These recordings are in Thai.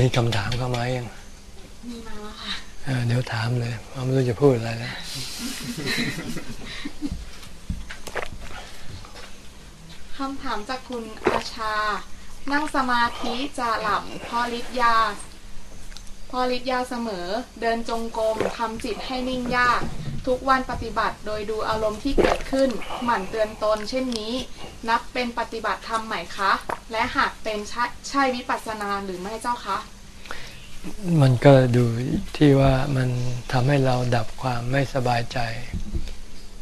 มีคำถามเข้ามายังมีมาแล้วค่ะเออเดี๋ยวถามเลยเพราะไม่รู้จะพูดอะไรแล้วคำถามจากคุณอาชา นั่งสมาธิจะหลับพอฤทธิ์ยา พอฤทธิ์ยาเสมอ เดินจงกรมทำจิตให้นิ่งยาก ทุกวันปฏิบัติโดยดูอารมณ์ที่เกิดขึ้น หมั่นเตือนตนเช่นนี้ นับเป็นปฏิบัติธรรมไหมคะ และหากเป็นใช่ใช่วิปัสสนาหรือไม่เจ้าคะ มันก็ดูที่ว่ามันทำให้เราดับความไม่สบายใจ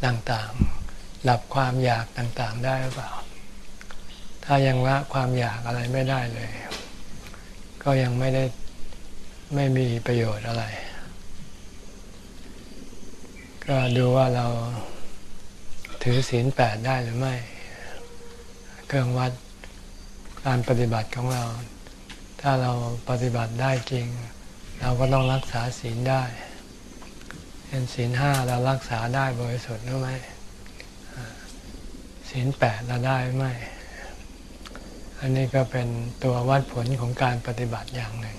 ต่างๆ ดับความอยากต่างๆได้หรือเปล่า ถ้ายังละความอยากอะไรไม่ได้เลย ก็ยังไม่ได้ไม่มีประโยชน์อะไร ก็ดูว่าเราถือศีลแปดได้หรือไม่ เครื่องวัด การปฏิบัติของเรา ถ้าเราปฏิบัติได้จริง เราก็ต้องรักษาศีลได้เป็นศีลห้าเรารักษาได้บริสุทธิ์หรือไม่ศีลแปดเราได้ไหมอันนี้ก็เป็นตัววัดผลของการปฏิบัติอย่างหนึ่ง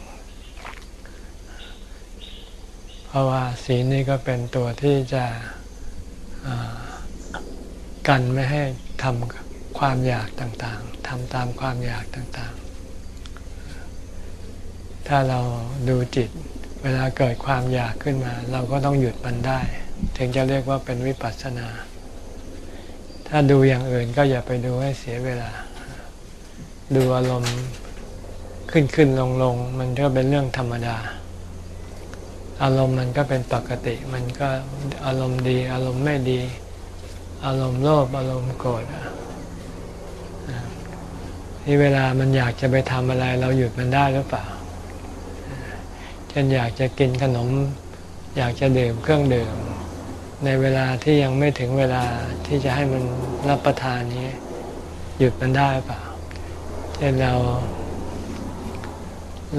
เพราะว่าศีลนี่ก็เป็นตัวที่จะกันไม่ให้ทำ ความอยากต่างๆทำตามความอยากต่างๆ ถ้าเราดูจิต เวลาเกิดความอยากขึ้นมา เราก็ต้องหยุดมันได้ ถึงจะเรียกว่าเป็นวิปัสสนา ถ้าดูอย่างอื่นก็อย่าไปดูให้เสียเวลา ดูอารมณ์ขึ้นขึ้นลงลงมันก็เป็นเรื่องธรรมดา อารมณ์มันก็เป็นปกติ มันก็อารมณ์ดี อารมณ์ไม่ดี อารมณ์โลภอารมณ์โกรธ ที่เวลามันอยากจะไปทำอะไร เราหยุดมันได้หรือเปล่าเช่นอยากจะกินขนม อยากจะดื่มเครื่องดื่ม ในเวลาที่ยังไม่ถึงเวลาที่จะให้มันรับประทานนี้ หยุดมันได้เปล่าเช่นเรา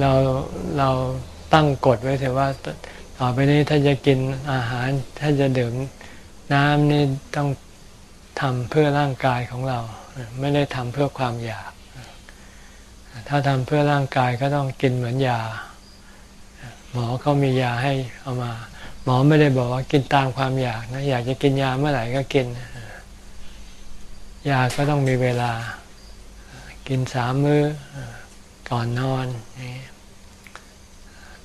เราเราตั้งกฎไว้เถอะว่าต่อไปนี้ถ้าจะกินอาหาร ถ้าจะดื่มน้ำนี่ต้องทำเพื่อร่างกายของเรา ไม่ได้ทำเพื่อความอยาก ถ้าทำเพื่อร่างกายก็ต้องกินเหมือนยา หมอเขามียาให้เอามา หมอไม่ได้บอกว่ากินตามความอยากนะอยากจะกินยาเมื่อไหร่ก็กิน ยาก็ต้องมีเวลา กินสามมื้อก่อนนอน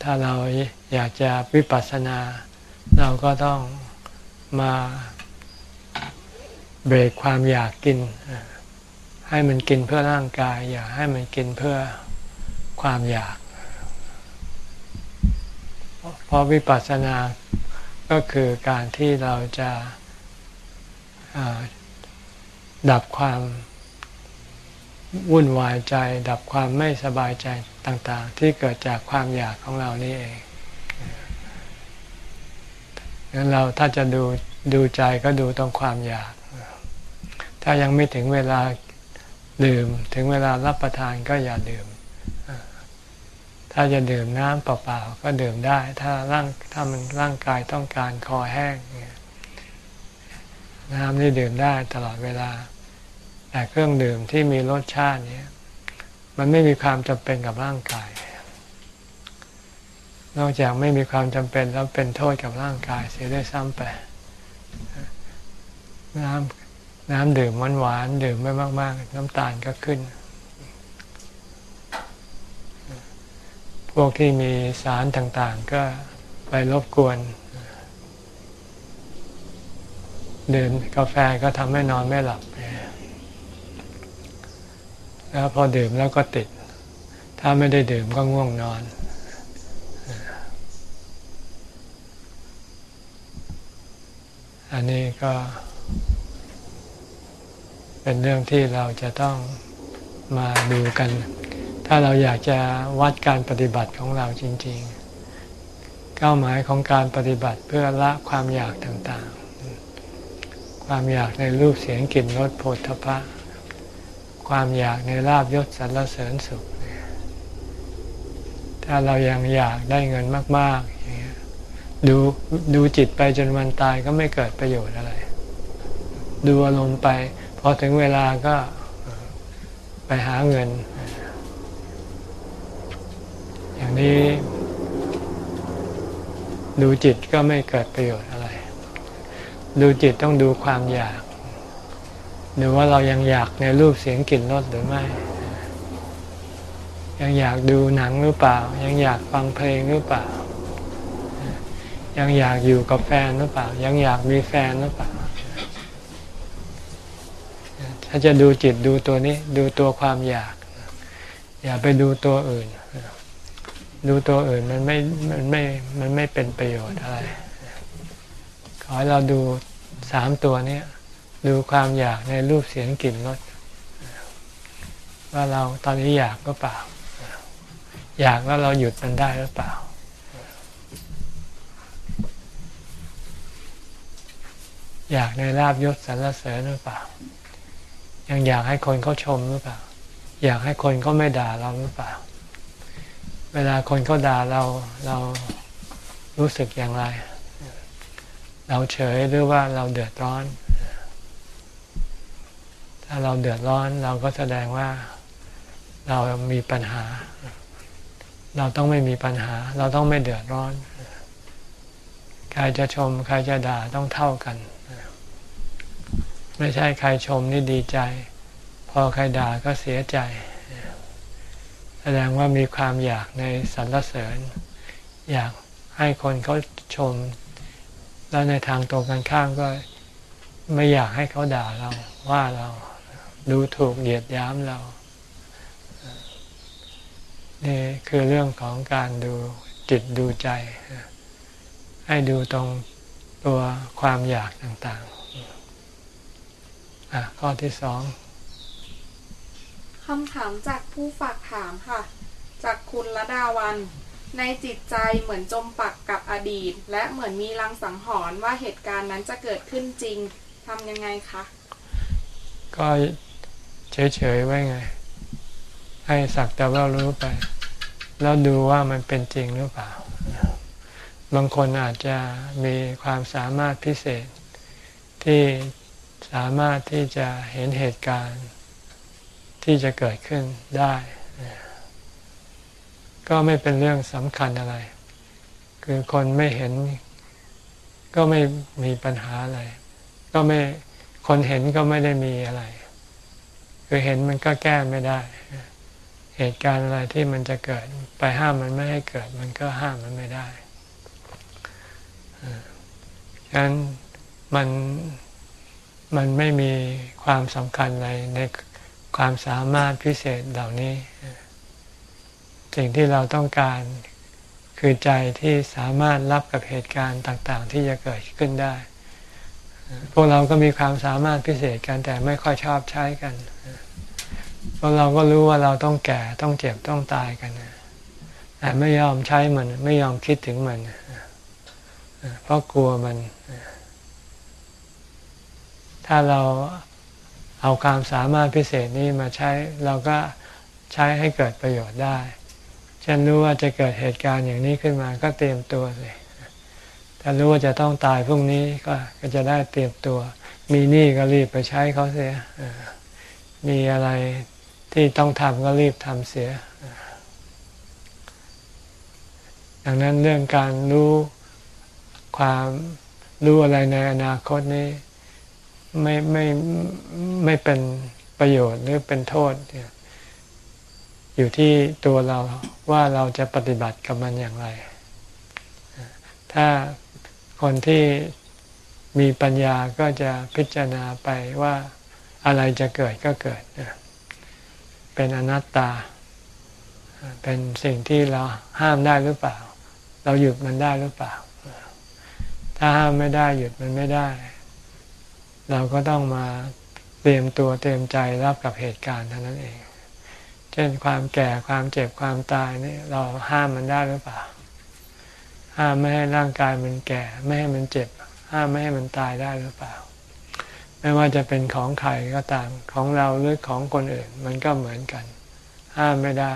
ถ้าเราอยากจะวิปัสสนา เราก็ต้องมาเบรกความอยากกิน ให้มันกินเพื่อร่างกาย อย่าให้มันกินเพื่อความอยาก เพราะวิปัสสนาก็คือการที่เราจะดับความวุ่นวายใจ ดับความไม่สบายใจต่าง ๆ ที่เกิดจากความอยากของเรานี่เองงั้นเราถ้าจะดูดูใจก็ดูตรงความอยาก ถ้ายังไม่ถึงเวลา ดื่มถึงเวลารับประทานก็อย่าดื่ม ถ้าจะดื่มน้ำเปล่าๆก็ดื่มได้ ถ้าร่างถ้ามันร่างกายต้องการคอแห้ง น้ำนี่ดื่มได้ตลอดเวลา แต่เครื่องดื่มที่มีรสชาตินี้มันไม่มีความจำเป็นกับร่างกาย นอกจากไม่มีความจำเป็นแล้วเป็นโทษกับร่างกายเสียได้ซ้ำไปน้ำ น้ำดื่มหวานหวานดื่มไม่มาก ๆ น้ำตาลก็ขึ้น พวกที่มีสารต่างๆ ก็ไปรบกวน ดื่มกาแฟก็ทำให้นอนไม่หลับ แล้วพอดื่มแล้วก็ติด ถ้าไม่ได้ดื่มก็ง่วงนอนอันนี้ก็ เป็นเรื่องที่เราจะต้องมาดูกัน ถ้าเราอยากจะวัดการปฏิบัติของเราจริง ๆ เป้าหมายของการปฏิบัติเพื่อละความอยากต่างๆ ความอยากในรูปเสียงกลิ่นรสโผฏฐพะ ความอยากในลาบยศสรรเสริญสุข ถ้าเรายังอยากได้เงินมากๆ ดูดูจิตไปจนวันตายก็ไม่เกิดประโยชน์อะไร ดูอารมณ์ไป อถึงเวลาก็ไปหาเงิน อย่างนี้ดูจิตก็ไม่เกิดประโยชน์อะไร ดูจิตต้องดูความอยาก ดูว่าเรายังอยากในรูปเสียงกลิ่นรสหรือไม่ ยังอยากดูหนังหรือเปล่า ยังอยากฟังเพลงหรือเปล่า ยังอยากอยู่กับแฟนหรือเปล่า ยังอยากมีแฟนหรือเปล่า ถ้าจะดูจิตดูตัวนี้ ดูตัวความอยาก อย่าไปดูตัวอื่น ดูตัวอื่นมันไม่มันไม่มันไม่เป็นประโยชน์อะไรขอให้เราดูสามตัวนี้ดูความอยากในรูปเสียงกลิ่นรสว่าเราตอนนี้อยากก็เปล่า อยากแล้วเราหยุดมันได้หรือเปล่าอยากในลาบยศสรรเสริญหรือเปล่า ยังอยากให้คนเขาชมหรือเปล่า อยากให้คนเขาไม่ด่าเราหรือเปล่า เวลาคนเขาด่าเราเรารู้สึกอย่างไร เราเฉยหรือว่าเราเดือดร้อน ถ้าเราเดือดร้อนเราก็แสดงว่าเรามีปัญหา เราต้องไม่มีปัญหา เราต้องไม่เดือดร้อน ใครจะชม ใครจะด่าต้องเท่ากัน ไม่ใช่ใครชมนี่ดีใจ พอใครด่าก็เสียใจ แสดงว่ามีความอยากในสรรเสริญ อยากให้คนเขาชม แล้วในทางตรงกันข้ามก็ไม่อยากให้เขาด่าเราว่าเราดูถูกเหยียดย้ำเรานี่คือเรื่องของการดูจิตดูใจ ให้ดูตรงตัวความอยากต่างๆ อะข้อที่สองคำถามจากผู้ฝากถามค่ะ จากคุณระดาวัน ในจิตใจเหมือนจมปักกับอดีต และเหมือนมีลังสังหรณ์ว่าเหตุการณ์นั้นจะเกิดขึ้นจริงทำยังไงคะก็เฉยๆไว้ไง ให้สักแต่ว่ารู้ไป แล้วดูว่ามันเป็นจริงหรือเปล่า บางคนอาจจะมีความสามารถพิเศษที่ สามารถที่จะเห็นเหตุการณ์ที่จะเกิดขึ้นได้ ก็ไม่เป็นเรื่องสำคัญอะไร คือคนไม่เห็น ก็ไม่มีปัญหาอะไร ก็ไม่คนเห็นก็ไม่ได้มีอะไร คือเห็นมันก็แก้ไม่ได้ เหตุการณ์อะไรที่มันจะเกิด ไปห้ามมันไม่ให้เกิด มันก็ห้ามมันไม่ได้ฉะนั้นมัน มันไม่มีความสำคัญอะไรในความสามารถพิเศษเหล่านี้ สิ่งที่เราต้องการคือใจที่สามารถรับกับเหตุการณ์ต่าง ๆ ที่จะเกิดขึ้นได้ พวกเราก็มีความสามารถพิเศษกันแต่ไม่ค่อยชอบใช้กันพราะเราก็รู้ว่าเราต้องแก่ต้องเจ็บต้องตายกัน แต่ไม่ยอมใช้มันไม่ยอมคิดถึงมัน เพราะกลัวมัน ถ้าเราเอาความสามารถพิเศษนี้มาใช้เราก็ใช้ให้เกิดประโยชน์ได้ฉันรู้ว่าจะเกิดเหตุการณ์อย่างนี้ขึ้นมาก็เตรียมตัวเลยถ้ารู้ว่าจะต้องตายพรุ่งนี้ก็ก็จะได้เตรียมตัว มีหนี้ก็รีบไปใช้เขาเสียมีอะไรที่ต้องทำก็รีบทำเสียดังนั้นเรื่องการรู้ความรู้อะไรในอนาคตนี้ ไม่ไม่ไม่เป็นประโยชน์หรือเป็นโทษอยู่ที่ตัวเราว่าเราจะปฏิบัติกับมันอย่างไร ถ้าคนที่มีปัญญาก็จะพิจารณาไปว่าอะไรจะเกิดก็เกิด เป็นอนัตตา เป็นสิ่งที่เราห้ามได้หรือเปล่า เราหยุดมันได้หรือเปล่า ถ้าห้ามไม่ได้หยุดมันไม่ได้ เราก็ต้องมาเตรียมตัวเตรียมใจรับกับเหตุการณ์เท่านั้นเอง เช่นความแก่ความเจ็บความตายนี่เราห้ามมันได้หรือเปล่า ห้ามไม่ให้ร่างกายมันแก่ ไม่ให้มันเจ็บ ห้ามไม่ให้มันตายได้หรือเปล่า ไม่ว่าจะเป็นของใครก็ตามของเราหรือของคนอื่น มันก็เหมือนกัน ห้ามไม่ได้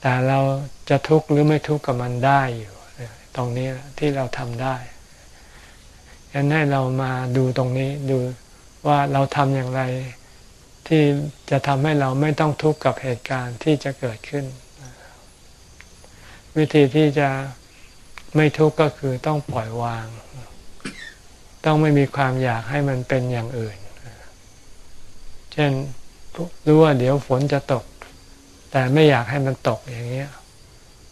แต่เราจะทุกข์หรือไม่ทุกข์กับมันได้อยู่ ตรงนี้ที่เราทำได้ ฉะนั้นให้เรามาดูตรงนี้ดูว่าเราทำอย่างไร ที่จะทำให้เราไม่ต้องทุกข์กับเหตุการณ์ที่จะเกิดขึ้น วิธีที่จะไม่ทุกข์ก็คือต้องปล่อยวาง ต้องไม่มีความอยากให้มันเป็นอย่างอื่น เช่นรู้ว่าเดี๋ยวฝนจะตก แต่ไม่อยากให้มันตกอย่างนี้ย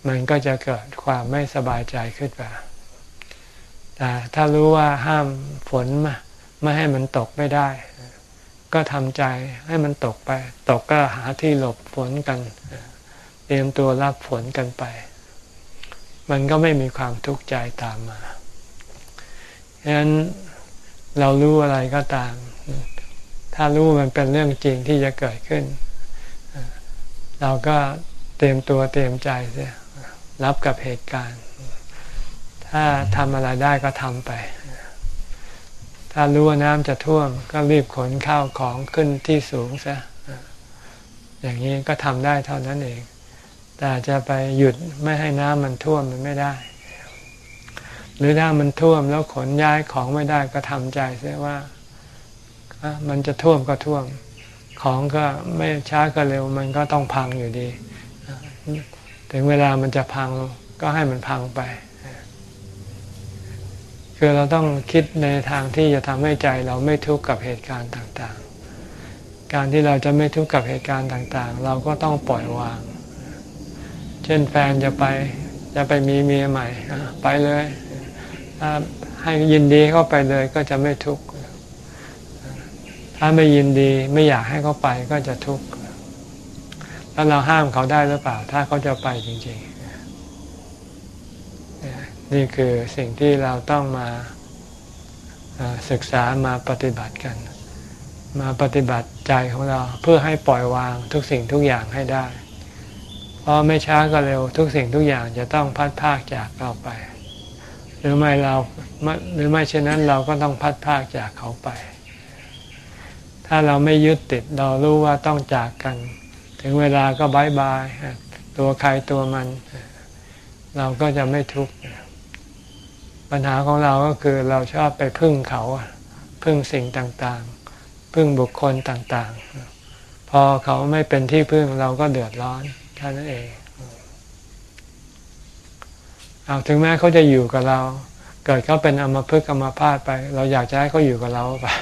มันก็จะเกิดความไม่สบายใจขึ้นมา แต่ถ้ารู้ว่าห้ามฝนมาไม่ให้มันตกไม่ได้ ก็ทำใจให้มันตกไป ตกก็หาที่หลบฝนกัน เตรียมตัวรับฝนกันไป มันก็ไม่มีความทุกข์ใจตามมาฉะนั้นเรารู้อะไรก็ตาม ถ้ารู้มันเป็นเรื่องจริงที่จะเกิดขึ้น เราก็เตรียมตัวเตรียมใจเสียรับกับเหตุการณ์ ถ้าทำอะไรได้ก็ทำไป ถ้ารู้ว่าน้ำจะท่วม ก็รีบขนข้าวของขึ้นที่สูงซะอย่างนี้ก็ทำได้เท่านั้นเอง แต่จะไปหยุดไม่ให้น้ำมันท่วมมันไม่ได้ หรือถ้ามันท่วมแล้วขนย้ายของไม่ได้ก็ทำใจเสียว่ามันจะท่วมก็ท่วม ของก็ไม่ช้าก็เร็ว มันก็ต้องพังอยู่ดี ถึงเวลามันจะพังก็ให้มันพังไป คือเราต้องคิดในทางที่จะทำให้ใจเราไม่ทุกข์กับเหตุการณ์ต่างๆ การที่เราจะไม่ทุกข์กับเหตุการณ์ต่างๆ เราก็ต้องปล่อยวาง เช่นแฟนจะไปจะไปมีเมียใหม่ไปเลยถ้าให้ยินดีเข้าไปเลยก็จะไม่ทุกข์ถ้าไม่ยินดีไม่อยากให้เขาไปก็จะทุกข์แล้วเราห้ามเขาได้หรือเปล่า ถ้าเขาจะไปจริงๆ นี่คือสิ่งที่เราต้องมาศึกษามาปฏิบัติกัน มาปฏิบัติใจของเราเพื่อให้ปล่อยวางทุกสิ่งทุกอย่างให้ได้ เพราะไม่ช้าก็เร็วทุกสิ่งทุกอย่างจะต้องพัดพากจากเราไป หรือไม่เราหรือไม่เช่นนั้นเราก็ต้องพัดพากจากเขาไป ถ้าเราไม่ยึดติดเรารู้ว่าต้องจากกัน ถึงเวลาก็บายบายตัวใครตัวมัน เราก็จะไม่ทุกข์ ปัญหาของเราก็คือเราชอบไปพึ่งเขา พึ่งสิ่งต่างๆ พึ่งบุคคลต่างๆ พอเขาไม่เป็นที่พึ่งเราก็เดือดร้อนแค่นั้นเองเอาถึงแม้เขาจะอยู่กับเรา เกิดเขาเป็นอมพึกอมพาตไป เราอยากจะให้เขาอยู่กับเราปะ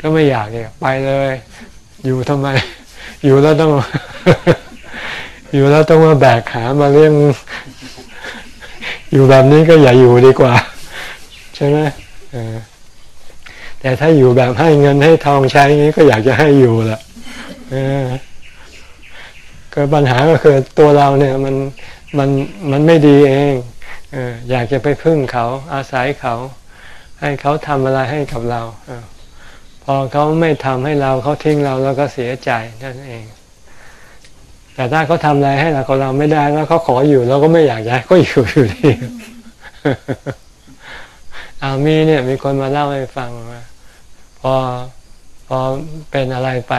ก็ไม่อยากเลยไปเลย อยู่ทำไม อยู่แล้วต้อง อยู่แล้วต้องมาแบกหามาเลี้ยง อยู่แบบนี้ก็อย่าอยู่ดีกว่า ใช่ไหมแต่ถ้าอยู่แบบให้เงินให้ทองใช้นี้ก็อยากจะให้อยู่แหละก็ปัญหาก็คือตัวเราเนี่ยมันมันมันไม่ดีเองอยากจะไปพึ่งเขาอาศัยเขา ให้เขาทำอะไรให้กับเราพอเขาไม่ทำให้เราเขาทิ้งเราแล้วก็เสียใจนั่นเอง แต่ถ้าเขาทำอะไรให้เราเราไม่ได้แล้วเขาขออยู่เราก็ไม่อยากย้ายก็อยู่อยู่ดีอามีเนี่ย มีคนมาเล่าให้ฟังว่าพอพอเป็นอะไรไป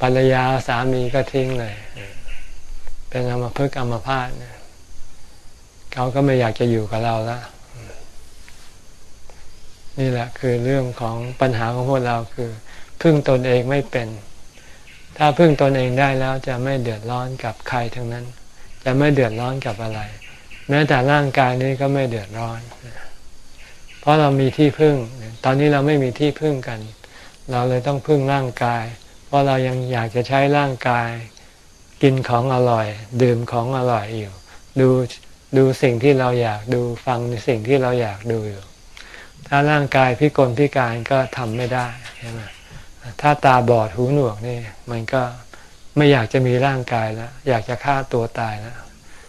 ภรรยาสามีก็ทิ้งเลย เป็นอมภพกรรมพาดเนี่ยเขาก็ไม่อยากจะอยู่กับเราล้วนี่แหละคือเรื่องของปัญหาของพวกเราคือ พึ่งตนเองไม่เป็น ถ้าพึ่งตนเองได้แล้วจะไม่เดือดร้อนกับใครทั้งนั้น จะไม่เดือดร้อนกับอะไร แม้แต่ร่างกายนี้ก็ไม่เดือดร้อน เพราะเรามีที่พึ่ง ตอนนี้เราไม่มีที่พึ่งกัน เราเลยต้องพึ่งร่างกาย เพราะเรายังอยากจะใช้ร่างกาย กินของอร่อย ดื่มของอร่อยอยู่ ดูดูสิ่งที่เราอยากดูฟังสิ่งที่เราอยากดูอยู่ ถ้าร่างกายพิกลพิการก็ทำไม่ได้ใช่ไหม ถ้าตาบอดหูหนวกนี่ มันก็ไม่อยากจะมีร่างกายแล้ว อยากจะฆ่าตัวตายแล้ว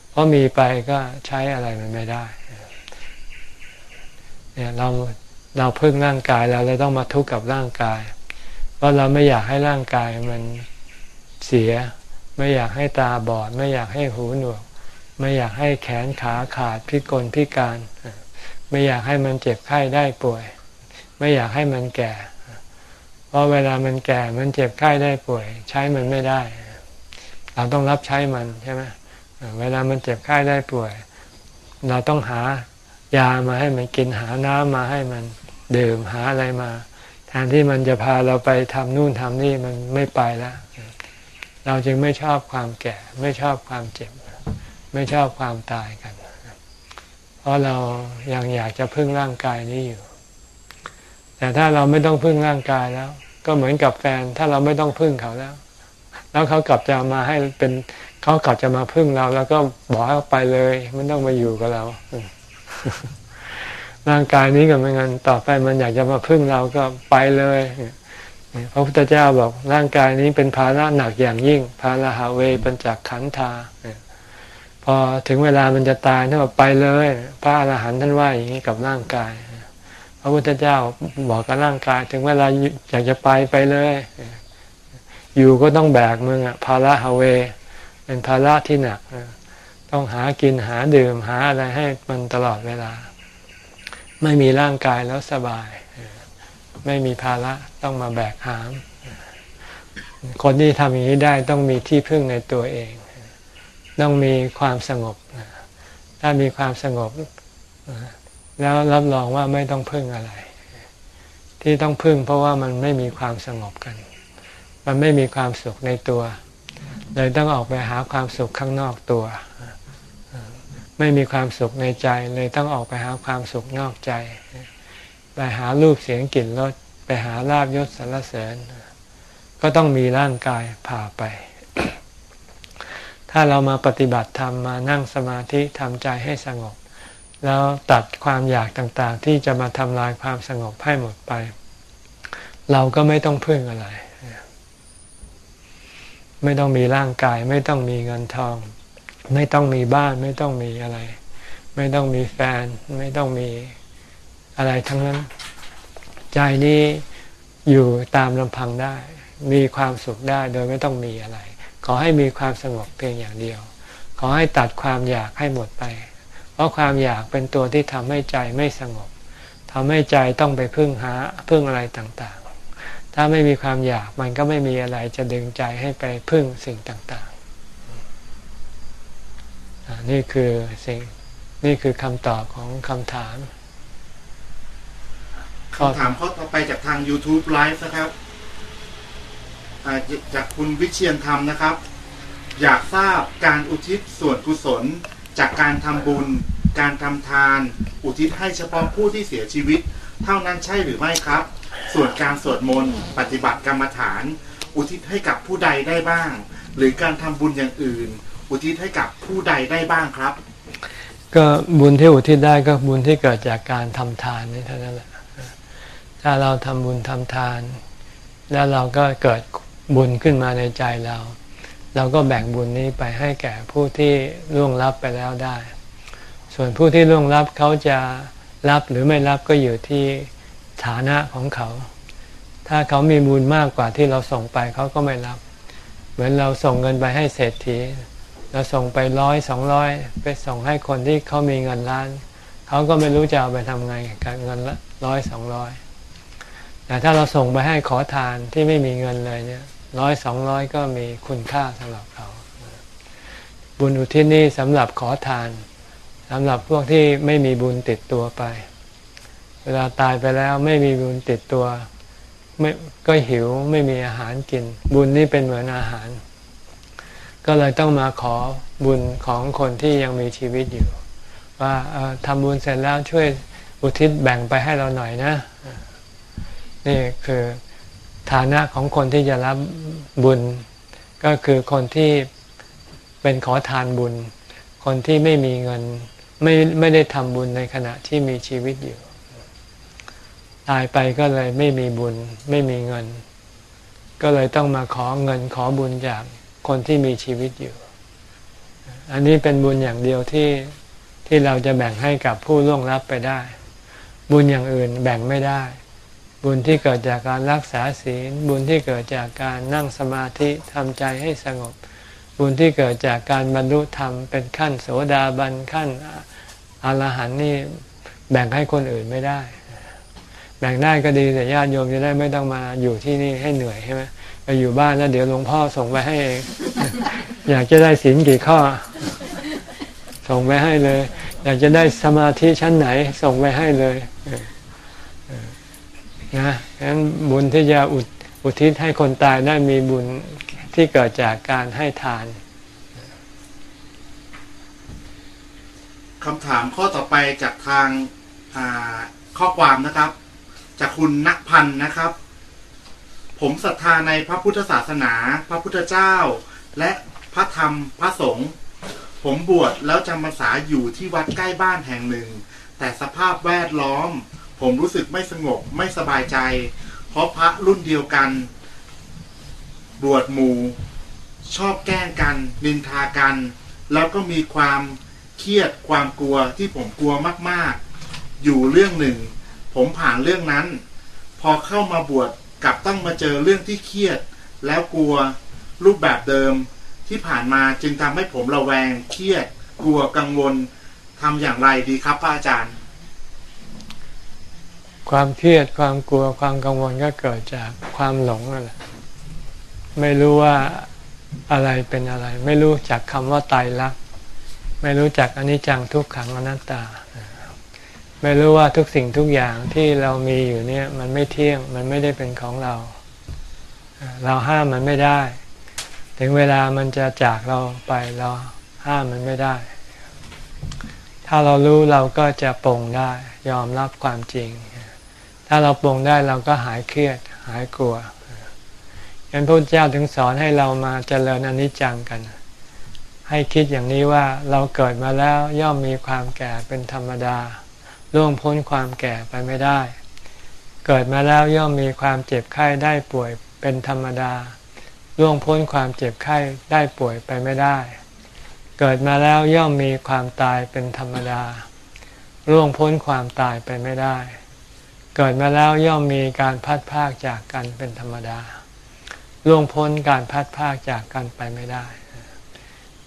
เพราะมีไปก็ใช้อะไรมันไม่ได้ เนี่ยเราเราพึ่งร่างกายแล้วเราต้องมาทุกข์กับร่างกาย เพราะเราไม่อยากให้ร่างกายมันเสีย ไม่อยากให้ตาบอด ไม่อยากให้หูหนวก ไม่อยากให้แขนขาขาดพิกลพิการ ไม่อยากให้มันเจ็บไข้ได้ป่วย ไม่อยากให้มันแก่ เพราะเวลามันแก่มันเจ็บไข้ได้ป่วย ใช้มันไม่ได้ เราต้องรับใช้มันใช่ไหมเวลามันเจ็บไข้ได้ป่วย เราต้องหายามาให้มันกินหาน้ำมาให้มันดื่มหาอะไรมาแทนที่มันจะพาเราไปทำนู่นทำนี่มันไม่ไปแล้วเราจึงไม่ชอบความแก่ ไม่ชอบความเจ็บ ไม่ชอบความตายกัน เพราะเรายังอยากจะพึ่งร่างกายนี้อยู่ แต่ถ้าเราไม่ต้องพึ่งร่างกายแล้ว ก็เหมือนกับแฟนถ้าเราไม่ต้องพึ่งเขาแล้ว แล้วเขากลับจะมาให้เป็นเขากลับจะมาพึ่งเรา แล้วก็บอกให้ไปเลยไม่ต้องมาอยู่กับเราร่างกายนี้ก็เหมือนกันต่อไปมันอยากจะมาพึ่งเราก็ไปเลยพระพุทธเจ้าบอกร่างกายนี้เป็นภาระหนักอย่างยิ่ง ภาระหาเวปัญจขันธาพอถึงเวลามันจะตายท่านบอกไปเลย พระอรหันต์ท่านว่าอย่างนี้กับร่างกาย พระพุทธเจ้าบอกกับร่างกาย ถึงเวลาอยากจะไปไปเลย อยู่ก็ต้องแบกมึงอะภาระฮาเว เป็นภาระที่หนัก ต้องหากินหาดื่มหาอะไรให้มันตลอดเวลา ไม่มีร่างกายแล้วสบาย ไม่มีภาระต้องมาแบกหาม คนที่ทำอย่างนี้ได้ต้องมีที่พึ่งในตัวเอง ต้องมีความสงบ ถ้ามีความสงบ แล้วรับรองว่าไม่ต้องพึ่งอะไร ที่ต้องพึ่งเพราะว่ามันไม่มีความสงบกัน มันไม่มีความสุขในตัวเลยต้องออกไปหาความสุขข้างนอกตัว ไม่มีความสุขในใจ เลยต้องออกไปหาความสุขนอกใจ ไปหารูปเสียงกลิ่นรสไปหาลาบยศสรรเสริญ ก็ต้องมีร่างกายพาไป ถ้าเรามาปฏิบัติธรรมมานั่งสมาธิทำใจให้สงบ แล้วตัดความอยากต่างๆ ที่จะมาทำลายความสงบให้หมดไป เราก็ไม่ต้องพึ่งอะไร ไม่ต้องมีร่างกาย ไม่ต้องมีเงินทอง ไม่ต้องมีบ้าน ไม่ต้องมีอะไร ไม่ต้องมีแฟน ไม่ต้องมีอะไรทั้งนั้น ใจนี้อยู่ตามลำพังได้ มีความสุขได้โดยไม่ต้องมีอะไร ขอให้มีความสงบเพียงอย่างเดียว ขอให้ตัดความอยากให้หมดไป ราะความอยากเป็นตัวที่ทำให้ใจไม่สงบทำให้ใจต้องไปพึ่งหาพึ่งอะไรต่างๆ ถ้าไม่มีความอยากมันก็ไม่มีอะไรจะดึงใจให้ไปพึ่งสิ่งต่างๆ นี่คือสิ่งนี่คือคำตอบของคำถามคำถามข้อต่อไปจากทาง YouTube Live นะครับ จากคุณวิเชียนธรรมนะครับ อยากทราบการอุทิศส่วนกุศล จากการทำบุญ การทำทาน อุทิศให้เฉพาะผู้ที่เสียชีวิต เท่านั้นใช่หรือไม่ครับ ส่วนการสวดมนต์ปฏิบัติกรรมฐาน อุทิศให้กับผู้ใดได้บ้าง หรือการทำบุญอย่างอื่น อุทิศให้กับผู้ใดได้บ้างครับ ก็บุญที่อุทิศได้ก็บุญที่เกิดจากการทำทานนี่เท่านั้นแหละ ถ้าเราทำบุญทำทาน แล้วเราก็เกิดบุญขึ้นมาในใจเรา เราก็แบ่งบุญนี้ไปให้แก่ผู้ที่ล่วงลับไปแล้วได้ ส่วนผู้ที่ล่วงลับเขาจะรับหรือไม่รับก็อยู่ที่ฐานะของเขา ถ้าเขามีบุญมากกว่าที่เราส่งไปเขาก็ไม่รับ เหมือนเราส่งเงินไปให้เศรษฐีเราส่งไปร้อยสองร้อยไปส่งให้คนที่เขามีเงินล้าน เขาก็ไม่รู้จะเอาไปทำไงกับเงินละร้อยสองร้อยแต่ถ้าเราส่งไปให้ขอทานที่ไม่มีเงินเลยเนี่ย ร้อยสองร้อยก็มีคุณค่าสำหรับเขา บุญอุทิศนี่สำหรับขอทานสำหรับพวกที่ไม่มีบุญติดตัวไป เวลาตายไปแล้วไม่มีบุญติดตัวไม่ก็หิวไม่มีอาหารกิน บุญนี่เป็นเหมือนอาหาร ก็เลยต้องมาขอบุญของคนที่ยังมีชีวิตอยู่ ว่าทำบุญเสร็จแล้วช่วยอุทิศแบ่งไปให้เราหน่อยนะ นี่คือ ฐานะของคนที่จะรับบุญ ก็คือคนที่เป็นขอทานบุญ คนที่ไม่มีเงินไม่ไม่ได้ทำบุญในขณะที่มีชีวิตอยู่ ตายไปก็เลยไม่มีบุญไม่มีเงิน ก็เลยต้องมาขอเงินขอบุญจากคนที่มีชีวิตอยู่ อันนี้เป็นบุญอย่างเดียวที่ที่เราจะแบ่งให้กับผู้ล่วงลับไปได้ บุญอย่างอื่นแบ่งไม่ได้ บุญที่เกิดจากการรักษาศีล บุญที่เกิดจากการนั่งสมาธิทำใจให้สงบ บุญที่เกิดจากการบรรลุธรรมเป็นขั้นโสดาบันขั้นอรหันนี่แบ่งให้คนอื่นไม่ได้ แบ่งได้ก็ดีแต่ญาติโยมจะได้ไม่ต้องมาอยู่ที่นี่ให้เหนื่อยใช่ไหมไปอยู่บ้านแล้วเดี๋ยวหลวงพ่อส่งไปให้เองอยากจะได้ศีลกี่ข้อ ส่งไปให้เลย อยากจะได้สมาธิชั้นไหน ส่งไปให้เลย นะฉะนั้นบุญที่จะอุทอุทิศให้คนตายได้มีบุญที่เกิดจากการให้ทานคำถามข้อต่อไปจากทางาข้อความนะครับ จากคุณนักพันนะครับ ผมศรัทธาในพระพุทธศาสนา พระพุทธเจ้า และพระธรรมพระสงฆ์ผมบวชแล้วจำพรรษาอยู่ที่วัดใกล้บ้านแห่งหนึ่ง แต่สภาพแวดล้อม ผมรู้สึกไม่สงบไม่สบายใจ เพราะพระรุ่นเดียวกัน บวชหมู่ชอบแกล้งกัน นินทากัน แล้วก็มีความเครียดความกลัวที่ผมกลัวมากๆ อยู่เรื่องหนึ่ง ผมผ่านเรื่องนั้น พอเข้ามาบวชกลับต้องมาเจอเรื่องที่เครียด แล้วกลัวรูปแบบเดิมที่ผ่านมาจึงทำให้ผมระแวงเครียด กลัวกังวลทำอย่างไรดีครับพระอาจารย์ ความเครียดความกลัวความกังวลก็เกิดจากความหลงนั่นแหละไม่รู้ว่าอะไรเป็นอะไร ไม่รู้จักคำว่าตายรัก ไม่รู้จักอนิจจังทุกขังอนัตตา ไม่รู้ว่าทุกสิ่งทุกอย่างที่เรามีอยู่เนี่ย มันไม่เที่ยงมันไม่ได้เป็นของเรา เราห้ามมันไม่ได้ ถึงเวลามันจะจากเราไปเราห้ามมันไม่ได้ ถ้าเรารู้เราก็จะปลงได้ ยอมรับความจริง ถ้าเราปลงได้เราก็หายเครียดหายกลัวยันพระเจ้าถึงสอนให้เรามาเจริญอนิจจังกัน ให้คิดอย่างนี้ว่าเราเกิดมาแล้วย่อมมีความแก่เป็นธรรมดาล่วงพ้นความแก่ไปไม่ได้ เกิดมาแล้วย่อมมีความเจ็บไข้ได้ป่วยเป็นธรรมดาล่วงพ้นความเจ็บไข้ได้ป่วยไปไม่ได้ เกิดมาแล้วย่อมมีความตายเป็นธรรมดาล่วงพ้นความตายไปไม่ได้ เกิดมาแล้วย่อมมีการพัดพากจากกันเป็นธรรมดาล่วงพ้นการพัดพากจากกันไปไม่ได้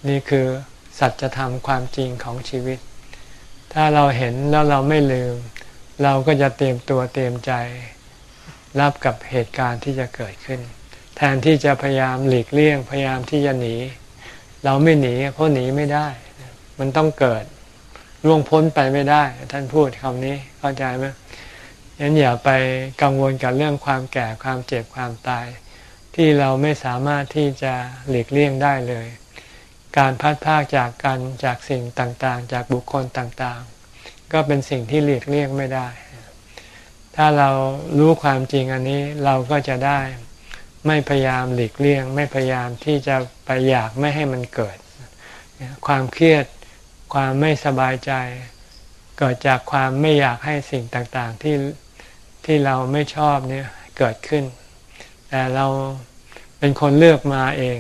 นี่คือสัจธรรมความจริงของชีวิต ถ้าเราเห็นแล้วเราไม่ลืม เราก็จะเตรียมตัวเตรียมใจ รับกับเหตุการณ์ที่จะเกิดขึ้น แทนที่จะพยายามหลีกเลี่ยงพยายามที่จะหนี เราไม่หนีเพราะหนีไม่ได้ มันต้องเกิดล่วงพ้นไปไม่ได้ ท่านพูดคำนี้เข้าใจไหม งั้นอย่าไปกังวลกับเรื่องความแก่ความเจ็บความตาย ที่เราไม่สามารถที่จะหลีกเลี่ยงได้เลย การพัดพากจากกันจากสิ่งต่างๆ จากบุคคลต่างๆ ก็เป็นสิ่งที่หลีกเลี่ยงไม่ได้ ถ้าเรารู้ความจริงอันนี้เราก็จะได้ไม่พยายามหลีกเลี่ยง ไม่พยายามที่จะไปอยากไม่ให้มันเกิด ความเครียดความไม่สบายใจ เกิดจากความไม่อยากให้สิ่งต่างๆ ที่ ที่เราไม่ชอบเนี่ยเกิดขึ้น แต่เราเป็นคนเลือกมาเอง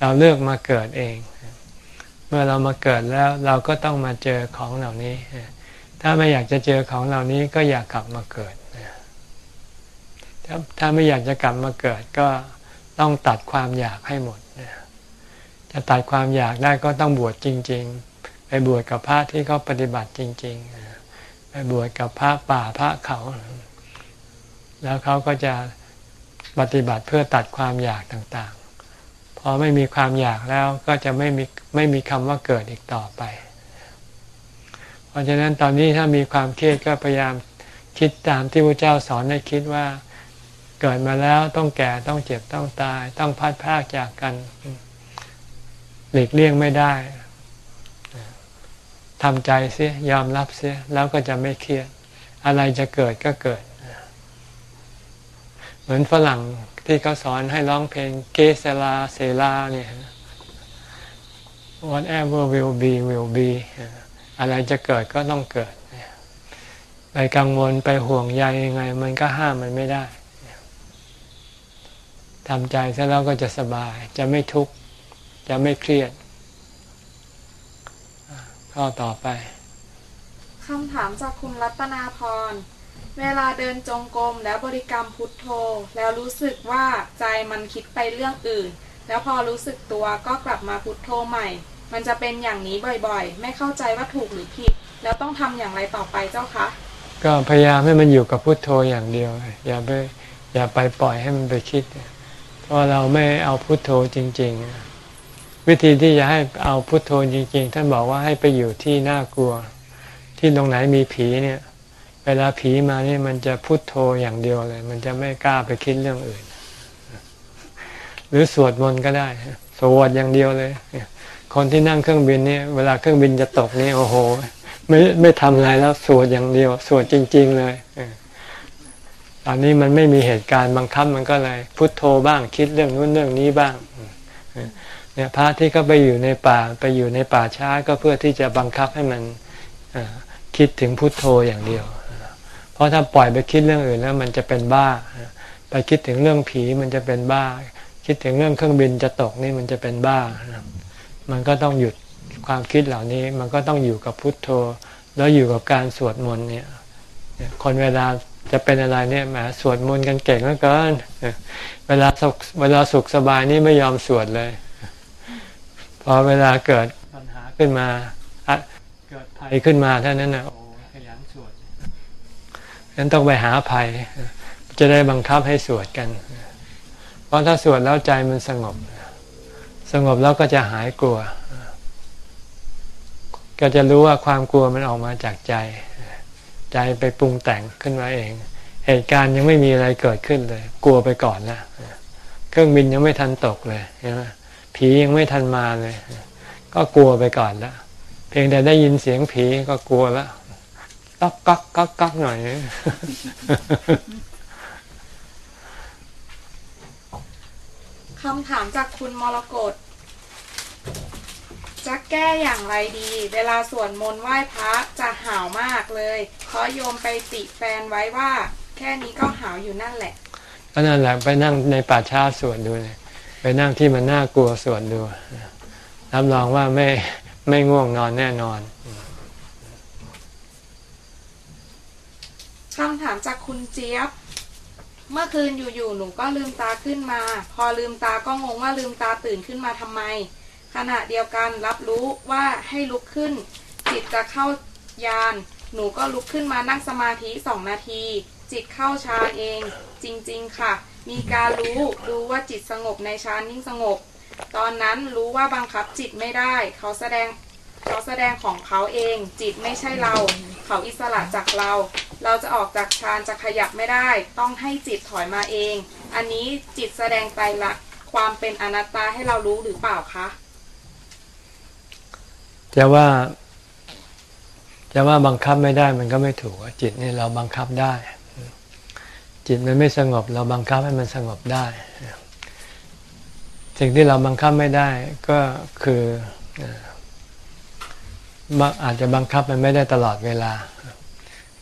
เราเลือกมาเกิดเอง เมื่อเรามาเกิดแล้วเราก็ต้องมาเจอของเหล่านี้ ถ้าไม่อยากจะเจอของเหล่านี้ก็อยากกลับมาเกิดถ้าถ้าไม่อยากจะกลับมาเกิดก็ต้องตัดความอยากให้หมดจะตัดความอยากได้ก็ต้องบวชจริง ๆ ไปบวชกับพระที่เขาปฏิบัติจริง ๆ ไปบวชกับพระป่าพระเขา แล้วเขาก็จะปฏิบัติเพื่อตัดความอยากต่างๆ พอไม่มีความอยากแล้วก็จะไม่มีไม่มีคำว่าเกิดอีกต่อไป เพราะฉะนั้นตอนนี้ถ้ามีความเครียดก็พยายามคิดตามที่พระเจ้าสอนให้คิดว่าเกิดมาแล้วต้องแก่ต้องเจ็บต้องตาย ต้องพัดพากจากกัน หลีกเลี่ยงไม่ได้ทำใจเสียยอมรับเสียแล้วก็จะไม่เครียด อะไรจะเกิดก็เกิด เหมือนฝรั่งที่เขาสอนให้ร้องเพลงเกสลาเซลาเนี่ย whatever will be will be อะไรจะเกิดก็ต้องเกิด ไปกังวลไปห่วงใยยังไง มันก็ห้ามมันไม่ได้ทำใจซะแล้วก็จะสบาย จะไม่ทุกข์ จะไม่เครียด ข้อต่อไปคำถามจากคุณรัตนาพร เวลาเดินจงกรมแล้วบริกรรมพุทโธ แล้วรู้สึกว่าใจมันคิดไปเรื่องอื่น แล้วพอรู้สึกตัวก็กลับมาพุทโธใหม่ มันจะเป็นอย่างนี้บ่อยๆ ไม่เข้าใจว่าถูกหรือผิด แล้วต้องทำอย่างไรต่อไปเจ้าคะ ก็พยายามให้มันอยู่กับพุทโธอย่างเดียว อย่าไปอย่าไปปล่อยให้มันไปคิด เพราะเราไม่เอาพุทโธจริง ๆ วิธีที่จะให้เอาพุทโธจริง ๆ ท่านบอกว่าให้ไปอยู่ที่น่ากลัว ที่ตรงไหนมีผีเนี่ย เวลาผีมานี่มันจะพุโทโธอย่างเดียวเลย มันจะไม่กล้าไปคิดเรื่องอื่น หรือสวดมนต์ก็ได้ สวดอย่างเดียวเลย คนที่นั่งเครื่องบินนี่เวลาเครื่องบินจะตกนี่โอ้โห ไม่ไม่ทำอะไรแล้วสวดอย่างเดียว สวดจริง ๆ เลยตอนนี้มันไม่มีเหตุการณ์บังคับมันก็เลย พุโทโธบ้างคิดเรื่องนู้นเรื่องนี้บ้างเนี่ยพระที่เขาไปอยู่ในป่าไปอยู่ในป่าช้าก็เพื่อที่จะบังคับให้มันคิดถึงพุทโธอย่างเดียว เพราะถ้าปล่อยไปคิดเรื่องอื่นแล้วมันจะเป็นบ้า ไปคิดถึงเรื่องผีมันจะเป็นบ้า คิดถึงเรื่องเครื่องบินจะตกนี่มันจะเป็นบ้า มันก็ต้องหยุดความคิดเหล่านี้มันก็ต้องอยู่กับพุทโธ แล้วอยู่กับการสวดมนต์เนี่ย คนเวลาจะเป็นอะไรเนี่ยแหมสวดมนต์กันเก่งเหลือเกินเวลาสุขเวลาสุขสบายนี่ไม่ยอมสวดเลย พอเวลาเกิดปัญหาขึ้นมาเกิดภัยขึ้นมาเท่านั้นนะ นั้นต้องไปหาภัย จะได้บังคับให้สวดกัน เพราะถ้าสวดแล้วใจมันสงบ สงบแล้วก็จะหายกลัว ก็จะรู้ว่าความกลัวมันออกมาจากใจ ใจไปปรุงแต่งขึ้นมาเอง เหตุการณ์ยังไม่มีอะไรเกิดขึ้นเลย กลัวไปก่อนนะเครื่องบินยังไม่ทันตกเลยใช่ไหมผียังไม่ทันมาเลย ก็กลัวไปก่อนแล้วเพียงแต่ได้ยินเสียงผีก็กลัวแล้ว ก๊อกก๊อกก๊อกก๊อกหน่อยคำถามจากคุณมรกตจะแก้อย่างไรดี เวลาสวดมนต์ไหว้พระจะหาวมากเลยเพราะโยมไปติแฟนไว้ว่า แค่นี้ก็หาวอยู่นั่นแหละ ก็นั่นแหละไปนั่งในป่าช้าสวดดูเลยไปนั่งที่มันน่ากลัวสวดดูรับรองว่าไม่ไม่ง่วงนอนแน่นอน คำถามจากคุณเจี๊ยบ เมื่อคืนอยู่ๆ หนูก็ลืมตาขึ้นมา พอลืมตาก็งงว่าลืมตาตื่นขึ้นมาทำไม ขณะเดียวกันรับรู้ว่าให้ลุกขึ้น จิตจะเข้ายาน หนูก็ลุกขึ้นมานั่งสมาธิสองนาที จิตเข้าฌานเอง จริงๆ ค่ะ มีการรู้รู้ว่าจิตสงบในฌานนิ่งสงบ ตอนนั้นรู้ว่าบังคับจิตไม่ได้ เขาแสดงเขาแสดงของเขาเอง จิตไม่ใช่เรา เขาอิสระจากเรา เราจะออกจากฌานจะขยับไม่ได้ ต้องให้จิตถอยมาเอง อันนี้จิตแสดงไตรลักษณ์ความเป็นอนัตตาให้เรารู้หรือเปล่าคะจะว่าจะว่าบังคับไม่ได้มันก็ไม่ถูกจิตนี่เราบังคับได้ จิตมันไม่สงบ เราบังคับให้มันสงบได้ สิ่งที่เราบังคับไม่ได้ก็คืออาจจะบังคับมันไม่ได้ตลอดเวลา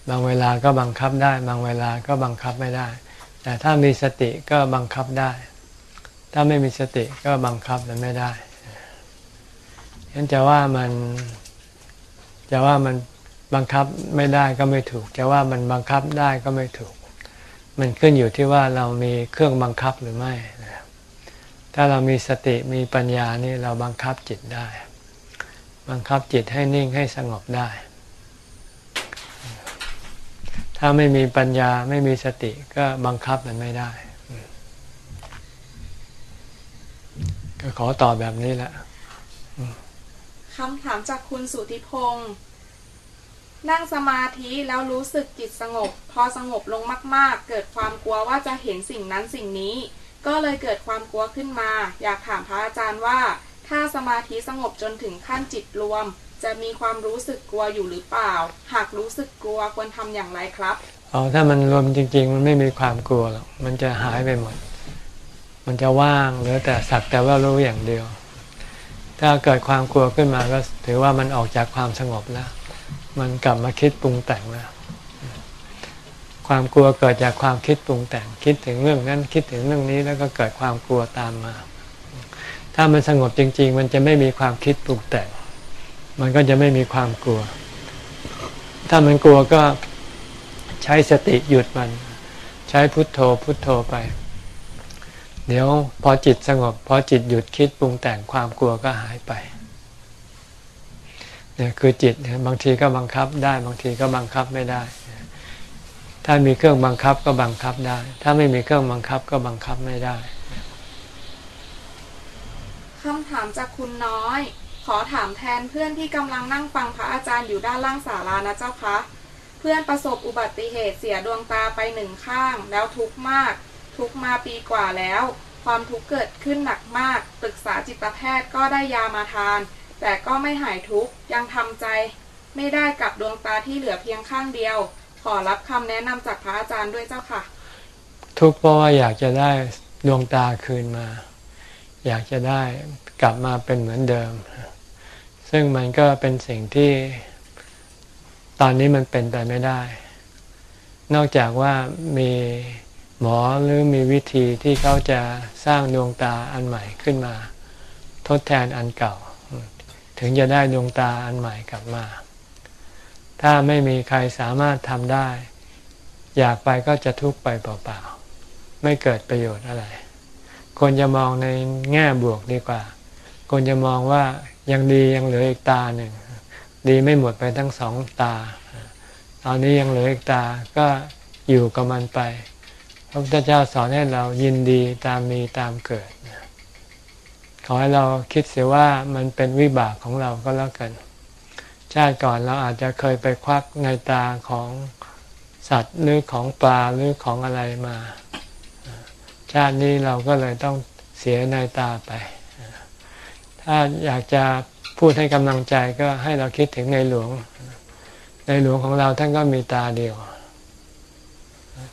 บางเวลาก็บังคับได้ บางเวลาก็บังคับไม่ได้ แต่ถ้ามีสติก็บังคับได้ ถ้าไม่มีสติก็บังคับมันไม่ได้ฉะนั้นจะว่ามันจะว่ามันบังคับไม่ได้ก็ไม่ถูก จะว่ามันบังคับได้ก็ไม่ถูก มันขึ้นอยู่ที่ว่าเรามีเครื่องบังคับหรือไม่ ถ้าเรามีสติมีปัญญานี่เราบังคับจิตได้ บังคับจิตให้นิ่งให้สงบได้ ถ้าไม่มีปัญญาไม่มีสติก็บังคับมันไม่ได้ ก็ขอตอบแบบนี้แหละคำถามจากคุณสุธิพงศ์นั่งสมาธิแล้วรู้สึกจิตสงบ พอสงบลงมาก ๆ เกิดความกลัวว่าจะเห็นสิ่งนั้นสิ่งนี้ ก็เลยเกิดความกลัวขึ้นมา อยากถามพระอาจารย์ว่า ถ้าสมาธิสงบจนถึงขั้นจิตรวม จะมีความรู้สึกกลัวอยู่หรือเปล่า หากรู้สึกกลัวควรทำอย่างไรครับอ๋อถ้ามันรวมจริง ๆ มันไม่มีความกลัวหรอกมันจะหายไปหมด มันจะว่างเหลือแต่สักแต่ว่ารู้อย่างเดียว ถ้าเกิดความกลัวขึ้นมาก็ถือว่ามันออกจากความสงบแล้ว มันกลับมาคิดปรุงแต่งแล้วความกลัวเกิดจากความคิดปรุงแต่งคิดถึงเรื่องนั้นคิดถึงเรื่องนี้แล้วก็เกิดความกลัวตามมา ถ้ามันสงบจริง ๆ มันจะไม่มีความคิดปรุงแต่ง มันก็จะไม่มีความกลัว ถ้ามันกลัวก็ใช้สติหยุดมัน ใช้พุทโธพุทโธไป เดี๋ยวพอจิตสงบ พอจิตหยุดคิดปรุงแต่งความกลัวก็หายไปเนี่ยคือจิตบางทีก็บังคับได้ บางทีก็บังคับไม่ได้ ถ้ามีเครื่องบังคับก็บังคับได้ ถ้าไม่มีเครื่องบังคับก็บังคับไม่ได้คำถามจากคุณน้อย ขอถามแทนเพื่อนที่กำลังนั่งฟังพระอาจารย์อยู่ด้านล่างศาลานะเจ้าคะ เพื่อนประสบอุบัติเหตุเสียดวงตาไปหนึ่งข้าง แล้วทุกข์มาก ทุกข์มาปีกว่าแล้ว ความทุกข์เกิดขึ้นหนักมาก ปรึกษาจิตแพทย์ก็ได้ยามาทาน แต่ก็ไม่หายทุกข์ ยังทำใจ ไม่ได้กับดวงตาที่เหลือเพียงข้างเดียว ขอรับคำแนะนำจากพระอาจารย์ด้วยเจ้าค่ะ ทุกข์เพราะว่าอยากจะได้ดวงตาคืนมา อยากจะได้กลับมาเป็นเหมือนเดิม ซึ่งมันก็เป็นสิ่งที่ตอนนี้มันเป็นไปไม่ได้ นอกจากว่ามีหมอหรือมีวิธีที่เขาจะสร้างดวงตาอันใหม่ขึ้นมา ทดแทนอันเก่า ถึงจะได้ดวงตาอันใหม่กลับมา ถ้าไม่มีใครสามารถทำได้ อยากไปก็จะทุกข์ไปเปล่าๆ ไม่เกิดประโยชน์อะไรควรจะมองในแง่บวกดีกว่าควรจะมองว่า ยังดียังเหลืออีกตาหนึ่งดีไม่หมดไปทั้งสองตา ตอนนี้ยังเหลืออีกตาก็อยู่กับมันไป พระพุทธเจ้าสอนให้เรายินดีตามมีตามเกิด ขอให้เราคิดเสียว่ามันเป็นวิบากของเราก็แล้วกัน ชาติก่อนเราอาจจะเคยไปควักในตาของสัตว์หรือของปลาหรือของอะไรมา ชาตินี้เราก็เลยต้องเสียในตาไป ถ้าอยากจะพูดให้กำลังใจก็ให้เราคิดถึงในหลวง ในหลวงของเราท่านก็มีตาเดียว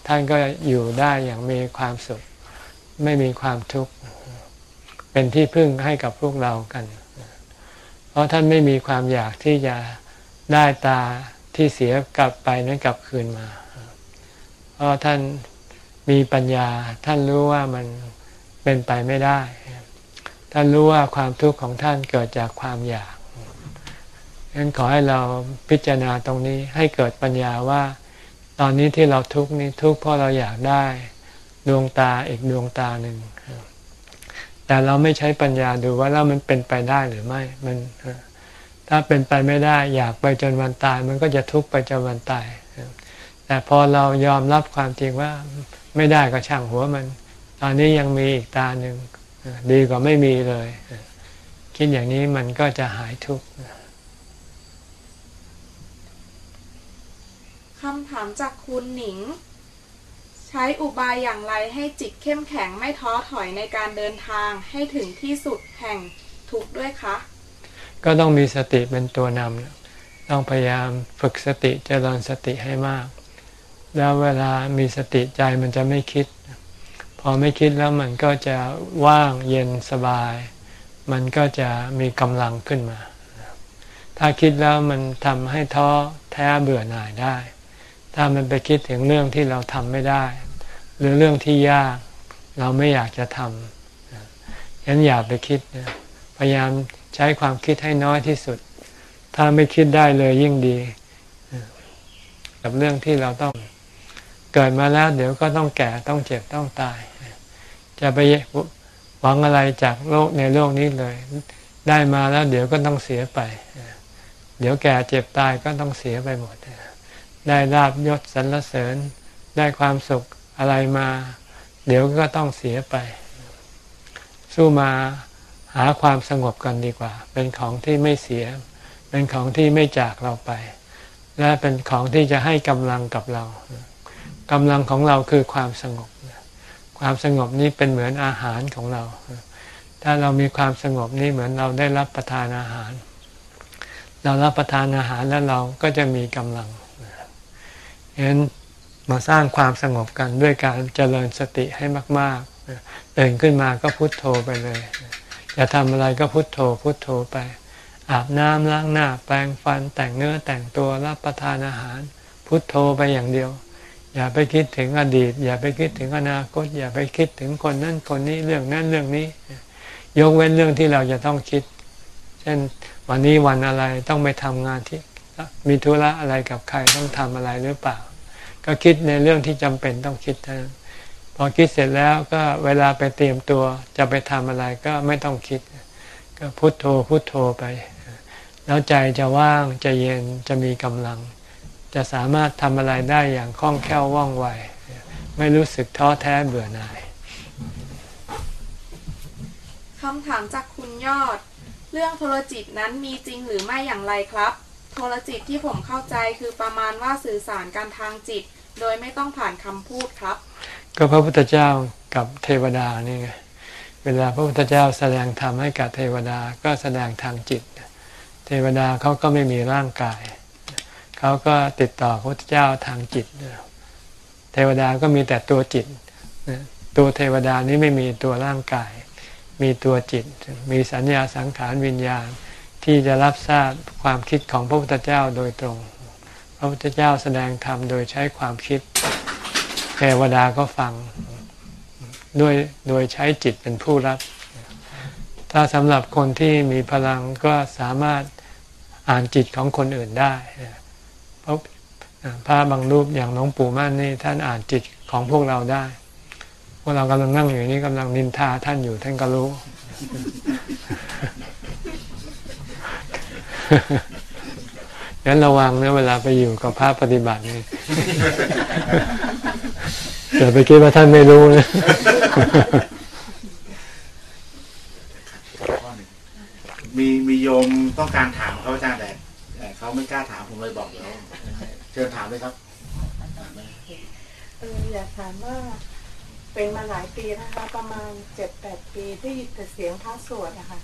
ท่านก็อยู่ได้อย่างมีความสุข ไม่มีความทุกข์ เป็นที่พึ่งให้กับพวกเรากัน เพราะท่านไม่มีความอยากที่จะได้ตาที่เสียกลับไปนั้นกลับคืนมา เพราะท่านมีปัญญาท่านรู้ว่ามันเป็นไปไม่ได้ ท่านรู้ว่าความทุกข์ของท่านเกิดจากความอยากฉะนั้นขอให้เราพิจารณาตรงนี้ให้เกิดปัญญาว่า ตอนนี้ที่เราทุกข์นี้ทุกข์เพราะเราอยากได้ดวงตาอีกดวงตาหนึ่งแต่เราไม่ใช้ปัญญาดูว่าแล้วมันเป็นไปได้หรือไม่มันถ้าเป็นไปไม่ได้อยากไปจนวันตาย มันก็จะทุกข์ไปจนวันตาย แต่พอเรายอมรับความจริงว่าไม่ได้ก็ช่างหัวมัน ตอนนี้ยังมีอีกตาหนึ่ง ดีกว่าไม่มีเลย คิดอย่างนี้มันก็จะหายทุกข์คำถามจากคุณหนิง ใช้อุบายอย่างไรให้จิตเข้มแข็งไม่ท้อถอยในการเดินทางให้ถึงที่สุดแห่งทุกข์ด้วยคะ ก็ต้องมีสติเป็นตัวนำต้องพยายามฝึกสติเจริญสติให้มาก แล้วเวลามีสติใจมันจะไม่คิด พอไม่คิดแล้วมันก็จะว่างเย็นสบาย มันก็จะมีกำลังขึ้นมา ถ้าคิดแล้วมันทำให้ท้อแท้เบื่อหน่ายได้ ถ้ามันไปคิดถึงเรื่องที่เราทำไม่ได้ หรือเรื่องที่ยากเราไม่อยากจะทำยันอย่าไปคิดนะพยายามใช้ความคิดให้น้อยที่สุด ถ้าไม่คิดได้เลยยิ่งดี กับเรื่องที่เราต้องเกิดมาแล้วเดี๋ยวก็ต้องแก่ต้องเจ็บต้องตาย จะไปหวังอะไรจากโลกในโลกนี้เลย ได้มาแล้วเดี๋ยวก็ต้องเสียไป เดี๋ยวแก่เจ็บตายก็ต้องเสียไปหมด ได้ลาบยศสรรเสริญ ได้ความสุขอะไรมา เดี๋ยวก็ต้องเสียไป สู้มาหาความสงบกันดีกว่า เป็นของที่ไม่เสีย เป็นของที่ไม่จากเราไป และเป็นของที่จะให้กำลังกับเรากำลังของเราคือความสงบ ความสงบนี้เป็นเหมือนอาหารของเรา ถ้าเรามีความสงบนี้เหมือนเราได้รับประทานอาหาร เรารับประทานอาหารแล้วเราก็จะมีกำลังฉะนั้นมาสร้างความสงบกันด้วยการเจริญสติให้มากๆตื่นขึ้นมาก็พุโทโธไปเลยจะทำอะไรก็พุโทโธพุโทโธไป อาบน้ำล้างหน้า แปรงฟันแต่งเนื้อแต่งตัวรับประทานอาหาร พุโทโธไปอย่างเดียว อย่าไปคิดถึงอดีต อย่าไปคิดถึงอนาคต อย่าไปคิดถึงคนนั้นคนนี้เรื่องนั้นเรื่องนี้ ยกเว้นเรื่องที่เราจะต้องคิด เช่นวันนี้วันอะไรต้องไปทำงานที่ มีธุระอะไรกับใครต้องทำอะไรหรือเปล่า ก็คิดในเรื่องที่จำเป็นต้องคิดเท่านั้นพอคิดเสร็จแล้วก็เวลาไปเตรียมตัวจะไปทำอะไรก็ไม่ต้องคิด ก็พุโทโธพุโทโธไป แล้วใจจะว่างจะเย็นจะมีกำลัง จะสามารถทำอะไรได้อย่างคล่องแคล่วว่องไว ไม่รู้สึกท้อแท้เบื่อหน่ายคำถามจากคุณยอด เรื่องโทรจิตนั้นมีจริงหรือไม่อย่างไรครับ โทรจิตที่ผมเข้าใจคือประมาณว่าสื่อสารการทางจิต โดยไม่ต้องผ่านคำพูดครับ ก็พระพุทธเจ้ากับเทวดานี่ไงเวลาพระพุทธเจ้าแสดงธรรมให้กับเทวดาก็แสดงทางจิต เทวดาเขาก็ไม่มีร่างกาย เขาก็ติดต่อพระพุทธเจ้าทางจิต เทวดาก็มีแต่ตัวจิต ตัวเทวดานี้ไม่มีตัวร่างกาย มีตัวจิต มีสัญญาสังขารวิญญาณที่จะรับทราบความคิดของพระพุทธเจ้าโดยตรง พระพุทธเจ้าแสดงธรรมโดยใช้ความคิด เทวดาก็ฟังด้วยโดยใช้จิตเป็นผู้รับ ถ้าสำหรับคนที่มีพลังก็สามารถอ่านจิตของคนอื่นได้ พราะพระบางรูปอย่างหลวงปู่มั่นนี่ท่านอ่านจิตของพวกเราได้ พวกเรากำลังนั่งอยู่นี่กำลังนินทาท่านอยู่ท่านก็รู้ งั้นระวังนะเวลาไปอยู่กับพระปฏิบัตินี่อย่าไปคิดว่าท่านไม่รู้นะมีมีโยมต้องการถามเขาอาจารย์แต่แต่เขาไม่กล้าถามผมเลยบอกเดี๋ยว เชิญถามเลยครับเอออยากถามว่าเป็นมาหลายปีนะคะ ประมาณเจ็ดแปดปีได้ยินแต่เสียงพระสวดนะคะ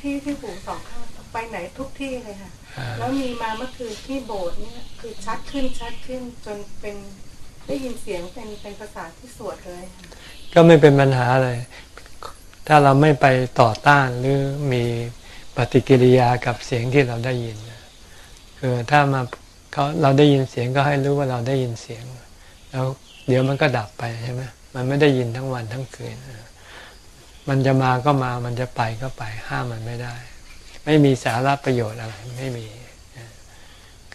ที่ที่หูสองข้างไปไหนทุกที่เลยค่ะ แล้วมีมาเมื่อคืนที่โบสถ์เนี่ยคือชัดขึ้นชัดขึ้นจนเป็นได้ยินเสียงเป็นเป็นภาษาที่สวดเลยค่ะก็ไม่เป็นปัญหาอะไรถ้าเราไม่ไปต่อต้านหรือมีปฏิกิริยากับเสียงที่เราได้ยินคือถ้ามา เขาเราได้ยินเสียงก็ให้รู้ว่าเราได้ยินเสียง แล้วเดี๋ยวมันก็ดับไปใช่ไหมมันไม่ได้ยินทั้งวันทั้งคืน มันจะมาก็มา มันจะไปก็ไป ห้ามมันไม่ได้ ไม่มีสาระประโยชน์อะไรไม่มี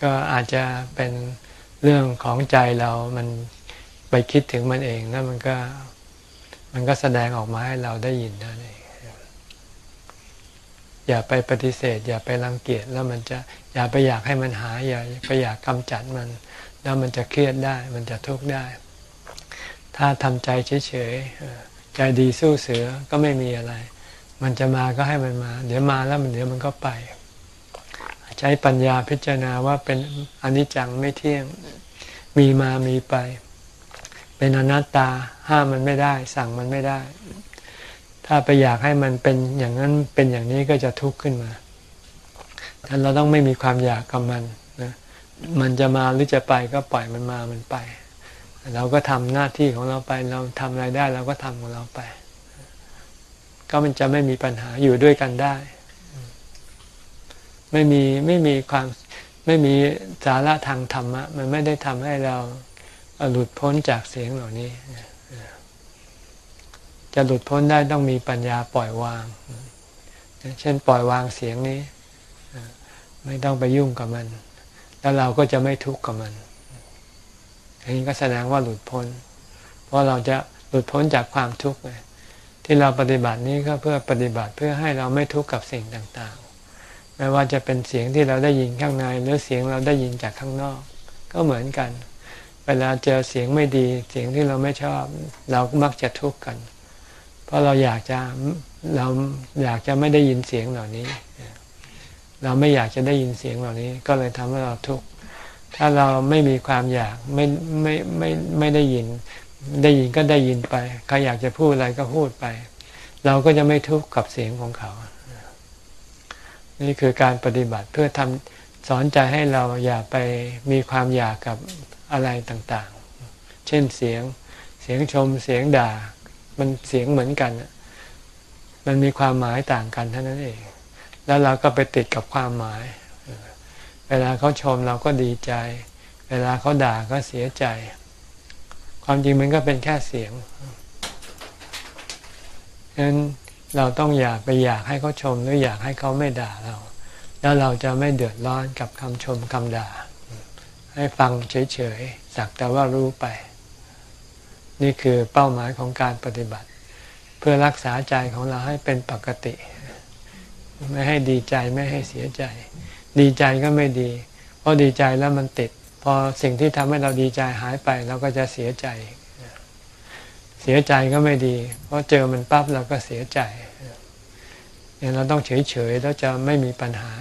ก็อาจจะเป็นเรื่องของใจเรา มันไปคิดถึงมันเอง แล้วมันก็ มันก็แสดงออกมาให้เราได้ยินนั่นเอง อย่าไปปฏิเสธ อย่าไปรังเกียจแล้วมันจะอย่าไปอยากให้มันหายอย่าไปอยากกำจัดมัน แล้วมันจะเครียดได้ มันจะทุกข์ได้ ถ้าทำใจเฉยๆใจดีสู้เสือก็ไม่มีอะไร มันจะมาก็ให้มันมา เดี๋ยวมาแล้วมันเดี๋ยวมันก็ไป ใช้ปัญญาพิจารณาว่าเป็นอนิจจังไม่เที่ยงมีมามีไป เป็นอนัตตาห้ามมันไม่ได้ สั่งมันไม่ได้ ถ้าไปอยากให้มันเป็นอย่างนั้นเป็นอย่างนี้ก็จะทุกข์ขึ้นมาท่านเราต้องไม่มีความอยากกับมันนะมันจะมาหรือจะไปก็ปล่อยมันมามันไป เราก็ทำหน้าที่ของเราไป เราทำอะไรได้เราก็ทำของเราไป ก็มันจะไม่มีปัญหาอยู่ด้วยกันได้ ไม่มีไม่มีความไม่มีสาระทางธรรมะ มันไม่ได้ทำให้เราหลุดพ้นจากเสียงเหล่านี้ จะหลุดพ้นได้ต้องมีปัญญาปล่อยวาง เช่นปล่อยวางเสียงนี้ ไม่ต้องไปยุ่งกับมัน แล้วเราก็จะไม่ทุกข์กับมันอันนี้ก็แสดงว่าหลุดพ้น เพราะเราจะหลุดพ้นจากความทุกข์ที่เราปฏิบัตินี้ก็เพื่อปฏิบัติเพื่อให้เราไม่ทุกข์กับสิ่งต่างๆ ไม่ว่าจะเป็นเสียงที่เราได้ยินข้างใน หรือเสียงเราได้ยินจากข้างนอก ก็เหมือนกัน เวลาเจอเสียงไม่ดี เสียงที่เราไม่ชอบ เราก็มักจะทุกข์กัน เพราะเราอยากจะเราอยากจะไม่ได้ยินเสียงเหล่านี้ เราไม่อยากจะได้ยินเสียงเหล่านี้ ก็เลยทำให้เราทุกข์ถ้าเราไม่มีความอยากไม่ไม่ไม่ไม่ได้ยิน ได้ยินก็ได้ยินไปใครอยากจะพูดอะไรก็พูดไป เราก็จะไม่ทุกข์กับเสียงของเขา นี่คือการปฏิบัติเพื่อทำสอนใจให้เราอย่าไปมีความอยากกับอะไรต่างๆ เช่นเสียงเสียงชมเสียงด่า มันเสียงเหมือนกัน มันมีความหมายต่างกันเท่านั้นเอง แล้วเราก็ไปติดกับความหมาย เวลาเขาชมเราก็ดีใจ เวลาเขาด่าก็เสียใจ ความจริงมันก็เป็นแค่เสียงฉะนั้นเราต้องอยากไปอยากให้เขาชมหรืออยากให้เขาไม่ด่าเรา แล้วเราจะไม่เดือดร้อนกับคำชมคำด่า ให้ฟังเฉยๆสักแต่ว่ารู้ไป นี่คือเป้าหมายของการปฏิบัติ เพื่อรักษาใจของเราให้เป็นปกติ ไม่ให้ดีใจไม่ให้เสียใจ ดีใจก็ไม่ดี เพราะดีใจแล้วมันติด พอสิ่งที่ทำให้เราดีใจหายไปเราก็จะเสียใจ เสียใจก็ไม่ดี เพราะเจอมันปั๊บเราก็เสียใจเนี่ยเราต้องเฉยๆแล้วจะไม่มีปัญหา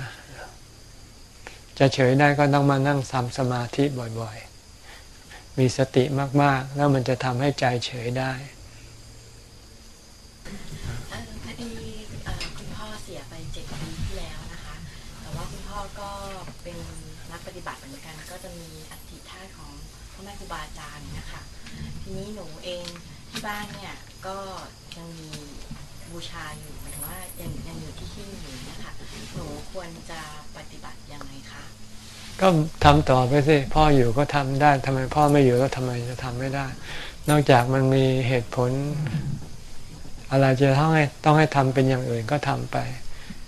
จะเฉยได้ก็ต้องมานั่งทำสมาธิบ่อยๆ มีสติมาก ๆ แล้วมันจะทำให้ใจเฉยได้พอดีคุณพ่อเสียไปเจ็ดปีที่แล้วนะคะ แต่ว่าคุณพ่อก็เป็นนักปฏิบัติเหมือนกัน ก็จะมีอัฐิธาตุของพ่อแม่ครูบาอาจารย์นะคะทีนี้หนูเองที่บ้านเนี่ยก็ยังมีบูชาอยู่หมายถึงว่ายังยังอยู่ที่ที่อยู่นะคะหนูควรจะปฏิบัติยังไง ก็ทำต่อไปสิพ่ออยู่ก็ทำได้ทำไมพ่อไม่อยู่แล้วทำไมจะทำไม่ได้ นอกจากมันมีเหตุผล อะไรจะต้องให้ต้องให้ทำเป็นอย่างอื่นก็ทำไป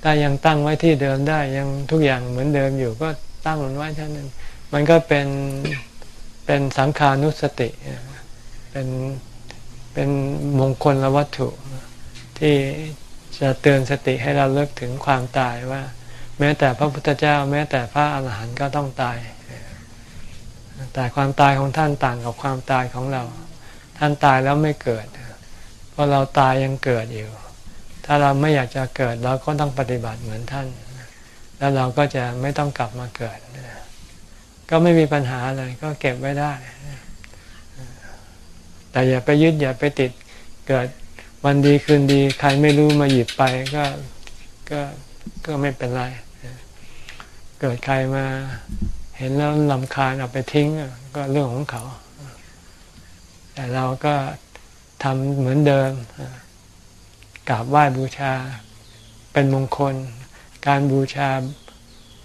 ถ้ายังตั้งไว้ที่เดิมได้ยังทุกอย่างเหมือนเดิมอยู่ก็ตั้งมันไว้เท่านั้นมันก็เป็นเป็นสังขานุสติเป็นเป็นมงคลละวัตถุ ที่จะเตือนสติให้เราเลิกถึงความตายว่า แม้แต่พระพุทธเจ้า แม้แต่พระอาหารหันต์ก็ต้องตาย แต่ความตายของท่านต่างกับความตายของเรา ท่านตายแล้วไม่เกิด เพราะเราตายยังเกิดอยู่ ถ้าเราไม่อยากจะเกิดเราก็ต้องปฏิบัติเหมือนท่าน แล้วเราก็จะไม่ต้องกลับมาเกิด ก็ไม่มีปัญหาอะไรก็เก็บไว้ได้ แต่อย่าไปยึดอย่าไปติดเกิดวันดีคืนดี ใครไม่รู้มาหยิบไปก็ก็ก็ไม่เป็นไร เกิดใครมาเห็นแล้วลำคาญเอาไปทิ้งก็เรื่องของเขา แต่เราก็ทำเหมือนเดิมกราบไหว้บูชาเป็นมงคล การบูชา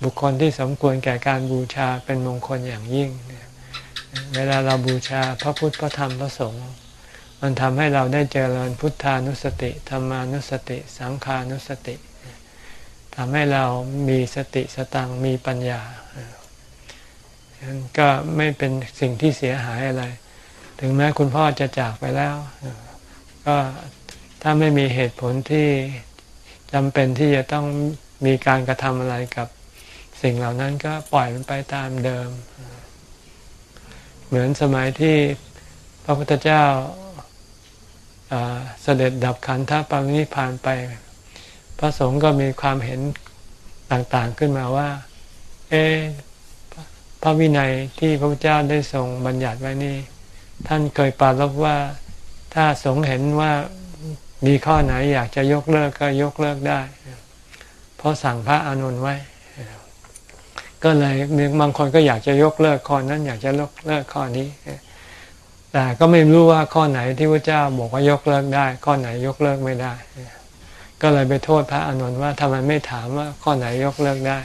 บุคคลที่สมควรแก่การบูชาเป็นมงคลอย่างยิ่ง เวลาเราบูชาพระพุทธพระธรรมพระสงฆ์มันทำให้เราได้เจริญพุทธานุสติธรรมานุสติ สังขานุสติ ทำให้เรามีสติสตังมีปัญญาก็ไม่เป็นสิ่งที่เสียหายอะไร ถึงแม้คุณพ่อจะจากไปแล้ว ก็ถ้าไม่มีเหตุผลที่จำเป็นที่จะต้องมีการกระทำอะไรกับสิ่งเหล่านั้นก็ปล่อยมันไปตามเดิม เหมือนสมัยที่พระพุทธเจ้าเสด็จดับขันธปรินิพานไป พระสงฆ์ก็มีความเห็นต่างๆขึ้นมาว่า เอพระวินัยที่พระพุทธเจ้าได้ทรงบัญญัติไว้นี่ท่านเคยปรารบว่าถ้าสงฆ์เห็นว่ามีข้อไหนอยากจะยกเลิกก็ยกเลิกได้ เพราะสั่งพระอนุนไว้ ก็เลยบางคนก็อยากจะยกเลิกข้อนั้น อยากจะยกเลิกข้อนี้ แต่ก็ไม่รู้ว่าข้อไหนที่พระเจ้าบอกว่ายกเลิกได้ ข้อไหนยกเลิกไม่ได้ ก็เลยไปโทษพระอนุนว่าทำไมไม่ถามว่าข้อไหนยกเลิกได้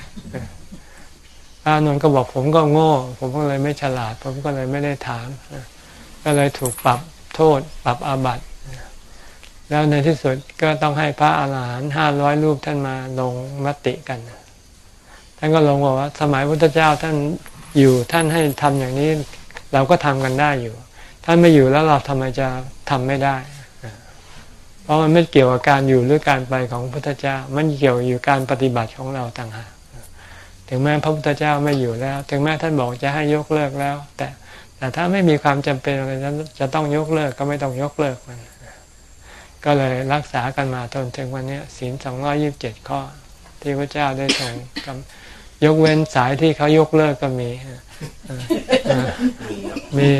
พระอนุนก็บอกผมก็โง่ ผมก็เลยไม่ฉลาด ผมก็เลยไม่ได้ถาม ก็เลยถูกปรับโทษปรับอาบัติแล้วในที่สุดก็ต้องให้พระอาหารหันต์ห้าร้อยรูปท่านมาลงมติกัน ท่านก็ลงบอกว่า สมัยพุทธเจ้าท่านอยู่ท่านให้ทำอย่างนี้ เราก็ทำกันได้อยู่ ท่านไม่อยู่แล้วเราทำไมจะทำไม่ได้ ราะมันไม่เกี่ยวกับการอยู่หรือการไปของพระพุทธเจ้า มันเกี่ยวอยู่การปฏิบัติของเราต่างหากถึงแม้พระพุทธเจ้าไม่อยู่แล้ว ถึงแม้ท่านบอกจะให้ยกเลิกแล้ว แต่แต่ถ้าไม่มีความจำเป็นอะไรจะต้องยกเลิกก็ไม่ต้องยกเลิกมัน ก็เลยรักษากันมาจนถึงวันนี้ศีลสองร้อยิบเจ็ดข้อ ที่พระเจ้าได้ทรง ยกเว้นสายที่เขายกเลิกก็มีมี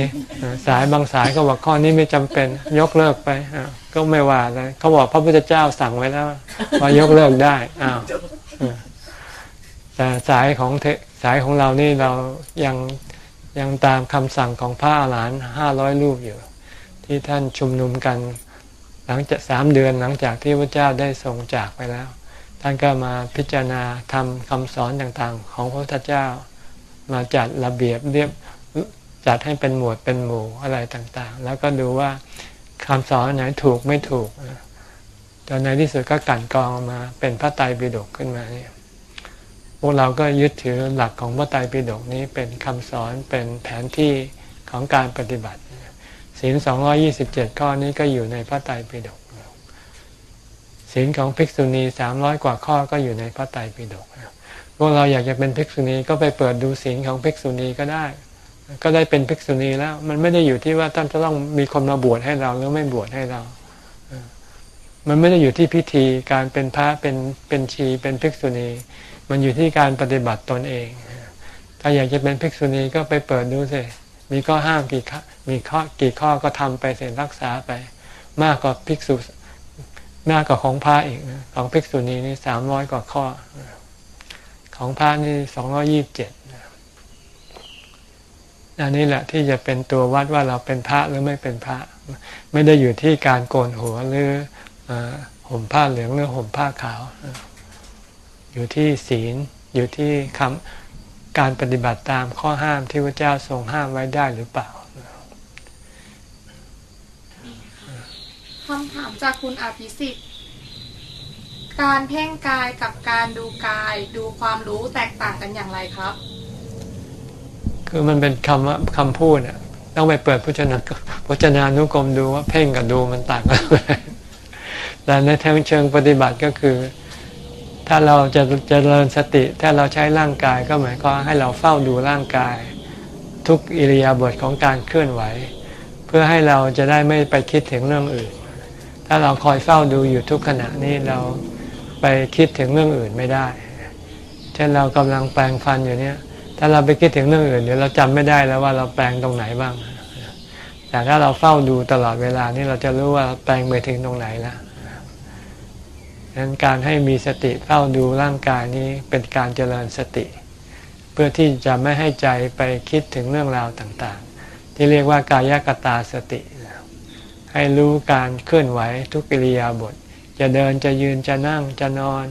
สายบางสายก็บอกข้อนี้ไม่จำเป็นยกเลิกไปก็ไม่ว่าเลยเขาบอกพระพุทธเจ้าสั่งไว้แล้วว่ายกเลิกได้อ้าวแต่สายของสายของเรานี่เรายังยังตามคำสั่งของพระอาหารหันต์ห้าร้อยรูปอยู่ ที่ท่านชุมนุมกัน หลังจากสามเดือนหลังจากที่พระเจ้าได้ทรงจากไปแล้ว ท่านก็มาพิจารณาทำคำสอนต่างๆ ของพระพุทธเจ้า มาจัดระเบียบเรียบจัดให้เป็นหมวดเป็นหมู่อะไรต่างๆ แล้วก็ดูว่าคำสอนไหนถูกไม่ถูกจนในที่สุดก็กั่นกรองมาเป็นพระไตรปิฎกขึ้นมาเนี่ยพวกเราก็ยึดถือหลักของพระไตรปิฎกนี้เป็นคำสอนเป็นแผนที่ของการปฏิบัติศีลสองยี่สิบเจ็ดข้อนี้ก็อยู่ในพระไตรปิฎก ศีลของภิกษุณีสามร้อยกว่าข้อก็อยู่ในพระไตรปิฎกพวกเราอยากจะเป็นภิกษุณีก็ไปเปิดดูศีลของภิกษุณีก็ได้ ก็ได้เป็นภิกษุณีแล้ว มันไม่ได้อยู่ที่ว่าท่านจะต้องมีคนมาบวชให้เราหรือไม่บวชให้เรา มันไม่ได้อยู่ที่พิธีการเป็นพระเป็นเป็นชีเป็นภิกษุณี มันอยู่ที่การปฏิบัติตนเอง ถ้าอยากจะเป็นภิกษุณีก็ไปเปิดดูสิมีข้อห้ามกี่ข้อมีข้อกี่ข้อก็ทำไปเสร็จรักษาไป มากกว่าภิกษุ มากกว่าของพระอีกนะของภิกษุณีนี่สามร้อยกว่าข้อ ของพระนี่สองร้อยี่บเจ็ดอันนี้แหละที่จะเป็นตัววัดว่าเราเป็นพระหรือไม่เป็นพระ ไม่ได้อยู่ที่การโกนหัวหรือห่มผ้าเหลืองหรือห่มผ้าขาว อยู่ที่ศีลอยู่ที่คำการปฏิบัติตามข้อห้ามที่พระเจ้าทรงห้ามไว้ได้หรือเปล่าคำถาม จากคุณอภิสิทธิ์ การเพ่งกายกับการดูกาย ดูความรู้แตกต่างกันอย่างไรครับ คือมันเป็นคำคำพูดอะต้องไปเปิดพุทธนาพจนานุกรมดูว่าเพ่งกับดูมันต่างกันแต่ในทางเชิงปฏิบัติก็คือ ถ้าเราจะจะเจริญสติ ถ้าเราใช้ร่างกายก็หมายความให้เราเฝ้าดูร่างกาย ทุกอิริยาบถของการเคลื่อนไหว เพื่อให้เราจะได้ไม่ไปคิดถึงเรื่องอื่น ถ้าเราคอยเฝ้าดูอยู่ทุกขณะนี้เราไปคิดถึงเรื่องอื่นไม่ได้ เช่นเรากำลังแปลงฟันอยู่เนี่ย ถ้าเราไปคิดถึงเรื่องอื่นเดี๋ยวเราจำไม่ได้แล้วว่าเราแปลงตรงไหนบ้าง แต่ถ้าเราเฝ้าดูตลอดเวลานี่เราจะรู้ว่าแปลงไปถึงตรงไหนแล้วดังนั้นการให้มีสติเฝ้าดูร่างกายนี้เป็นการเจริญสติ เพื่อที่จะไม่ให้ใจไปคิดถึงเรื่องราวต่างๆ ที่เรียกว่ากายกตาสติ ให้รู้การเคลื่อนไหวทุกิริยาบท จะเดินจะยืนจะนั่งจะนอน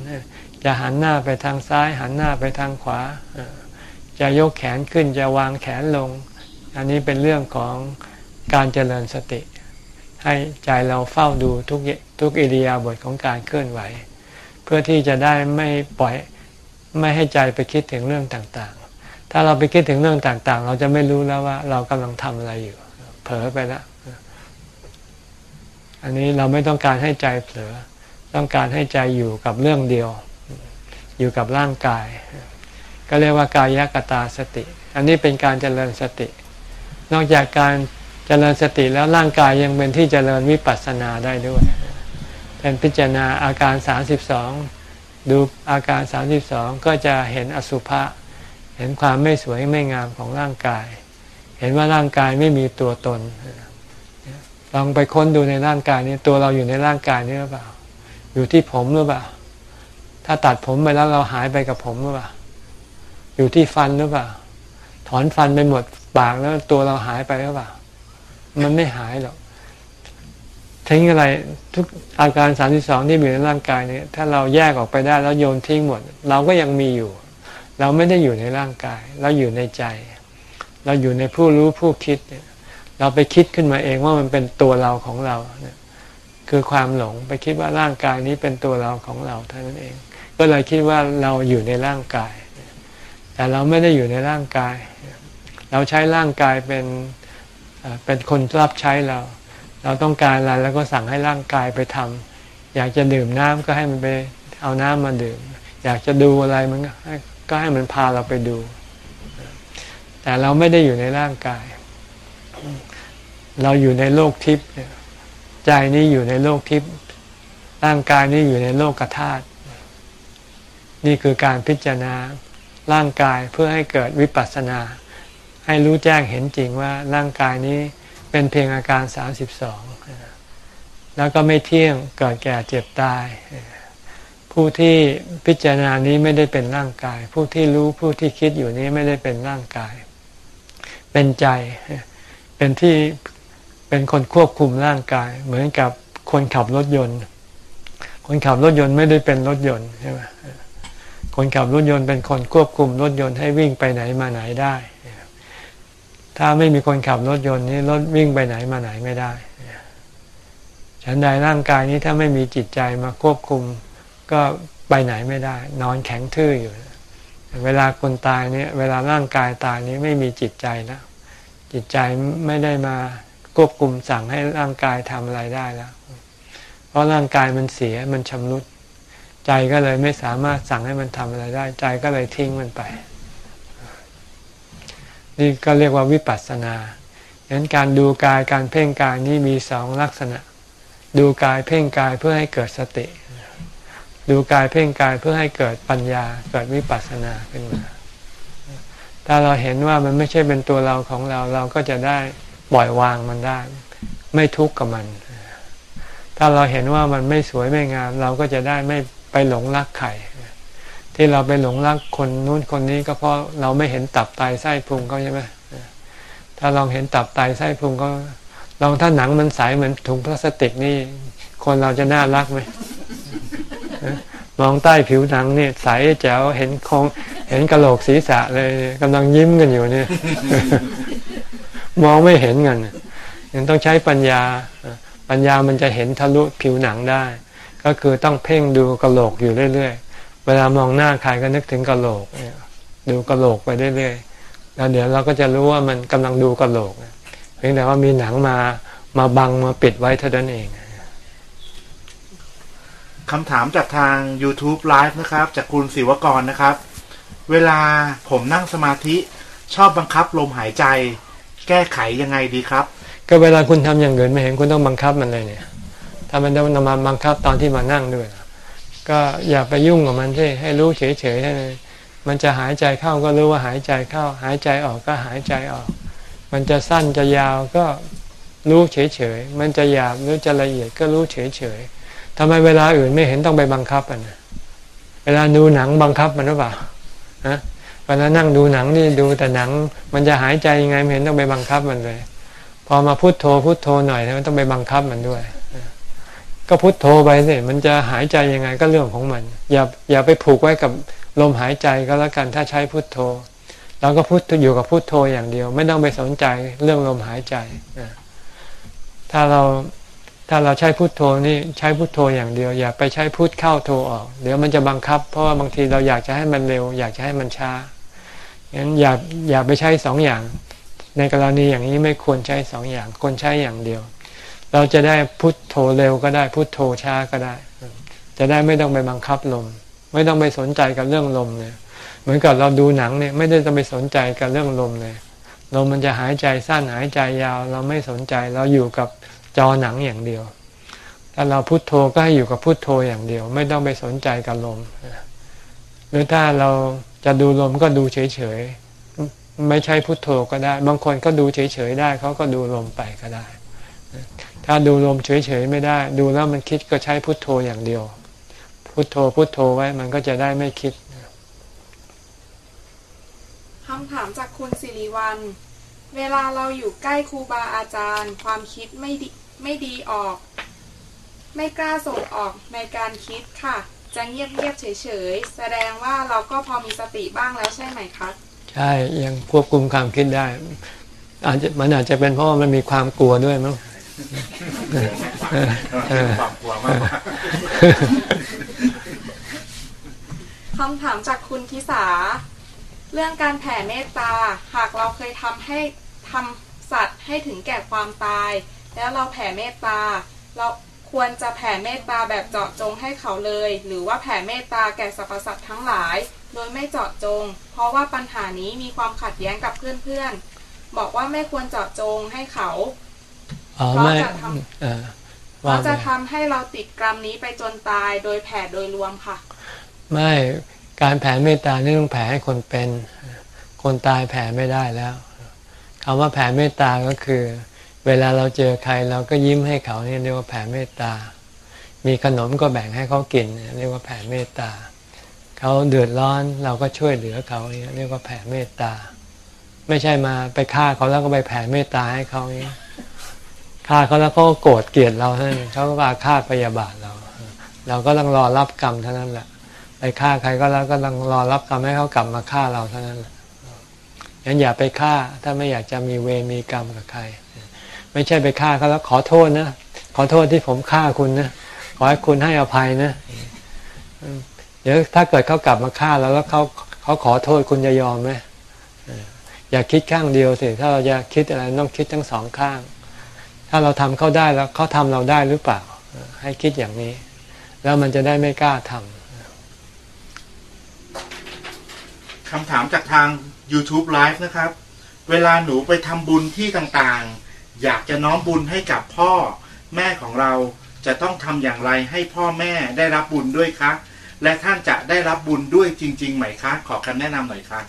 จะหันหน้าไปทางซ้าย หันหน้าไปทางขวา จะยกแขนขึ้นจะวางแขนลง อันนี้เป็นเรื่องของการเจริญสติ ให้ใจเราเฝ้าดูทุกทุกอิริยาบถของการเคลื่อนไหว เพื่อที่จะได้ไม่ปล่อยไม่ให้ใจไปคิดถึงเรื่องต่างๆ ถ้าเราไปคิดถึงเรื่องต่างๆ เราจะไม่รู้แล้วว่าเรากำลังทำอะไรอยู่ เผลอไปแล้ว อันนี้เราไม่ต้องการให้ใจเผลอ ต้องการให้ใจอยู่กับเรื่องเดียว อยู่กับร่างกาย ก็เรียกว่ากายกตาสติ อันนี้เป็นการเจริญสติ นอกจากการเจริญสติแล้วร่างกายยังเป็นที่เจริญวิปัสสนาได้ด้วยเป็นพิจารณาอาการ 32 ดูอาการ 32 ก็จะเห็นอสุภะ เห็นความไม่สวยไม่งามของร่างกาย เห็นว่าร่างกายไม่มีตัวตน ลองไปค้นดูในร่างกายนี้ตัวเราอยู่ในร่างกายนี้หรือเปล่า อยู่ที่ผมหรือเปล่า ถ้าตัดผมไปแล้วเราหายไปกับผมหรือเปล่า อยู่ที่ฟันหรือเปล่า ถอนฟันไปหมดปากแล้วตัวเราหายไปหรือเปล่า มันไม่หายหรอกทิ้งอะไรทุกอาการสามที่สองที่มีในร่างกายนี่ยถ้าเราแยกออกไปได้แล้วโยนทิ้งหมด เราก็ยังมีอยู่ เราไม่ได้อยู่ในร่างกาย เราอยู่ในใจ เราอยู่ในผู้รู้ผู้คิดเนี่ย เราไปคิดขึ้นมาเองว่ามันเป็นตัวเราของเราเนี่ยคือความหลงไปคิดว่าร่างกายนี้เป็นตัวเราของเราเท่านั้นเอง ก็เลยคิดว่าเราอยู่ในร่างกาย แต่เราไม่ได้อยู่ในร่างกาย เราใช้ร่างกายเป็นเป็นคนรับใช้เรา เราต้องการอะไรแล้วก็สั่งให้ร่างกายไปทำอยากจะดื่มน้ำก็ให้มันไปเอาน้ำมาดื่ม อยากจะดูอะไรมันก็ให้มันพาเราไปดู แต่เราไม่ได้อยู่ในร่างกาย เราอยู่ในโลกทิพย์ใจนี้อยู่ในโลกทิพย์ร่างกายนี้อยู่ในโลกกธาตุนี่คือการพิจารณาร่างกายเพื่อให้เกิดวิปัสสนา ให้รู้แจ้งเห็นจริงว่าร่างกายนี้เป็นเพียงอาการ 32 แล้วก็ไม่เที่ยงเกิดแก่เจ็บตาย ผู้ที่พิจารณานี้ไม่ได้เป็นร่างกาย ผู้ที่รู้ผู้ที่คิดอยู่นี้ไม่ได้เป็นร่างกาย เป็นใจเป็นที่ เป็นคนควบคุมร่างกาย เหมือนกับคนขับรถยนต์ คนขับรถยนต์ไม่ได้เป็นรถยนต์ใช่ไหมคนขับรถยนต์เป็นคนควบคุมรถยนต์ให้วิ่งไปไหนมาไหนได้ ถ้าไม่มีคนขับรถยนต์นี้รถวิ่งไปไหนมาไหนไม่ได้ ฉันใดร่างกายนี้ถ้าไม่มีจิตใจมาควบคุมก็ไปไหนไม่ได้ นอนแข็งทื่ออยู่ เวลาคนตายเนี่ย เวลาร่างกายตายนี้ไม่มีจิตใจแล้วจิตใจไม่ได้มา ควบคุมสั่งให้ร่างกายทำอะไรได้แล้วเพราะร่างกายมันเสียมันชำรุด ใจก็เลยไม่สามารถสั่งให้มันทำอะไรได้ ใจก็เลยทิ้งมันไป นี่ก็เรียกว่าวิปัสสนาดังนั้นการดูกายการเพ่งกายนี้มีสองลักษณะ ดูกายเพ่งกายเพื่อให้เกิดสติ ดูกายเพ่งกายเพื่อให้เกิดปัญญา เกิดวิปัสสนาขึ้นมาถ้าเราเห็นว่ามันไม่ใช่เป็นตัวเราของเราเราก็จะได้ ปล่อยวางมันได้ ไม่ทุกข์กับมัน ถ้าเราเห็นว่ามันไม่สวยไม่งาม เราก็จะได้ไม่ไปหลงรักใครที่เราไปหลงรักคนนู้นคนนี้ก็เพราะเราไม่เห็นตับไตไส้พุงเขาใช่ไหมถ้าลองเห็นตับไตไส้พุงก็ ลองถ้าหนังมันใสเหมือนถุงพลาสติกนี่ คนเราจะน่ารักไหมมองใต้ผิวหนังนี่ใสแจ๋วเห็นคงเห็นกระโหลกศีรษะเลยกำลังยิ้มกันอยู่เนี่ย มองไม่เห็นกันยังต้องใช้ปัญญา ปัญญามันจะเห็นทะลุผิวหนังได้ ก็คือต้องเพ่งดูกระโหลกอยู่เรื่อย ๆ เวลามองหน้าใครก็นึกถึงกระโหลกดูกระโหลกไปเรื่อยๆแล้วเดี๋ยวเราก็จะรู้ว่ามันกำลังดูกระโหลกเพียงแต่ว่ามีหนังมามาบังมาปิดไว้เท่านั้นเองคำถามจากทาง YouTube Live นะครับ จากคุณศิวกรนะครับ เวลาผมนั่งสมาธิชอบบังคับลมหายใจ แก้ไขยังไงดีครับ ก็เวลาคุณทำอย่างอื่นไม่เห็นคุณต้องบังคับมันเลยเนี่ย ถ้ามันต้องมาบังคับตอนที่มานั่งด้วย ก็อย่าไปยุ่งกับมันใช่ให้รู้เฉยๆให้เลยมันจะหายใจเข้าก็รู้ว่าหายใจเข้า หายใจออกก็หายใจออก มันจะสั้นจะยาวก็รู้เฉยๆ มันจะหยาบหรือจะละเอียดก็รู้เฉยๆทำไมเวลาอื่นไม่เห็นต้องไปบังคับมันเวลาดูหนังบังคับมันหรือเปล่าฮะ วลานั่งดูหนังนี่ดูแต่หนังมันจะหายใจยังไงไม่เห็นต้องไปบังคับมันเลย พอมาพุโทโธพุโทโธหน่อยมันต้องไปบังคับมันด้วย ก็พุโทโธไปสิมันจะหายใจยังไงก็เรื่องของมัน อย่าอย่าไปผูกไว้กับลมหายใจก็แล้วกันถ้าใช้พุโทโธเราก็พุทอยู่กับพุโทโธอย่างเดียว ไม่ต้องไปสนใจเรื่องลมหายใจถ้าเราถ้าเราใช้พุทโธนี่ใช้พุทโธอย่างเดียว อย่าไปใช้พุทเข้าโธออก เดี๋ยวมันจะบังคับ เพราะว่าบางทีเราอยากจะให้มันเร็ว อยากจะให้มันช้า งั้นอย่าอย่าไปใช้สองอย่าง ในกรณีอย่างนี้ไม่ควรใช้สองอย่างควรใช้อย่างเดียว เราจะได้พุทโธเร็วก็ได้พุทโธช้าก็ได้ จะได้ไม่ต้องไปบังคับลม ไม่ต้องไปสนใจกับเรื่องลมเนี่ยเหมือนกับเราดูหนังเนี่ยไม่ได้ต้องไปสนใจกับเรื่องลมเลยลมมันจะหายใจสั้นหายใจยาว เราไม่สนใจเราอยู่กับจอหนังอย่างเดียว ถ้าเราพุโทโธก็ให้อยู่กับพุโทโธอย่างเดียว ไม่ต้องไปสนใจกับลมหรือถ้าเรา จะดูลมก็ดูเฉยๆไม่ใช่พุโทโธก็ได้ บางคนก็ดูเฉยๆได้เขาก็ดูลมไปก็ได้ ถ้าดูลมเฉยๆไม่ได้ ดูแล้วมันคิดก็ใช้พุโทโธอย่างเดียว พุโทโธพุโทโธไว้มันก็จะได้ไม่คิดคำถามจากคุณสิริวัลเวลาเราอยู่ใกล้ครูบาอาจารย์ ความคิดไม่ดีไม่ดีออก ไม่กล้าส่งออกในการคิดค่ะ จะเงียบเงียบเฉยๆแสดงว่าเราก็พอมีสติบ้างแล้วใช่ไหมคะใช่ยังควบคุมความคิดได้ อาจจะมันอาจจะเป็นเพราะมันมีความกลัวด้วยมั้งความกลัวมากคำถามจากคุณทิสา เรื่องการแผ่เมตตา หากเราเคยทำให้ทำสัตว์ให้ถึงแก่ความตาย แล้วเราแผ่เมตตา เรา ควรจะแผ่เมตตาแบบเจาะจงให้เขาเลย หรือว่าแผ่เมตตาแก่สรรพสัตว์ทั้งหลาย โดยไม่เจาะจง เพราะว่าปัญหานี้มีความขัดแย้งกับเพื่อนๆ บอกว่าไม่ควรเจาะจงให้เขาเพราะจะทำเพราะจะทำให้เราติดกรรมนี้ไปจนตายโดยแผ่โดยรวมค่ะ ไม่การแผ่เมตตานี่ต้องแผ่ให้คนเป็น คนตายแผ่ไม่ได้แล้วคำว่าแผ่เมตตาก็คือ เวลาเราเจอใครเราก็ยิ้มให้เขาเนี่ยเรียกว่าแผ่เมตตา มีขนมก็แบ่งให้เขากินเรียกว่าแผ่เมตตา เขาเดือดร้อนเราก็ช่วยเหลือเขาเรียกว่าแผ่เมตตา ไม่ใช่มาไปฆ่าเขาแล้วก็ไปแผ่เมตตาให้เขาเนี่ยฆ่าเขาแล้วเขาโกรธเกลียดเราท่านเขาก็มาฆ่าพยาบาทเรา เราก็ต้องรอรับกรรมเท่านั้นแหละไปฆ่าใครก็แล้วก็ต้องรอรับกรรมให้เขากลับมาฆ่าเราเท่านั้นแหละงั้นอย่าไปฆ่าถ้าไม่อยากจะมีเวรมีกรรมกับใคร ไม่ใช่ไปฆ่าเขาแล้วขอโทษนะ ขอโทษที่ผมฆ่าคุณนะ ขอให้คุณให้อภัยนะ เดี๋ยวถ้าเกิดเขากลับมาฆ่าเราแล้วเขาเขาขอโทษคุณจะยอมไหมอย่าคิดข้างเดียวสิ ถ้าเราจะคิดอะไรต้องคิดทั้งสองข้าง ถ้าเราทำเขาได้แล้วเขาทำเราได้หรือเปล่า ให้คิดอย่างนี้ แล้วมันจะได้ไม่กล้าทำคำถามจากทาง YouTube Live นะครับ เวลาหนูไปทำบุญที่ต่างๆ อยากจะน้อมบุญให้กับพ่อแม่ของเราจะต้องทำอย่างไรให้พ่อแม่ได้รับบุญด้วยคะ และท่านจะได้รับบุญด้วยจริง ๆ ไหมคะ ขอคำแนะนำหน่อยคะ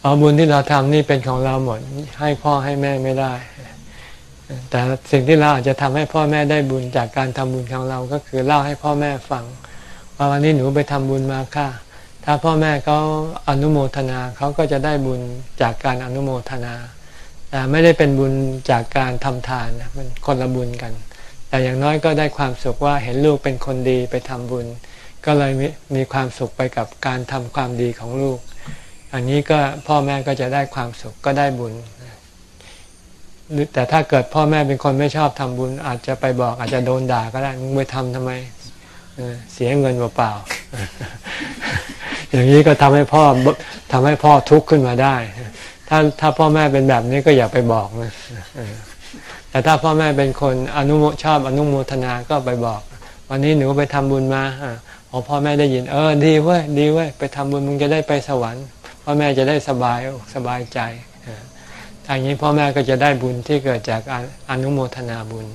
เอาบุญที่เราทำนี่เป็นของเราหมดให้พ่อให้แม่ไม่ได้ แต่สิ่งที่เราอาจจะทำให้พ่อแม่ได้บุญจากการทำบุญของเราก็คือเล่าให้พ่อแม่ฟังว่าวันนี้หนูไปทำบุญมาค่ะ ถ้าพ่อแม่เขาอนุโมทนาเขาก็จะได้บุญจากการอนุโมทนา แต่ไม่ได้เป็นบุญจากการทำทานนะมันคนละบุญกัน แต่อย่างน้อยก็ได้ความสุขว่าเห็นลูกเป็นคนดีไปทำบุญ ก็เลยมีมีความสุขไปกับการทำความดีของลูก อันนี้ก็พ่อแม่ก็จะได้ความสุขก็ได้บุญแต่ถ้าเกิดพ่อแม่เป็นคนไม่ชอบทำบุญ อาจจะไปบอกอาจจะโดนด่าก็ได้มึงไปทำทำไมเสียเงินเปล่าๆอย่างนี้ก็ทำให้พ่อทำให้พ่อทุกข์ขึ้นมาได้ ถ้าถ้าพ่อแม่เป็นแบบนี้ก็อย่าไปบอกนะแต่ถ้าพ่อแม่เป็นคนอนุโมชอบอนุโมทนาก็ไปบอก วันนี้หนูไปทำบุญมาอะพอพ่อแม่ได้ยิน เออดีเว้ยดีเว้ยไปทำบุญมึงจะได้ไปสวรรค์พ่อแม่จะได้สบายสบายใจออทางนี้พ่อแม่ก็จะได้บุญที่เกิดจากอนุโมทนาบุญ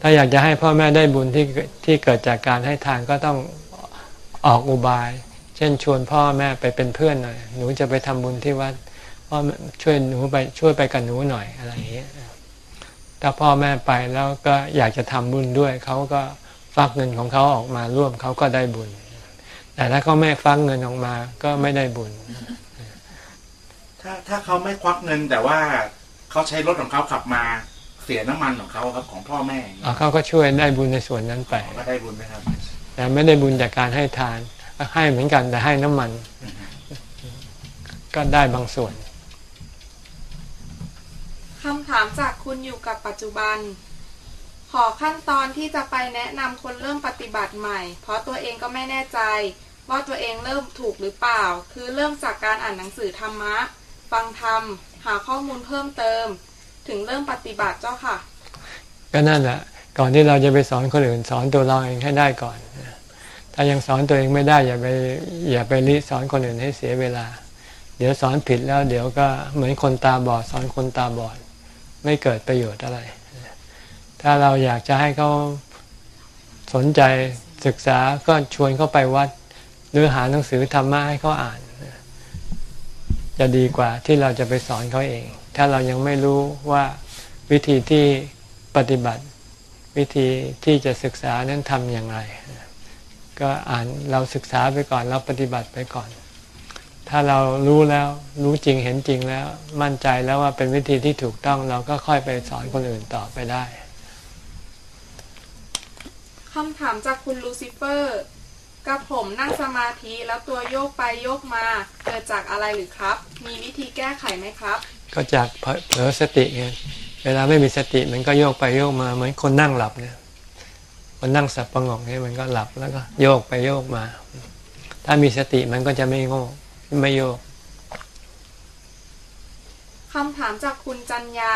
ถ้าอยากจะให้พ่อแม่ได้บุญที่ที่เกิดจากการให้ทานก็ต้องออกอุบาย เช่นชวนพ่อแม่ไปเป็นเพื่อนหน่อย หนูจะไปทำบุญที่วัด พ่อแม่ช่วยหนูไปช่วยไปกับหนูหน่อยอะไรอย่างเงี้ยถ้าพ่อแม่ไปแล้วก็อยากจะทำบุญด้วยเขาก็ฟักเงินของเขาออกมาร่วมเขาก็ได้บุญ แต่ถ้าเขาไม่ฟักเงินออกมาก็ไม่ได้บุญ ถ้าถ้าเขาไม่ควักเงินแต่ว่าเขาใช้รถของเขาขับมาเสียน้ำมันของเขาครับของพ่อแม่อย่างเงี้ยอะเขาก็ช่วยได้บุญในส่วนนั้นไปก็ได้บุญไหมครับ แต่ไม่ได้บุญจากการให้ทาน ให้เหมือนกันแต่ให้น้ำมัน ก็ได้บางส่วน คำถามจากคุณอยู่กับปัจจุบัน ขอขั้นตอนที่จะไปแนะนำคนเริ่มปฏิบัติใหม่ เพราะตัวเองก็ไม่แน่ใจ ว่าตัวเองเริ่มถูกหรือเปล่า คือเริ่มจากการอ่านหนังสือธรรมะ ฟังธรรม หาข้อมูลเพิ่มเติม ถึงเริ่มปฏิบัติเจ้าค่ะ ก็นั่นแหละ ก่อนที่เราจะไปสอนคนอื่นสอนตัวเราเองให้ได้ก่อน ถ้ายังสอนตัวเองไม่ได้อย่าไปอย่าไปรีสอนคนอื่นให้เสียเวลา เดี๋ยวสอนผิดแล้วเดี๋ยวก็เหมือนคนตาบอดสอนคนตาบอด ไม่เกิดประโยชน์อะไร ถ้าเราอยากจะให้เขาสนใจศึกษาก็ชวนเขาไปวัด หรือหาหนังสือธรรมะให้เขาอ่าน จะดีกว่าที่เราจะไปสอนเขาเอง ถ้าเรายังไม่รู้ว่าวิธีที่ปฏิบัติ วิธีที่จะศึกษานั้นทำอย่างไร ก็อ่านเราศึกษาไปก่อนเราปฏิบัติไปก่อน ถ้าเรารู้แล้วรู้จริงเห็นจริงแล้ว มั่นใจแล้วว่าเป็นวิธีที่ถูกต้องเราก็ค่อยไปสอนคนอื่นต่อไปได้คำถามจากคุณลูซิเฟอร์กับผมนั่งสมาธิแล้วตัวโยกไปโยกมาเกิดจากอะไรหรือครับ มีวิธีแก้ไขไหมครับ ก็จากเผลอสติไงเวลาไม่มีสติมันก็โยกไปโยกมาเหมือนคนนั่งหลับเนี่ยคนนั่งสับประงกเนี่ยมันก็หลับแล้วก็โยกไปโยกมา ถ้ามีสติมันก็จะไม่โง่ ไม่โยกคำถามจากคุณจัญญา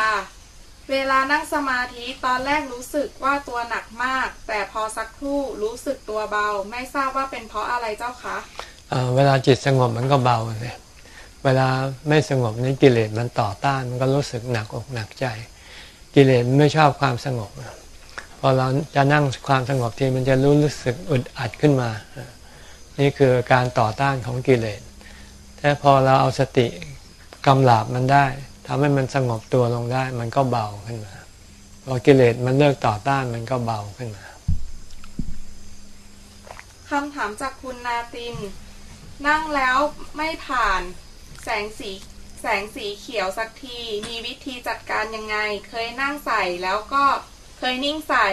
เวลานั่งสมาธิตอนแรกรู้สึกว่าตัวหนักมาก แต่พอสักครู่รู้สึกตัวเบา ไม่ทราบว่าเป็นเพราะอะไรเจ้าคะเอ่อเวลาจิตสงบมันก็เบาเลยเวลาไม่สงบนี่กิเลสมันต่อต้านมันก็รู้สึกหนักอกหนักใจ กิเลสมันไม่ชอบความสงบพอเราจะนั่งความสงบทีมันจะรู้รู้สึกอึดอัดขึ้นมา นี่คือการต่อต้านของกิเลส แต่พอเราเอาสติกำลาบมันได้ทำให้มันสงบตัวลงได้ มันก็เบาขึ้นมาพอกิเลสมันเลิกต่อต้านมันก็เบาขึ้นมาคำถามจากคุณนาติน นั่งแล้วไม่ผ่านแสงสีแสงสีเขียวสักที มีวิธีจัดการยังไง เคยนั่งใส่แล้วก็เคยนิ่งใส่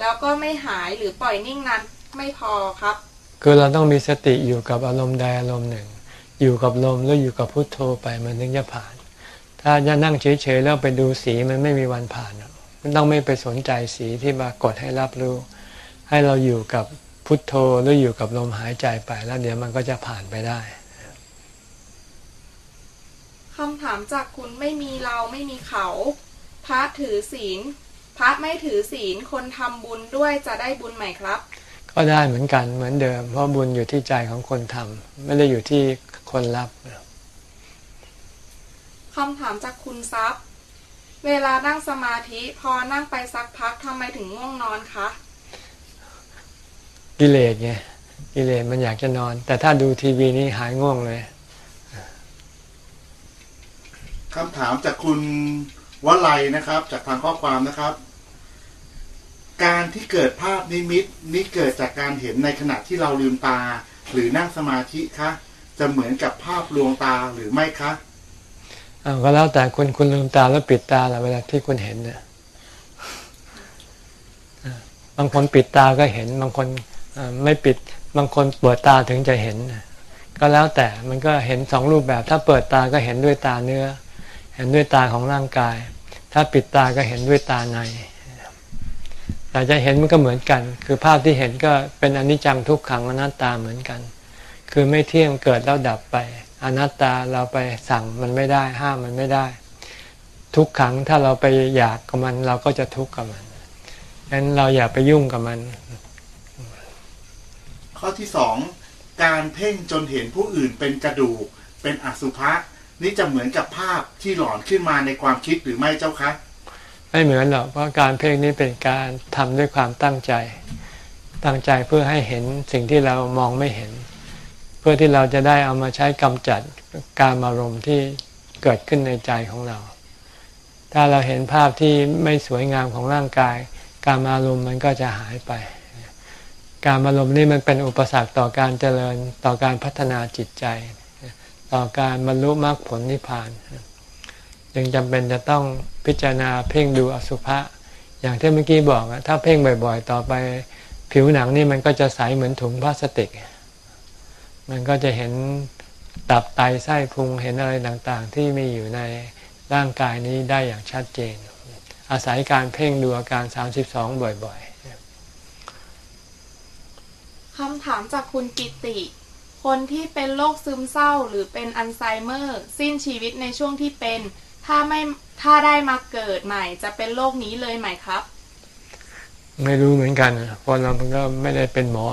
แล้วก็ไม่หายหรือปล่อยนิ่งนั้นไม่พอครับ คือเราต้องมีสติอยู่กับอารมณ์ใดอารมณ์หนึ่ง อยู่กับลมแล้วอยู่กับพุทโธไปมันถึงจะผ่าน ถ้าจะนั่งเฉยๆแล้วไปดูสีมันไม่มีวันผ่านหรอกมันต้องไม่ไปสนใจสีที่มากดให้รับรู้ ให้เราอยู่กับพุทโธหรืออยู่กับลมหายใจไปแล้วเดี๋ยวมันก็จะผ่านไปได้คำถามจากคุณไม่มีเราไม่มีเขา พระถือศีล พระไม่ถือศีลคนทำบุญด้วยจะได้บุญไหมครับ ก็ได้เหมือนกันเหมือนเดิม เพราะบุญอยู่ที่ใจของคนทำไม่ได้อยู่ที่ คนรับคำถามจากคุณซับเวลานั่งสมาธิพอนั่งไปสักพักทำไมถึงง่วงนอนคะกิเลสไงกิเลสมันอยากจะนอน แต่ถ้าดูทีวีนี่หายง่วงเลยคำถามจากคุณวลัยนะครับ จากทางข้อความนะครับ การที่เกิดภาพนิมิตนี้เกิดจากการเห็นในขณะที่เราลืมตา หรือนั่งสมาธิคะ จะเหมือนกับภาพลวงตาหรือไม่คะอ้าวก็แล้วแต่คุณคุณลืมตาแล้วปิดตาแหละเวลาที่คุณเห็นเนี่ยบางคนปิดตาก็เห็น บางคนไม่ปิด บางคนเปิดตาถึงจะเห็น ก็แล้วแต่มันก็เห็นสองรูปแบบ ถ้าเปิดตาก็เห็นด้วยตาเนื้อ เห็นด้วยตาของร่างกาย ถ้าปิดตาก็เห็นด้วยตาในแต่จะเห็นมันก็เหมือนกัน คือภาพที่เห็นก็เป็นอนิจจังทุกขังอนัตตาเหมือนกัน คือไม่เที่ยงเกิดแล้วดับไป อนัตตาเราไปสั่งมันไม่ได้ห้ามมันไม่ได้ ทุกขังถ้าเราไปอยากกับมันเราก็จะทุกข์กับมันฉะนั้นเราอย่าไปยุ่งกับมัน ข้อที่สองการเพ่งจนเห็นผู้อื่นเป็นกระดูกเป็นอสุภะนี่จะเหมือนกับภาพที่หลอนขึ้นมาในความคิดหรือไม่เจ้าคะไม่เหมือนหรอกเพราะการเพ่งนี้เป็นการทำด้วยความตั้งใจ ตั้งใจเพื่อให้เห็นสิ่งที่เรามองไม่เห็นเพื่อที่เราจะได้เอามาใช้กำจัดการอารมณ์ที่เกิดขึ้นในใจของเรา ถ้าเราเห็นภาพที่ไม่สวยงามของร่างกาย การอารมณ์มันก็จะหายไป การอารมณ์นี่มันเป็นอุปสรรคต่อการเจริญต่อการพัฒนาจิตใจ ต่อการบรรลุมรรคผลนิพพาน จึงจำเป็นจะต้องพิจารณาเพ่งดูอสุภะอย่างที่เมื่อกี้บอกอะถ้าเพ่งบ่อย ๆ ต่อไปผิวหนังนี่มันก็จะใสเหมือนถุงพลาสติก มันก็จะเห็นตับไตไส้พุงเห็นอะไรต่างๆ ที่มีอยู่ในร่างกายนี้ได้อย่างชัดเจน อาศัยการเพ่งดูอาการ 32 บ่อยคำถามจากคุณกิติ คนที่เป็นโรคซึมเศร้าหรือเป็นอัลไซเมอร์ สิ้นชีวิตในช่วงที่เป็น ถ้าไม่ถ้าได้มาเกิดใหม่ จะเป็นโรคนี้เลยไหมครับๆไม่รู้เหมือนกันอะเพราะเราก็ไม่ได้เป็นหมอ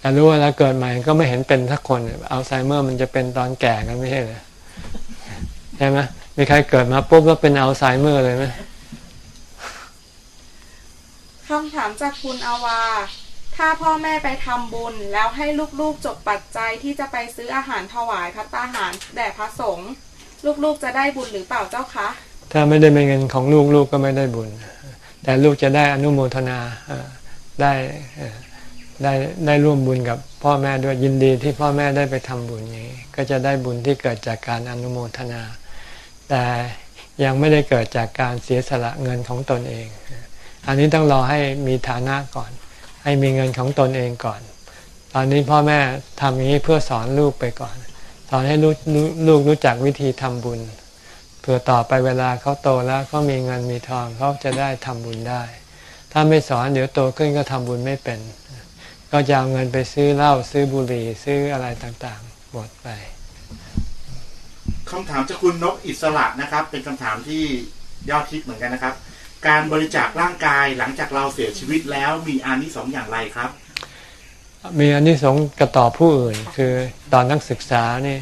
แต่รู้ว่าแล้วเกิดใหม่ก็ไม่เห็นเป็นสักคนอัลไซเมอร์มันจะเป็นตอนแก่กันไม่ใช่เหรอใช่ไหมมีใครเกิดมาปุ๊บแล้วเป็นอัลไซเมอร์เลยไหมคำถามจากคุณอาวา ถ้าพ่อแม่ไปทำบุญ แล้วให้ลูกๆจบปัจจัยที่จะไปซื้ออาหารถวายพัตตาหารแด่พระสงฆ์ลูกๆจะได้บุญหรือเปล่าเจ้าคะ ถ้าไม่ได้เป็นเงินของลูกลูกก็ไม่ได้บุญ แต่ลูกจะได้อนุโมทนาเอ่อได้เอ่อ ได้ได้ร่วมบุญกับพ่อแม่ด้วยยินดีที่พ่อแม่ได้ไปทำบุญอย่างนี้ ก็จะได้บุญที่เกิดจากการอนุโมทนา แต่ยังไม่ได้เกิดจากการเสียสละเงินของตนเอง อันนี้ต้องรอให้มีฐานะก่อน ให้มีเงินของตนเองก่อน ตอนนี้พ่อแม่ทำอย่างนี้เพื่อสอนลูกไปก่อน สอนให้ลูกลูกรู้จักวิธีทำบุญเพื่อต่อไปเวลาเขาโตแล้วเขามีเงินมีทองเขาจะได้ทำบุญได้ ถ้าไม่สอนเดี๋ยวโตขึ้นก็ทำบุญไม่เป็น ก็จะเอาเงินไปซื้อเหล้าซื้อบุหรี่ซื้ออะไรต่างๆหมดไปคำถามจากคุณนกอิสระนะครับ เป็นคำถามที่ยอดคิดเหมือนกันนะครับ การบริจาคร่างกายหลังจากเราเสียชีวิตแล้วมีอานิสงส์อย่างไรครับ มีอันนี้สงส์กระต่อผู้อื่น คือตอนนักศึกษานี่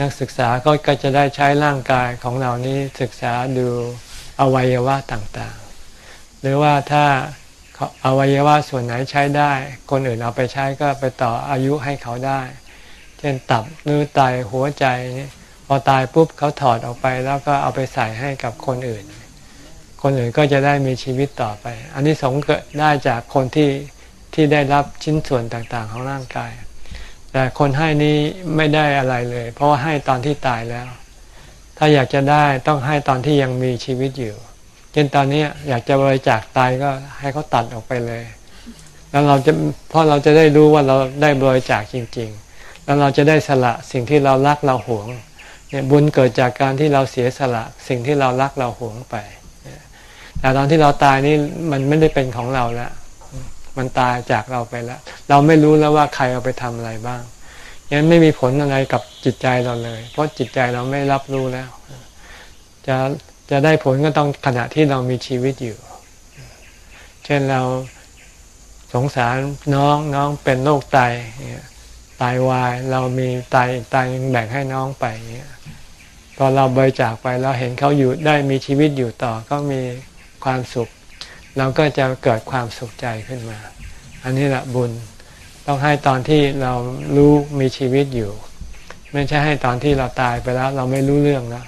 นักศึกษาก็ก็จะได้ใช้ร่างกายของเรานี้ศึกษาดูอวัยวะต่างๆ หรือว่าถ้าเขา อวัยวะส่วนไหนใช้ได้ คนอื่นเอาไปใช้ก็ไปต่ออายุให้เขาได้ เช่นตับหรือไตหัวใจนี่พอตายปุ๊บเขาถอดออกไปแล้วก็เอาไปใส่ให้กับคนอื่น คนอื่นก็จะได้มีชีวิตต่อไป อันนี้สงเกิดได้จากคนที่ที่ได้รับชิ้นส่วนต่างๆของร่างกาย แต่คนให้นี้ไม่ได้อะไรเลย เพราะว่าให้ตอนที่ตายแล้ว ถ้าอยากจะได้ต้องให้ตอนที่ยังมีชีวิตอยู่ เช่นตอนนี้อยากจะบริจาคไตก็ให้เขาตัดออกไปเลย แล้วเราจะเพราะเราจะได้รู้ว่าเราได้บริจาคจริง ๆ แล้วเราจะได้สละสิ่งที่เรารักเราหวงเนี่ยบุญเกิดจากการที่เราเสียสละสิ่งที่เรารักเราหวงไป แต่ตอนที่เราตายนี่มันไม่ได้เป็นของเราแล้วมันตายจากเราไปแล้ว เราไม่รู้แล้วว่าใครเอาไปทำอะไรบ้างยังไม่มีผลอะไรกับจิตใจเราเลย เพราะจิตใจเราไม่รับรู้แล้ว จะ จะได้ผลก็ต้องขณะที่เรามีชีวิตอยู่ เช่นเราสงสารน้องน้องเป็นโรคไตเนี่ยไตาวายเรามีไตไตหนึ่งแบ่งให้น้องไปเนี่ยพอเราบริจาคไปเราเห็นเขาอยู่ได้มีชีวิตอยู่ต่อก็มีความสุข เราก็จะเกิดความสุขใจขึ้นมา อันนี้แหละบุญต้องให้ตอนที่เรารู้มีชีวิตอยู่ ไม่ใช่ให้ตอนที่เราตายไปแล้ว เราไม่รู้เรื่องแล้ว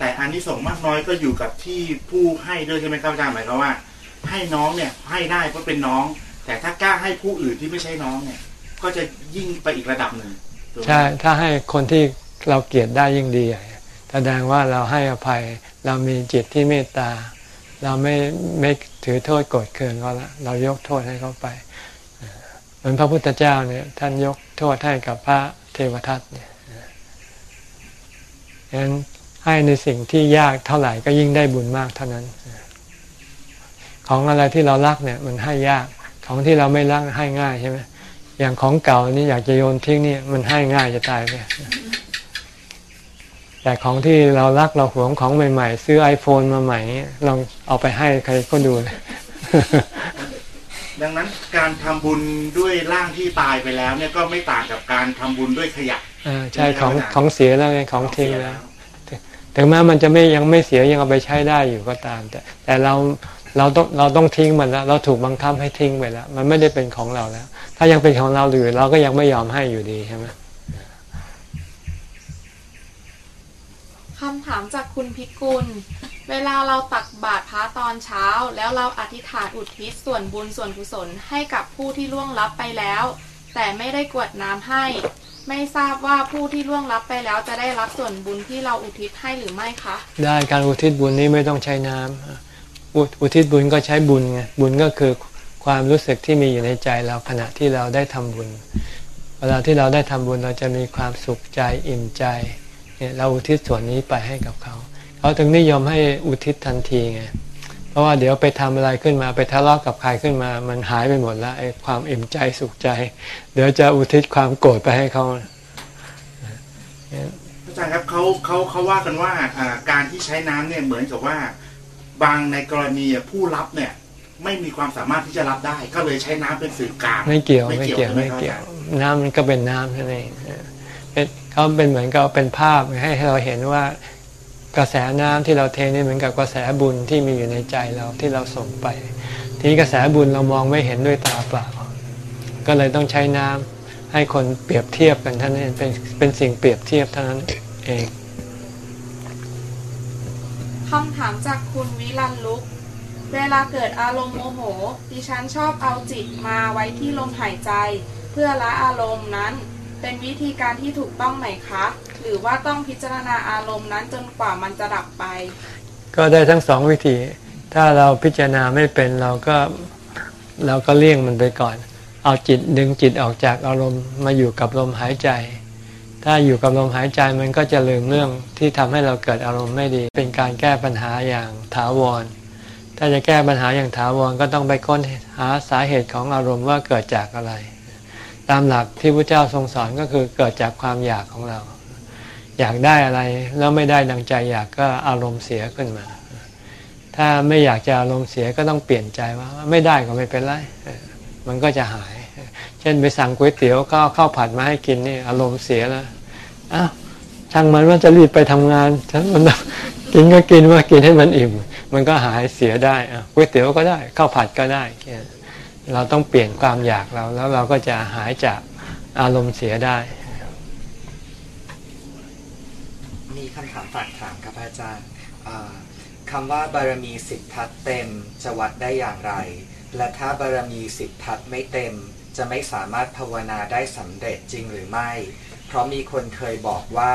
แต่อานิสงส์มากน้อยก็อยู่กับที่ผู้ให้ด้วยใช่ไหมครับอาจารย์หมายความว่า ให้น้องเนี่ยให้ได้เพราะเป็นน้อง แต่ถ้ากล้าให้ผู้อื่นที่ไม่ใช่น้องเนี่ย ก็จะยิ่งไปอีกระดับหนึ่งใช่ถ้าให้คนที่เราเกลียดได้ยิ่งดีแสดงว่าเราให้อภัยเรามีจิตที่เมตตา เราไม่ไม่ถือโทษโกรธเคืองเขาละเรายกโทษให้เขาไปเหมือนพระพุทธเจ้าเนี่ย ท่านยกโทษให้กับพระเทวทัตเนี่ยฉะนั้น ให้ในสิ่งที่ยากเท่าไหร่ก็ยิ่งได้บุญมากเท่านั้น ของอะไรที่เรารักเนี่ย มันให้ยากของที่เราไม่รักให้ง่ายใช่ไหมอย่างของเก่านี่อยากจะโยนทิ้งนี่มันให้ง่ายจะตายไปแต่ของที่เรารักเราหวงของใหม่ ๆ ซื้อ iPhone มาใหม่ลองเอาไปให้ใครก็ดูเลยดังนั้นการทำบุญด้วยร่างที่ตายไปแล้ว เนี่ยก็ไม่ต่างกับการทำบุญด้วยขยะอ่าใช่ของของเสียแล้วไงของทิ้งแล้ว ถึงแม้มันจะไม่ยังไม่เสียยังเอาไปใช้ได้อยู่ก็ตาม แต่แต่เราเราต้องเราต้องทิ้งมันแล้ว เราถูกบังคับให้ทิ้งไปแล้ว มันไม่ได้เป็นของเราแล้ว ถ้ายังเป็นของเราอยู่เราก็ยังไม่ยอมให้อยู่ดีใช่ไหมคำถามจากคุณพิกุล เวลาเราตักบาตรพระตอนเช้า แล้วเราอธิษฐานอุทิศส่วนบุญส่วนกุศลให้กับผู้ที่ล่วงลับไปแล้ว แต่ไม่ได้กรวดน้ำให้ ไม่ทราบว่าผู้ที่ล่วงลับไปแล้วจะได้รับส่วนบุญที่เราอุทิศให้หรือไม่คะ ได้การอุทิศบุญนี้ไม่ต้องใช้น้ำอุอุทิศบุญก็ใช้บุญไงบุญก็คือความรู้สึกที่มีอยู่ในใจเราขณะที่เราได้ทำบุญ เวลาที่เราได้ทำบุญเราจะมีความสุขใจอิ่มใจเนี่ยเราอุทิศส่วนนี้ไปให้กับเขา เขาถึงนิยมให้อุทิศทันทีไง เพราะว่าเดี๋ยวไปทำอะไรขึ้นมาไปทะเลาะกับใครขึ้นมา มันหายไปหมดแล้วไอ้ความอิ่มใจสุขใจ เดี๋ยวจะอุทิศความโกรธไปให้เขาอาจารย์ครับเขาเขาเขาว่ากันว่าอ่าการที่ใช้น้ำเนี่ยเหมือนกับว่า บางในกรณีอะผู้รับเนี่ย ไม่มีความสามารถที่จะรับได้ ก็เลยใช้น้ำเป็นสื่อกลางไม่เกี่ยวไม่เกี่ยวใช่หไม่ครับเกี่ยวอาจารน้ำมันก็เป็นน้ำเท่านั้นเองเอ่อเขาเป็นเหมือนกับเป็นภาพให้เราเห็นว่า กระแสน้ำที่เราเทนี่เหมือนกับกระแสบุญที่มีอยู่ในใจเราที่เราส่งไป ทีนี้กระแสบุญเรามองไม่เห็นด้วยตาเปล่า ก็เลยต้องใช้น้ำให้คนเปรียบเทียบกันท่านั้นเองเป็นเป็นสิ่งเปรียบเทียบเท่านั้นเองคำถามจากคุณวิรันลุก เวลาเกิดอารมณ์โมโห ดิฉันชอบเอาจิตมาไว้ที่ลมหายใจ เพื่อละอารมณ์นั้น เป็นวิธีการที่ถูกต้องไหมคะ หรือว่าต้องพิจารณาอารมณ์นั้นจนกว่ามันจะดับไป ก็ได้ทั้งสองวิธี ถ้าเราพิจารณาไม่เป็นเราก็เราก็เลี่ยงมันไปก่อน เอาจิตดึงจิตออกจากอารมณ์มาอยู่กับลมหายใจ ถ้าอยู่กับลมหายใจมันก็จะลืมเรื่องที่ทำให้เราเกิดอารมณ์ไม่ดี เป็นการแก้ปัญหาอย่างถาวร ถ้าจะแก้ปัญหาอย่างถาวรก็ต้องไปค้นหาสาเหตุของอารมณ์ว่าเกิดจากอะไร ตามหลักที่พระเจ้าทรงสอนก็คือเกิดจากความอยากของเรา อยากได้อะไรแล้วไม่ได้ดังใจอยากก็อารมณ์เสียขึ้นมา ถ้าไม่อยากจะอารมณ์เสียก็ต้องเปลี่ยนใจว่า ไม่ได้ก็ไม่เป็นไรมันก็จะหาย เช่นไปสั่งก๋วยเตี๋ยวก็เข้าวผัดมาให้กินนี่อารมณ์เสียแล้วอ้าวช่างมันว่าจะรีบไปทำงานฉันมันกินก็กินว่ากินให้มันอิ่ม มันก็หายเสียได้อะก๋วยเตี๋ยวก็ได้ข้าวผัดก็ได้ เนี่ยเราต้องเปลี่ยนความอยากเราแล้วเราก็จะหายจากอารมณ์เสียได้ มีคำถามฝากถามครับอาจารย์อ่าคำว่าบารมีสิบทัศเต็มจะวัดได้อย่างไร และถ้าบารมีสิบทัศไม่เต็ม จะไม่สามารถภาวนาได้สำเร็จจริงหรือไม่ เพราะมีคนเคยบอกว่า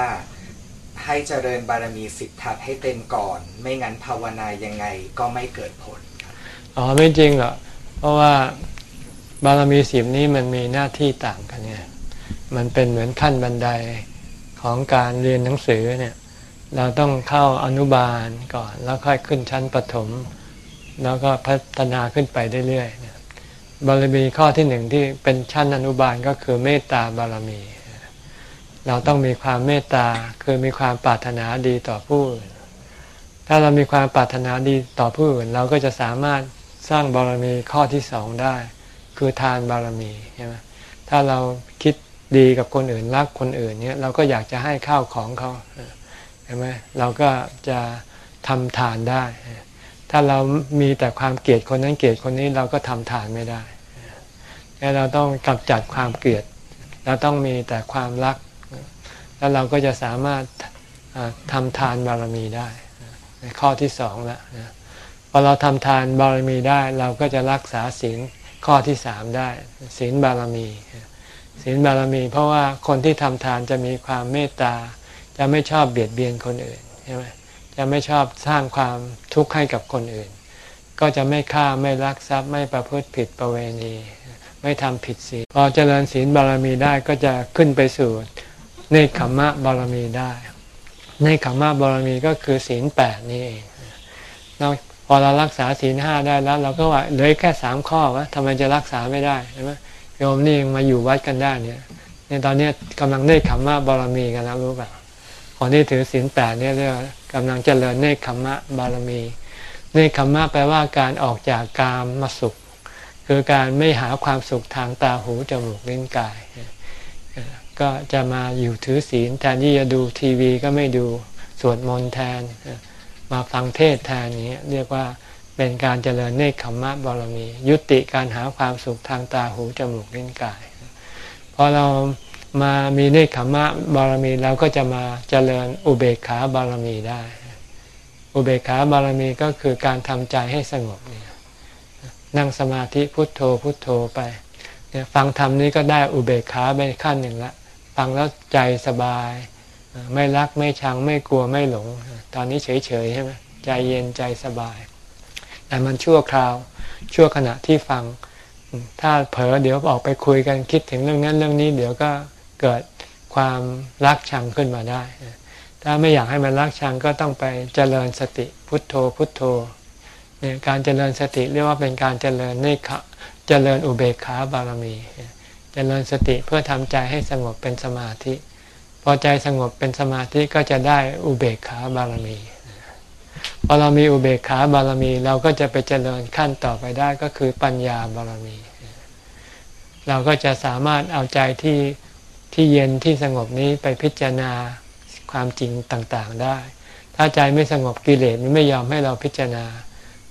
ให้เจริญบารมีสิบทัศให้เต็มก่อน ไม่งั้นภาวนายังไงก็ไม่เกิดผล อ๋อไม่จริงหรอกเพ ราะว่าบารมีสิบนี้มันมีหน้าที่ต่างกันไงมันเป็นเหมือนขั้นบันไดของการเรียนหนังสือเนี่ยเราต้องเข้าอนุบาลก่อน แล้วค่อยขึ้นชั้นประถม แล้วก็พัฒนาขึ้นไปเรื่อยๆบารมีข้อที่หนึ่งที่เป็นชั้นอนุบาลก็คือเมตตาบารมี เราต้องมีความเมตตาคือมีความปรารถนาดีต่อผู้อื่นถ้าเรามีความปรารถนาดีต่อผู้อื่น เราก็จะสามารถ สร้างบารมีข้อที่สองได้ คือทานบารมีใช่ไหมถ้าเราคิดดีกับคนอื่นรักคนอื่นเนี่ยเราก็อยากจะให้ข้าวของเขาใช่ไหมเราก็จะทำทานได้ ถ้าเรามีแต่ความเกลียดคนนั้นเกลียดคนนี้เราก็ทำทานไม่ได้แล้วเราต้องกำจัดความเกลียดเราต้องมีแต่ความรัก แล้วเราก็จะสามารถทำทานบารมีได้ ข้อที่สองแล้ว อเราทำทานบารมีได้ เราก็จะรักษาศีลข้อที่สามได้ศีลบารมีศีลบารมี เพราะว่าคนที่ทำทานจะมีความเมตตา จะไม่ชอบเบียดเบียนคนอื่นใช่ไหมจะไม่ชอบสร้างความทุกข์ให้กับคนอื่น ก็จะไม่ฆ่าไม่ลักทรัพย์ไม่ประพฤติผิดประเวณี ไม่ทำผิดศีลพอเจริญศีลบารมีได้ก็จะขึ้นไปสู่เนคขมมะบารมีได้เนคขมมะบารมีก็คือศีลแปดนี่เอง พอเรารักษาศีลห้าได้แล้วเราก็ว่าเหลือแค่สามข้อวะทำไมจะรักษาไม่ได้ใช่ไหมโยมนี่มาอยู่วัดกันได้เนี่ยในตอนนี้กำลังเนคขมมะบารมีกันแล้วรู้ป่ะคนที่ถือศีลแปดเนี่ยเรียกกำลังเจริญเนคขมมะบารมี เนคขมมะแปลว่าการออกจากกามมาสุข คือการไม่หาความสุขทางตาหูจมูกลิ้นกาย ก็จะมาอยู่ถือศีลแทนที่จะดูทีวีก็ไม่ดูสวดมนต์แทน มาฟังเทศแทนนี้เรียกว่าเป็นการเจริญเนคขมมะบารมี ยุติการหาความสุขทางตาหูจมูกลิ้นกายพอเรามามีเนคขมมะบารมีเราก็จะมาเจริญอุเบกขาบารมีได้ อุเบกขาบารมีก็คือการทำใจให้สงบเนี่ยนั่งสมาธิพุทโธพุทโธไปเนี่ยฟังธรรมนี้ก็ได้อุเบกขาไปขั้นหนึ่งละ ฟังแล้วใจสบาย ไม่รักไม่ชังไม่กลัวไม่หลง ตอนนี้เฉยๆใช่ไหมใจเย็นใจสบาย แต่มันชั่วคราว ชั่วขณะที่ฟัง ถ้าเผลอเดี๋ยวออกไปคุยกันคิดถึงเรื่องนั้นเรื่องนี้ เดี๋ยวก็เกิดความรักชังขึ้นมาได้ ถ้าไม่อยากให้มันรักชังก็ต้องไปเจริญสติพุทโธพุทโธเนี่ยการเจริญสติเรียกว่าเป็นการเจริญเนคเจริญอุเบกขาบารมี เจริญสติเพื่อทำใจให้สงบเป็นสมาธิ พอใจสงบเป็นสมาธิก็จะได้อุเบกขาบารมีพอเรามีอุเบกขาบารมี เราก็จะไปเจริญขั้นต่อไปได้ก็คือปัญญาบารมี เราก็จะสามารถเอาใจที่ที่เย็นที่สงบนี้ไปพิจารณาความจริงต่างๆได้ ถ้าใจไม่สงบกิเลสมันไม่ยอมให้เราพิจารณา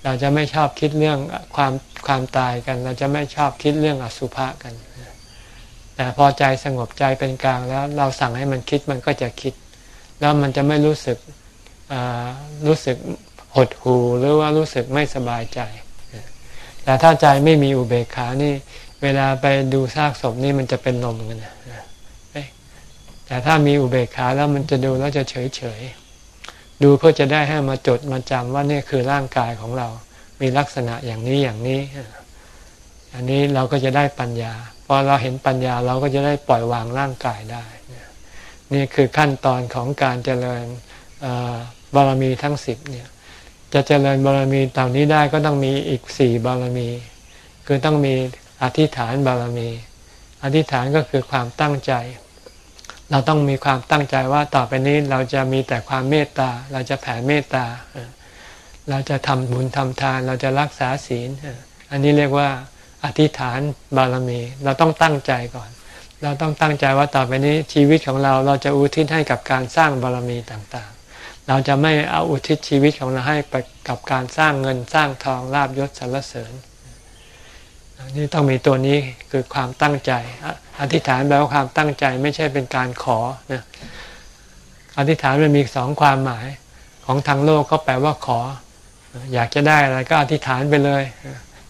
เราจะไม่ชอบคิดเรื่องความความตายกัน เราจะไม่ชอบคิดเรื่องอสุภะกัน แต่พอใจสงบใจเป็นกลางแล้วเราสั่งให้มันคิดมันก็จะคิด แล้วมันจะไม่รู้สึกรู้สึกหดหูหรือว่ารู้สึกไม่สบายใจ แต่ถ้าใจไม่มีอุเบกขานี่ เวลาไปดูซากศพนี่มันจะเป็นลมกันนะแต่ถ้ามีอุเบกขาแล้วมันจะดูแล้วจะเฉยเฉยดูเพื่อจะได้ให้มาจดมาจำว่านี่คือร่างกายของเรา มีลักษณะอย่างนี้อย่างนี้ อันนี้เราก็จะได้ปัญญา พอเราเห็นปัญญาเราก็จะได้ปล่อยวางร่างกายได้ นี่คือขั้นตอนของการเจริญบารมีทั้งสิบเนี่ยจะเจริญบารมีตอนนี้ได้ก็ต้องมีอีกสี่บารมี คือต้องมีอธิษฐานบารมี อธิษฐานก็คือความตั้งใจ เราต้องมีความตั้งใจว่าต่อไปนี้เราจะมีแต่ความเมตตา เราจะแผ่เมตตา เราจะทำบุญทำทาน เราจะรักษาศีล อันนี้เรียกว่า อธิษฐานบารมี เราต้องตั้งใจก่อน เราต้องตั้งใจว่าต่อไปนี้ชีวิตของเราเราจะอุทิศให้กับการสร้างบารมีต่างๆ เราจะไม่เอาอุทิศชีวิตของเราให้ไปกับการสร้างเงินสร้างทองลาบยศสรรเสริญนี่ต้องมีตัวนี้คือความตั้งใจ อธิษฐานแปลว่าความตั้งใจไม่ใช่เป็นการขอนะอธิษฐานมันมีสองความหมายของทางโลกก็แปลว่าขอ อยากจะได้อะไรก็อธิษฐานไปเลย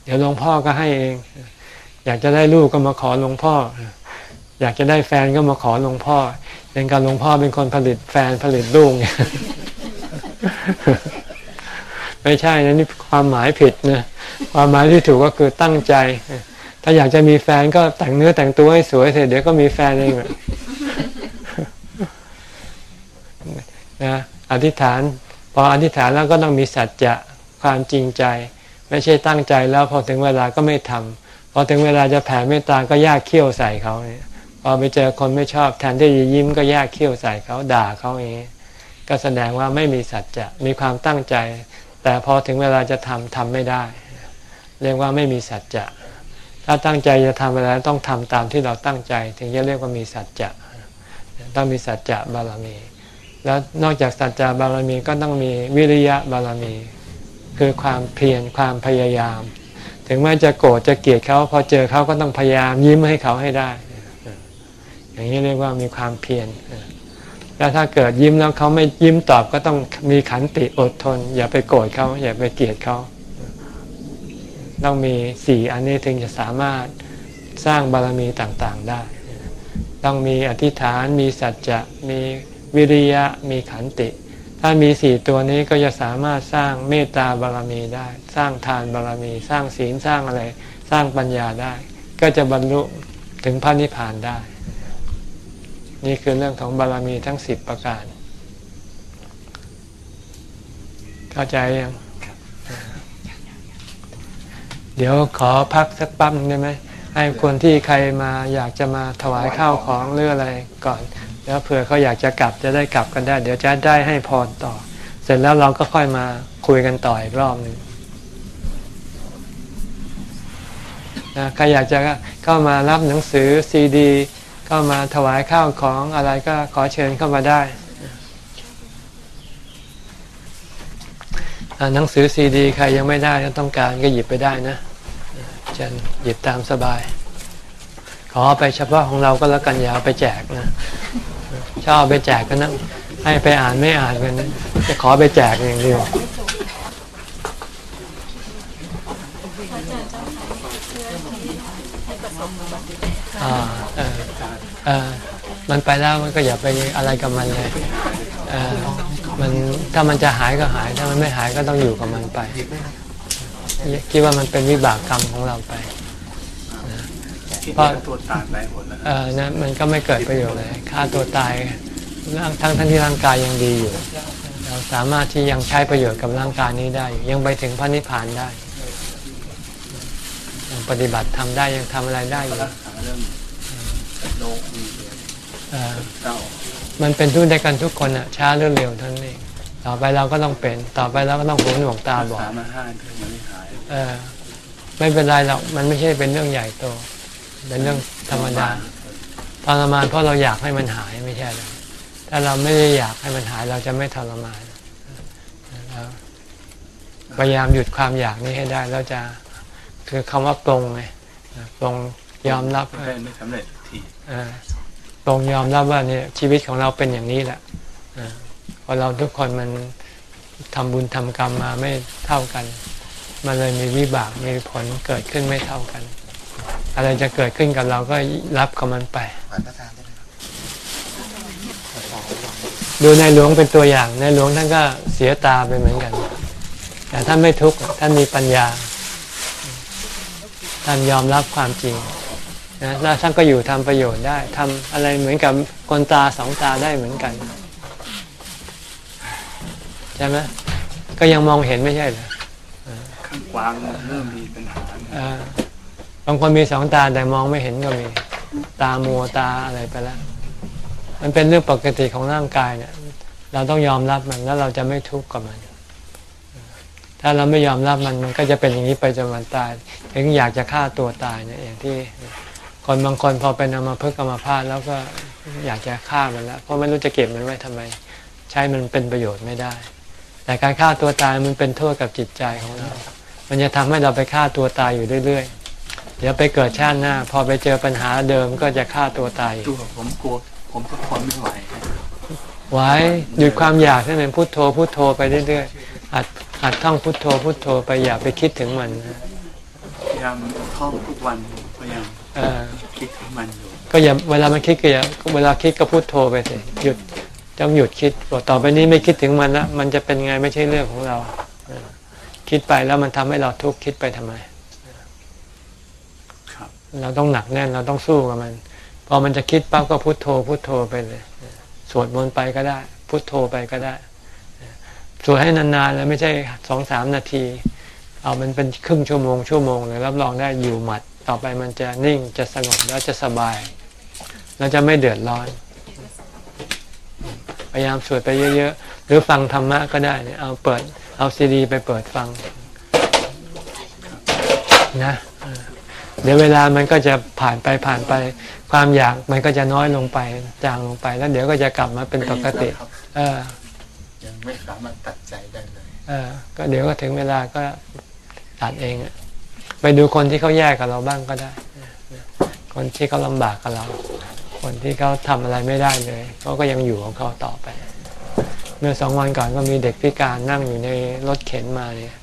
เดี๋ยวหลวงพ่อก็ให้เอง อยากจะได้ลูกก็มาขอหลวงพ่อ อยากจะได้แฟนก็มาขอหลวงพ่อเป็นการหลวงพ่อเป็นคนผลิตแฟนผลิตลูกไม่ใช่นะนี่ความหมายผิดนะความหมายที่ถูกก็คือตั้งใจ ถ้าอยากจะมีแฟนก็แต่งเนื้อแต่งตัวให้สวยเสร็จเดี๋ยวก็มีแฟนเองนะอธิษฐาน พออธิษฐานแล้วก็ต้องมีสัจจะความจริงใจ ไม่ใช่ตั้งใจแล้วพอถึงเวลาก็ไม่ทำพอถึงเวลาจะแผ่เมตตาก็ยากเขี้ยวใส่เขาเนี่ยพอไปเจอคนไม่ชอบแทนที่จะยิ้มก็ยากเขี้ยวใส่เขาด่าเขาเองก็แสดงว่าไม่มีสัจจะมีความตั้งใจ แต่พอถึงเวลาจะทำทำไม่ได้ เรียกว่าไม่มีสัจจะ ถ้าตั้งใจจะทำอะไรต้องทำตามที่เราตั้งใจ ถึงจะเรียกว่ามีสัจจะต้องมีสัจจะบารมี แล้วนอกจากสัจจะบารมีก็ต้องมีวิริยะบารมี คือความเพียรความพยายาม ถึงแม้จะโกรธจะเกลียดเขาพอเจอเขาก็ต้องพยายามยิ้มให้เขาให้ได้ อย่างนี้เรียกว่ามีความเพียรแล้วถ้าเกิดยิ้มแล้วเขาไม่ยิ้มตอบก็ต้องมีขันติอดทน อย่าไปโกรธเขาอย่าไปเกลียดเขาต้องมีสี่อันนี้ถึงจะสามารถสร้างบารมีต่างๆได้ ต้องมีอธิษฐาน มีสัจจะ มีวิริยะ มีขันติ ถ้ามีสี่ตัวนี้ก็จะสามารถสร้างเมตตาบารมีได้ สร้างทานบารมี สร้างศีลสร้างอะไร สร้างปัญญาได้ ก็จะบรรลุถึงพระนิพพานได้ นี่คือเรื่องของบารมีทั้งสิบประการ เข้าใจยังเดี๋ยวขอพักสักปั๊บนึงได้ไหมให้คนที่ใครมาอยากจะมาถวายข้าวของหรืออะไรก่อน แล้วเผื่อเขาอยากจะกลับจะได้กลับกันได้ เดี๋ยวจะได้ให้พรต่อ เสร็จแล้วเราก็ค่อยมาคุยกันต่ออีกรอบหนึ่งนะใครอยากจะเข้ามารับหนังสือซีดีเข้ามาถวายข้าวของอะไรก็ขอเชิญเข้ามาได้หนังสือซีดีใครยังไม่ได้ก็ต้องการก็หยิบไปได้นะเชิญหยิบตามสบาย ขอไปเฉพาะของเราก็แล้วกันอย่าเอาไปแจกนะ ชอบไปแจกกันนะให้ไปอ่านไม่อ่านกันนจะขอไปแจกอย่างเดียวอ่าเออเออมันไปแล้วมันก็อย่าไปอะไรกับมันเลยมันถ้ามันจะหายก็หายถ้ามันไม่หายก็ต้องอยู่กับมันไป คิดว่ามันเป็นวิบากกรรมของเราไป เพราะตัวตายไปหมดแล้วเออนะมันก็ไม่เกิดประโยชน์เลยฆ่าตัวตายทั้งทั้งที่ร่างกายยังดีอยู่ เราสามารถที่ยังใช้ประโยชน์กับร่างกายนี้ได้อยู่ยังไปถึงพระนิพพานได้ยังปฏิบัติทำได้ยังทำอะไรได้อยู่รักษาเรื่องโรคมีเอ่อเศร้ามันเป็นทุกข์ด้วยกันทุกคนอะช้าหรือเร็วเท่านั้นเองต่อไปเราก็ต้องเป็น ต่อไปเราก็ต้องหูหนวกตารักบอดษามาห้าเดือนยังไม่หายเออไม่เป็นไรหรอกมันไม่ใช่เป็นเรื่องใหญ่โต เป็นเรื่องธรรมดาทรมานเพราะเราอยากให้มันหายไม่ใช่หรอกถ้าเราไม่ได้อยากให้มันหายเราจะไม่ทรมานเราพยายามหยุดความอยากนี้ให้ได้แล้วจะคือคำว่าปรงไงปรงยอมรับไม่ไม่สำเร็จทีเออตรงยอมรับว่าเนี่ยชีวิตของเราเป็นอย่างนี้แหละเออเพราะเราทุกคนมันทำบุญทำกรรมมาไม่เท่ากัน มันเลยมีวิบากมีผลเกิดขึ้นไม่เท่ากัน อะไรจะเกิดขึ้นกับเราก็รับกับมันไปดูในหลวงเป็นตัวอย่างในหลวงท่านก็เสียตาไปเหมือนกัน แต่ท่านไม่ทุกข์ท่านมีปัญญา ท่านยอมรับความจริงนะแล้วท่านก็อยู่ทำประโยชน์ได้ทำอะไรเหมือนกับคนตาสองตาได้เหมือนกันใช่ไหมก็ยังมองเห็นไม่ใช่เหรอข้างกวางเริ่มมีปัญหาเออ บางคนมีสองตาแต่มองไม่เห็นก็มี ตามัวตาอะไรไปแล้ว มันเป็นเรื่องปกติของร่างกายเนี่ย เราต้องยอมรับมันแล้วเราจะไม่ทุกข์กับมัน ถ้าเราไม่ยอมรับมันมันก็จะเป็นอย่างนี้ไปจนวันตาย ถึงอยากจะฆ่าตัวตายเนี่ยอย่างที่คนบางคนพอเป็นอัมาพึกษ์อัมาพาตแล้วก็อยากจะฆ่ามันแล้วเพราะไม่รู้จะเก็บมันไว้ทำไม ใช้มันเป็นประโยชน์ไม่ได้ แต่การฆ่าตัวตายมันเป็นโทษกับจิตใจของเรา มันจะทำให้เราไปฆ่าตัวตายอยู่เรื่อยๆ เดี๋ยวไปเกิดชาติหน้า พอไปเจอปัญหาเดิมก็จะฆ่าตัวตายอีกตัวผมกลัว ผมก็ทนไม่ไหวไว้หยุดความอยากให้มันพุโทโธพุโทโธไปเรื่อยๆหัดหัดท่องพุโทโธพุโทโธไปอย่าไปคิดถึงมันนะพยายามท่องทุกวันพยายามเออคิดถึงมันอยู่ก็อย่าเวลามันคิดก็อย่าเวลาคิดก็พุโทโธไปสิหยุดต้องหยุดคิดบอกต่อไปนี้ไม่คิดถึงมันละมันจะเป็นไงไม่ใช่เรื่องของเราเออคิดไปแล้วมันทำให้เราทุกข์คิดไปทำไมครับ เราต้องหนักแน่นเราต้องสู้กับมัน พอมันจะคิดปั๊บก็พุโทโธพุโทโธไปเลยสวดมนต์ไปก็ได้ พุโทโธไปก็ได้สวดให้นานๆแล้วไม่ใช่สองสามนาที เอามันเป็นครึ่งชั่วโมงชั่วโมงเลยรับรองได้อยู่หมัด ต่อไปมันจะนิ่งจะสงบแล้วจะสบายเราจะไม่เดือดร้อน พยายามสวดไปเยอะๆ หรือฟังธรรมะก็ได้เนี่ยเอาเปิดเอาซีดี ไปเปิดฟังนะ เออเดี๋ยวเวลามันก็จะผ่านไปผ่านไป ความอยากมันก็จะน้อยลงไปจางลงไป แล้วเดี๋ยวก็จะกลับมาเป็นปกติ เออยังไม่สามารถตัดใจได้เลยเออ ก็เดี๋ยวก็ถึงเวลาก็ตัดเองอะไปดูคนที่เขาแย่กับเราบ้างก็ได้ คนที่เขาลำบากกับเราคคนที่เขาทำอะไรไม่ได้เลยเขาก็ยังอยู่ของเขาต่อไป เมื่อสองวันก่อนก็มีเด็กพิการนั่งอยู่ในรถเข็นมาเนี่ย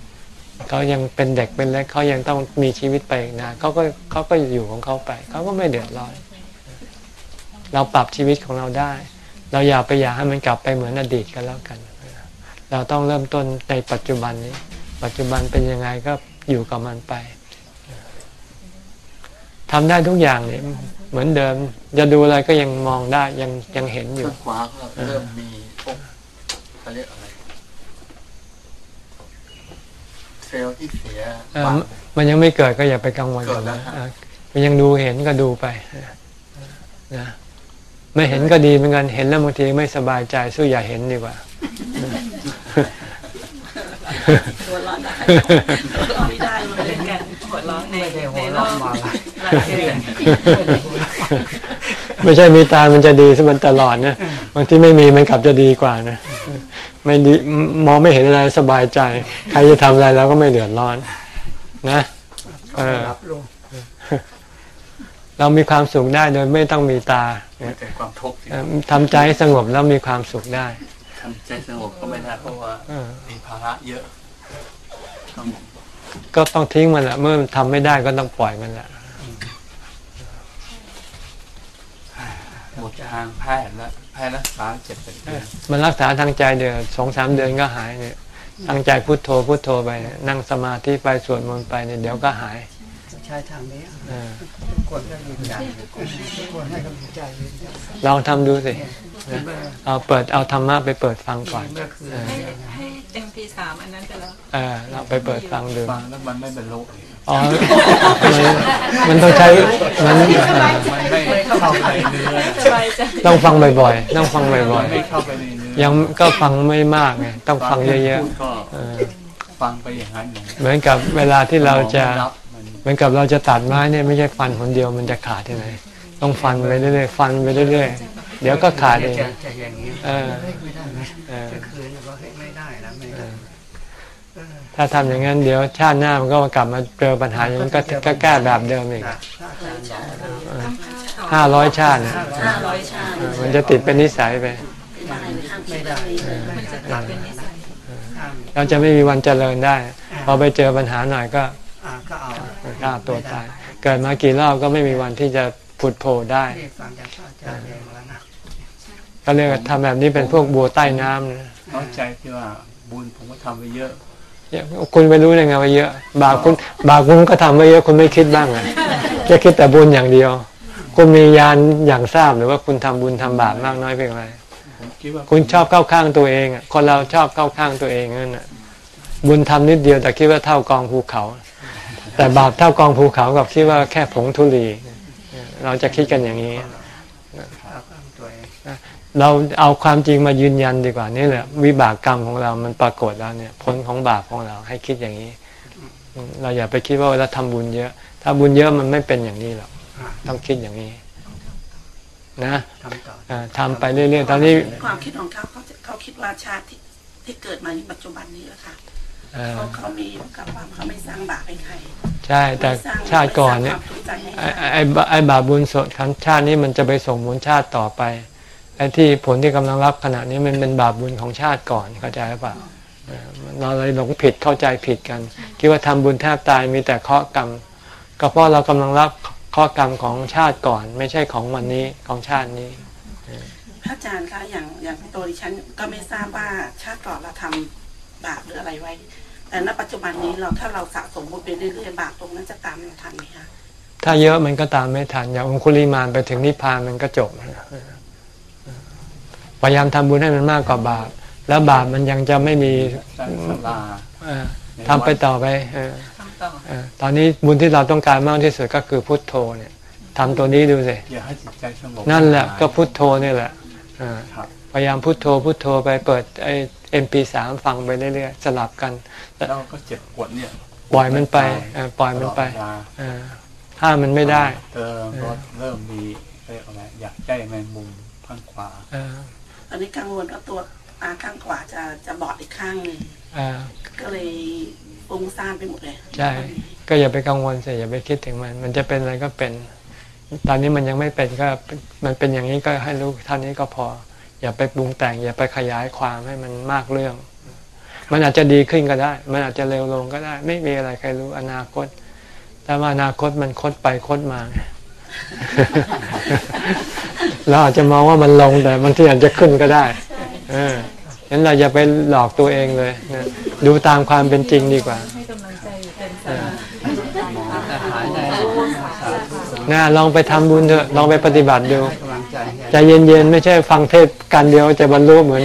เขายังเป็นเด็กเป็นเล็กเขายังต้องมีชีวิตไปอีกนานเขาก็เขาก็อยู่ของเขาไป เขาก็ไม่เดือดร้อนเราปรับชีวิตของเราได้ เราอย่าไปอยากให้มันกลับไปเหมือนอดีตกันแล้วกัน เราต้องเริ่มต้นในปัจจุบันนี้ ปัจจุบันเป็นยังไงก็อยู่กับมันไปทำได้ทุกอย่างเนี่ยเหมือนเดิม จะดูอะไรก็ยังมองได้ยังยังเห็นอยู่ข้างขวาเริ่มมีพวกเขาเรียกอะไร เซลล์ที่เสียเอ่อบ้างมันยังไม่เกิดก็อย่าไปกังวลกับเกิดแล้มันวฮะเอ่อมันยังดูเห็นก็ดูไปนะไม่เห็นก็ดีเหมือนกันเห็นแล้วบางทีไม่สบายใจสู้อย่าเห็นดีกว่าหัวร้อนได้หัวร้อนไม่ได้เหมือนกันหัวร้อนในในรอบหลายเดือนไม่ใช่มีตามันจะดีซะมันตลอดนะบางที่ไม่มีมันกลับจะดีกว่านะ ไม่ดีมองไม่เห็นอะไรสบายใจ ใครจะทำอะไรเราก็ไม่เดือดร้อน นะเออเรามีความสุขได้โดยไม่ต้องมีตามีแต่ความทุกข์สิเอ่อทำใจให้สงบแล้วมีความสุขได้ทำใจสงบก็ไม่ได้เพราะว่าเออมีภาระเยอะต้องก็ต้องทิ้งมันแหละเมื่อทำไม่ได้ก็ต้องปล่อยมันแหละ หมด ทางแพทย์แล้วแพทย์รักษาเจ็บเป็นเดือนมันรักษาทางใจเดือนสองสามเดือนก็หายเนี่ยตั้งใจพุโทโธพุโทโธไปเนี่ยนั่งสมาธิไปสวดมนต์ไปเนี่ยเดี๋ยวก็หายใช้ทางนี้เออทุกคนก็ยืนยันทุกคนให้กำลังใจยืนยันลองทำดูสินะเอาเปิดเอาธรรมะไปเปิดฟังก่อนเมื่อคืนเออให้ให้ MP3 อันนั้นไปแล้วเออเราไปเปิดฟังดูฟังแล้วมันไม่บรรลุอีก อ๋อมันมันต้องใช้มันมันไม่เข้าไปในเนื้อสบายใจต้องฟังบ่อยๆต้องฟังบ่อยมันไม่เข้าไปในเนื้อๆยังก็ฟังไม่มากไงต้องฟังเยอะพูดก็ๆเออฟังไปอย่างนั้นอย่างนั้นเหมือนกับเวลาที่เราจะสมองไม่รับมันเหมือนกับเราจะตัดไม้เนี่ยไม่ใช่ฟันคนเดียวมันจะขาดที่ไหนต้องฟันไปเรื่อยๆฟันไปเรื่อยๆเดี๋ยวก็ขาดเอง จะจะอย่างนี้เออเฮ้ยไม่ได้ไหมเออ จะคืนว่าเฮ้ยไม่ได้นะไม่ได้เออ ถ้าทำอย่างนั้นเดี๋ยวชาติหน้ามันก็กลับมาเจอปัญหาอย่างนั้นก็ก็แก้แบบเดิมอีกนะถ้าอาจารย์บอกนะห้าร้อยชาติเนี่ยห้าร้อยชาติเออมันจะติดเป็นนิสัยไปไม่ได้มันจะกลับเป็นนิสัยห้ามเราจะไม่มีวันเจริญได้พอไปเจอปัญหาหน่อยก็อ่าก็เอาฆ่าตัวตาย เกิดมากี่รอบก็ไม่มีวันที่จะผุดโผล่ได้ที่ฟังจากพระอาจารย์เองแล้วนะก็เรียกว่าทำแบบนี้เป็นพวกบัวใต้น้ำนะน้อยใจที่ว่าบุญผมก็ทำไปเยอะ คุณไปรู้ได้ไงว่าเยอะ บาปคุณบาปคุณก็ทำไว้เยอะคุณไม่คิดบ้างอะจะคิดแต่บุญอย่างเดียว คุณมียานอย่างทราบหรือว่าคุณทำบุญทำบาปมากน้อยเพียงไรคุณชอบเข้าข้างตัวเองอะคนเราชอบเข้าข้างตัวเองนั่นน่ะบุญทำนิดเดียวแต่คิดว่าเท่ากองภูเขา แต่บาปเท่ากองภูเขากับคิดว่าแค่ผงธุลีเราจะคิดกันอย่างนี้ เอาข้างตัวเอง เราเอาความจริงมายืนยันดีกว่านี่แหละวิบากกรรมของเรามันปรากฏแล้วเนี่ยผลของบาปของเราให้คิดอย่างนี้อืมเราอย่าไปคิดว่าเราทำบุญเยอะ ถ้าบุญเยอะมันไม่เป็นอย่างนี้หรอกอ่าต้องคิดอย่างนี้ นะทำต่ออ่าทำไปเรื่อยๆตอนนี้ความคิดของเขาเขาจะเขาคิดว่าชาติที่ที่เกิดมาในปัจจุบันนี้แหละค่ะเอ่อเขาเขามีกับความเขาไม่สร้างบาปให้ใครใช่ แต่ไม่สร้างชาติก่อนเนี่ยไม่สร้างความทุกข์ใจให้ไอ้ใครไอ้ไอ้ไอ้บาปบุญสดครั้งชาตินี้มันจะไปส่งมูลชาติต่อไป ไอ้ที่ผลที่กำลังรับขณะนี้มันเป็นบาปบุญของชาติก่อนเข้าใจหรือเปล่าเออเราเลยหลงผิดเข้าใจผิดกัน คิดว่าทำบุญแทบตายมีแต่เคราะห์กรรม ก็เพราะเรากำลังรับเคราะห์กรรมของชาติก่อน ไม่ใช่ของวันนี้ของชาตินี้พระอาจารย์คะอย่างอย่างตัวดิฉันก็ไม่ทราบว่าชาติก่อนเราทำบาปหรืออะไรไว้ แต่ณปัจจุบันนี้เราถ้าเราสะสมบุญไปเรื่อยๆบาปตรงนั้นจะตามเราทันไหมคะถ้าเยอะมันก็ตามไม่ทันอย่างองคุลิมานไปถึงนิพพานมันก็จบ พยายามทำบุญให้มันมากกว่าบาป แล้วบาปมันยังจะไม่มีสร้างศาลาเอ่อทำไปต่อไปเออทำต่อเออตอนนี้บุญที่เราต้องการมากที่สุดก็คือพุทโธเนี่ยทำตัวนี้ดูสิอย่าให้จิตใจสงบนั่นแหละก็พุทโธนี่แหละเออครับพยายามพุทโธพุทโธไปเปิดไอ้เอ็มพีสามฟังไปเรื่อยๆสลับกันแล้วก็เจ็บปวดเนี่ยปล่อยมันไปเออปล่อยมันไปตลอดเวลาเออห้ามมันไม่ได้เติมรถเริ่มมีเรียกอะไรอยากใจแมงมุมข้างขวาเออ ตอนนี้กังวลว่าตัวตาข้างขวาจะจะบอดอีกข้างหนึ่งเออก็เลยฟุ้งซ่านไปหมดเลย ใช่ ก็อย่าไปกังวลสิอย่าไปคิดถึงมัน มันจะเป็นอะไรก็เป็น ตอนนี้มันยังไม่เป็นก็มันเป็นอย่างนี้ก็ให้รู้เท่านี้ก็พอ อย่าไปปรุงแต่ง อย่าไปขยายความให้มันมากเรื่อง มันอาจจะดีขึ้นก็ได้ มันอาจจะเร็วลงก็ได้ ไม่มีอะไรใครรู้อนาคต แต่ว่าอนาคตมันคดไปคดมา เราอาจจะมองว่ามันลงแต่บางทีอาจจะขึ้นก็ได้เออฉะนั้นเราอย่าไปหลอกตัวเองเลยนะดูตามความเป็นจริงดีกว่าให้กำลังใจอยู่เป็นสแต่หายในนะลองไปทำบุญเถอะลองไปปฏิบัติดูให้กำลังใจให้ใจเย็นๆไม่ใช่ฟังเทศการเดียวจะบรรลุเหมือน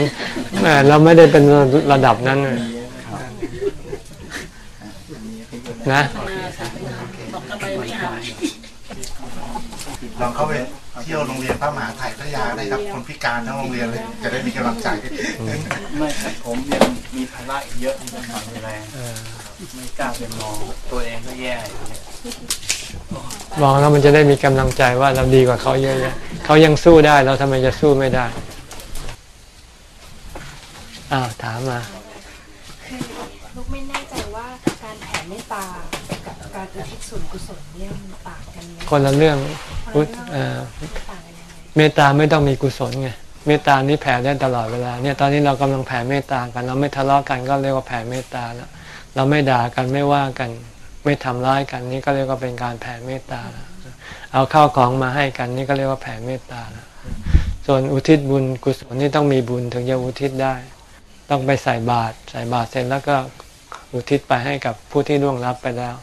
แหม่เราไม่ได้เป็นระดับนั้นเลยนะ ลองเข้าไปเที่ยวโรงเรียนพระมหาไทยพัทยาได้ครับ คนพิการทั้งโรงเรียนเลย จะได้มีกำลังใจ ไม่ครับผมยังมีภาระอีกเยอะที่ต้องทำแรงเออไม่กล้าเป็นมองตัวเองก็แย่อยู่เนี่ยมองแล้วมันจะได้มีกำลังใจว่าเราดีกว่าเขาเยอะแยะเขายังสู้ได้เราทำไมจะสู้ไม่ได้อ้าวถามมาคือลูกไม่แน่ใจว่าการแผ่เมตตากับการอุทิศส่วนกุศลเนี่ยมันต่างกันไหมคนละเรื่อง พุทธเมตตาไม่ต้องมีกุศลไงเมตตานี่แผ่ได้ตลอดเวลาเนี่ยตอนนี้เรากำลังแผ่เมตตากัน เราไม่ทะเลาะกันก็เรียกว่าแผ่เมตตาแล้วเราไม่ด่ากันไม่ว่ากันไม่ทำร้ายกันนี่ก็เรียกว่าเป็นการแผ่เมตตาแล้วเอาข้าวของมาให้กันนี่ก็เรียกว่าแผ่เมตตาแล้วส่วนอุทิศบุญกุศลนี่ต้องมีบุญถึงจะอุทิศได้ ต้องไปใส่บาตรใส่บาตรเสร็จแล้วก็อุทิศไปให้กับผู้ที่ล่วงลับไปแล้ว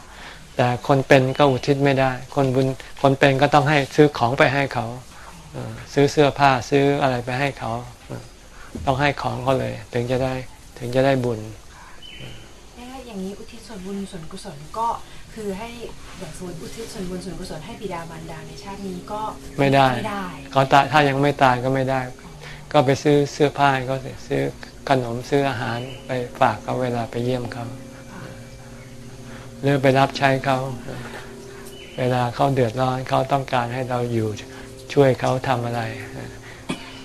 แต่คนเป็นก็อุทิศไม่ได้ คนบุญคนเป็นก็ต้องให้ซื้อของไปให้เขาเอ่อซื้อเสื้อผ้าซื้ออะไรไปให้เขาเอ่อต้องให้ของเขาเลย ถึงจะได้ถึงจะได้บุญเนี่ยอย่างนี้อุทิศส่วนบุญส่วนกุศลก็คือให้อย่างสมมติอุทิศส่วนบุญส่วนกุศลให้บิดามารดาในชาตินี้ก็ไม่ได้ไม่ได้เขาตายถ้ายังไม่ตายก็ไม่ได้ ก็ไปซื้อเสื้อผ้าให้เขาสิซื้อขนมซื้ออาหารไปฝากเขาเวลาไปเยี่ยมเขา หรือไปรับใช้เขาเวลาเขาเดือดร้อนเขาต้องการให้เราอยู่ช่วยเขาทำอะไร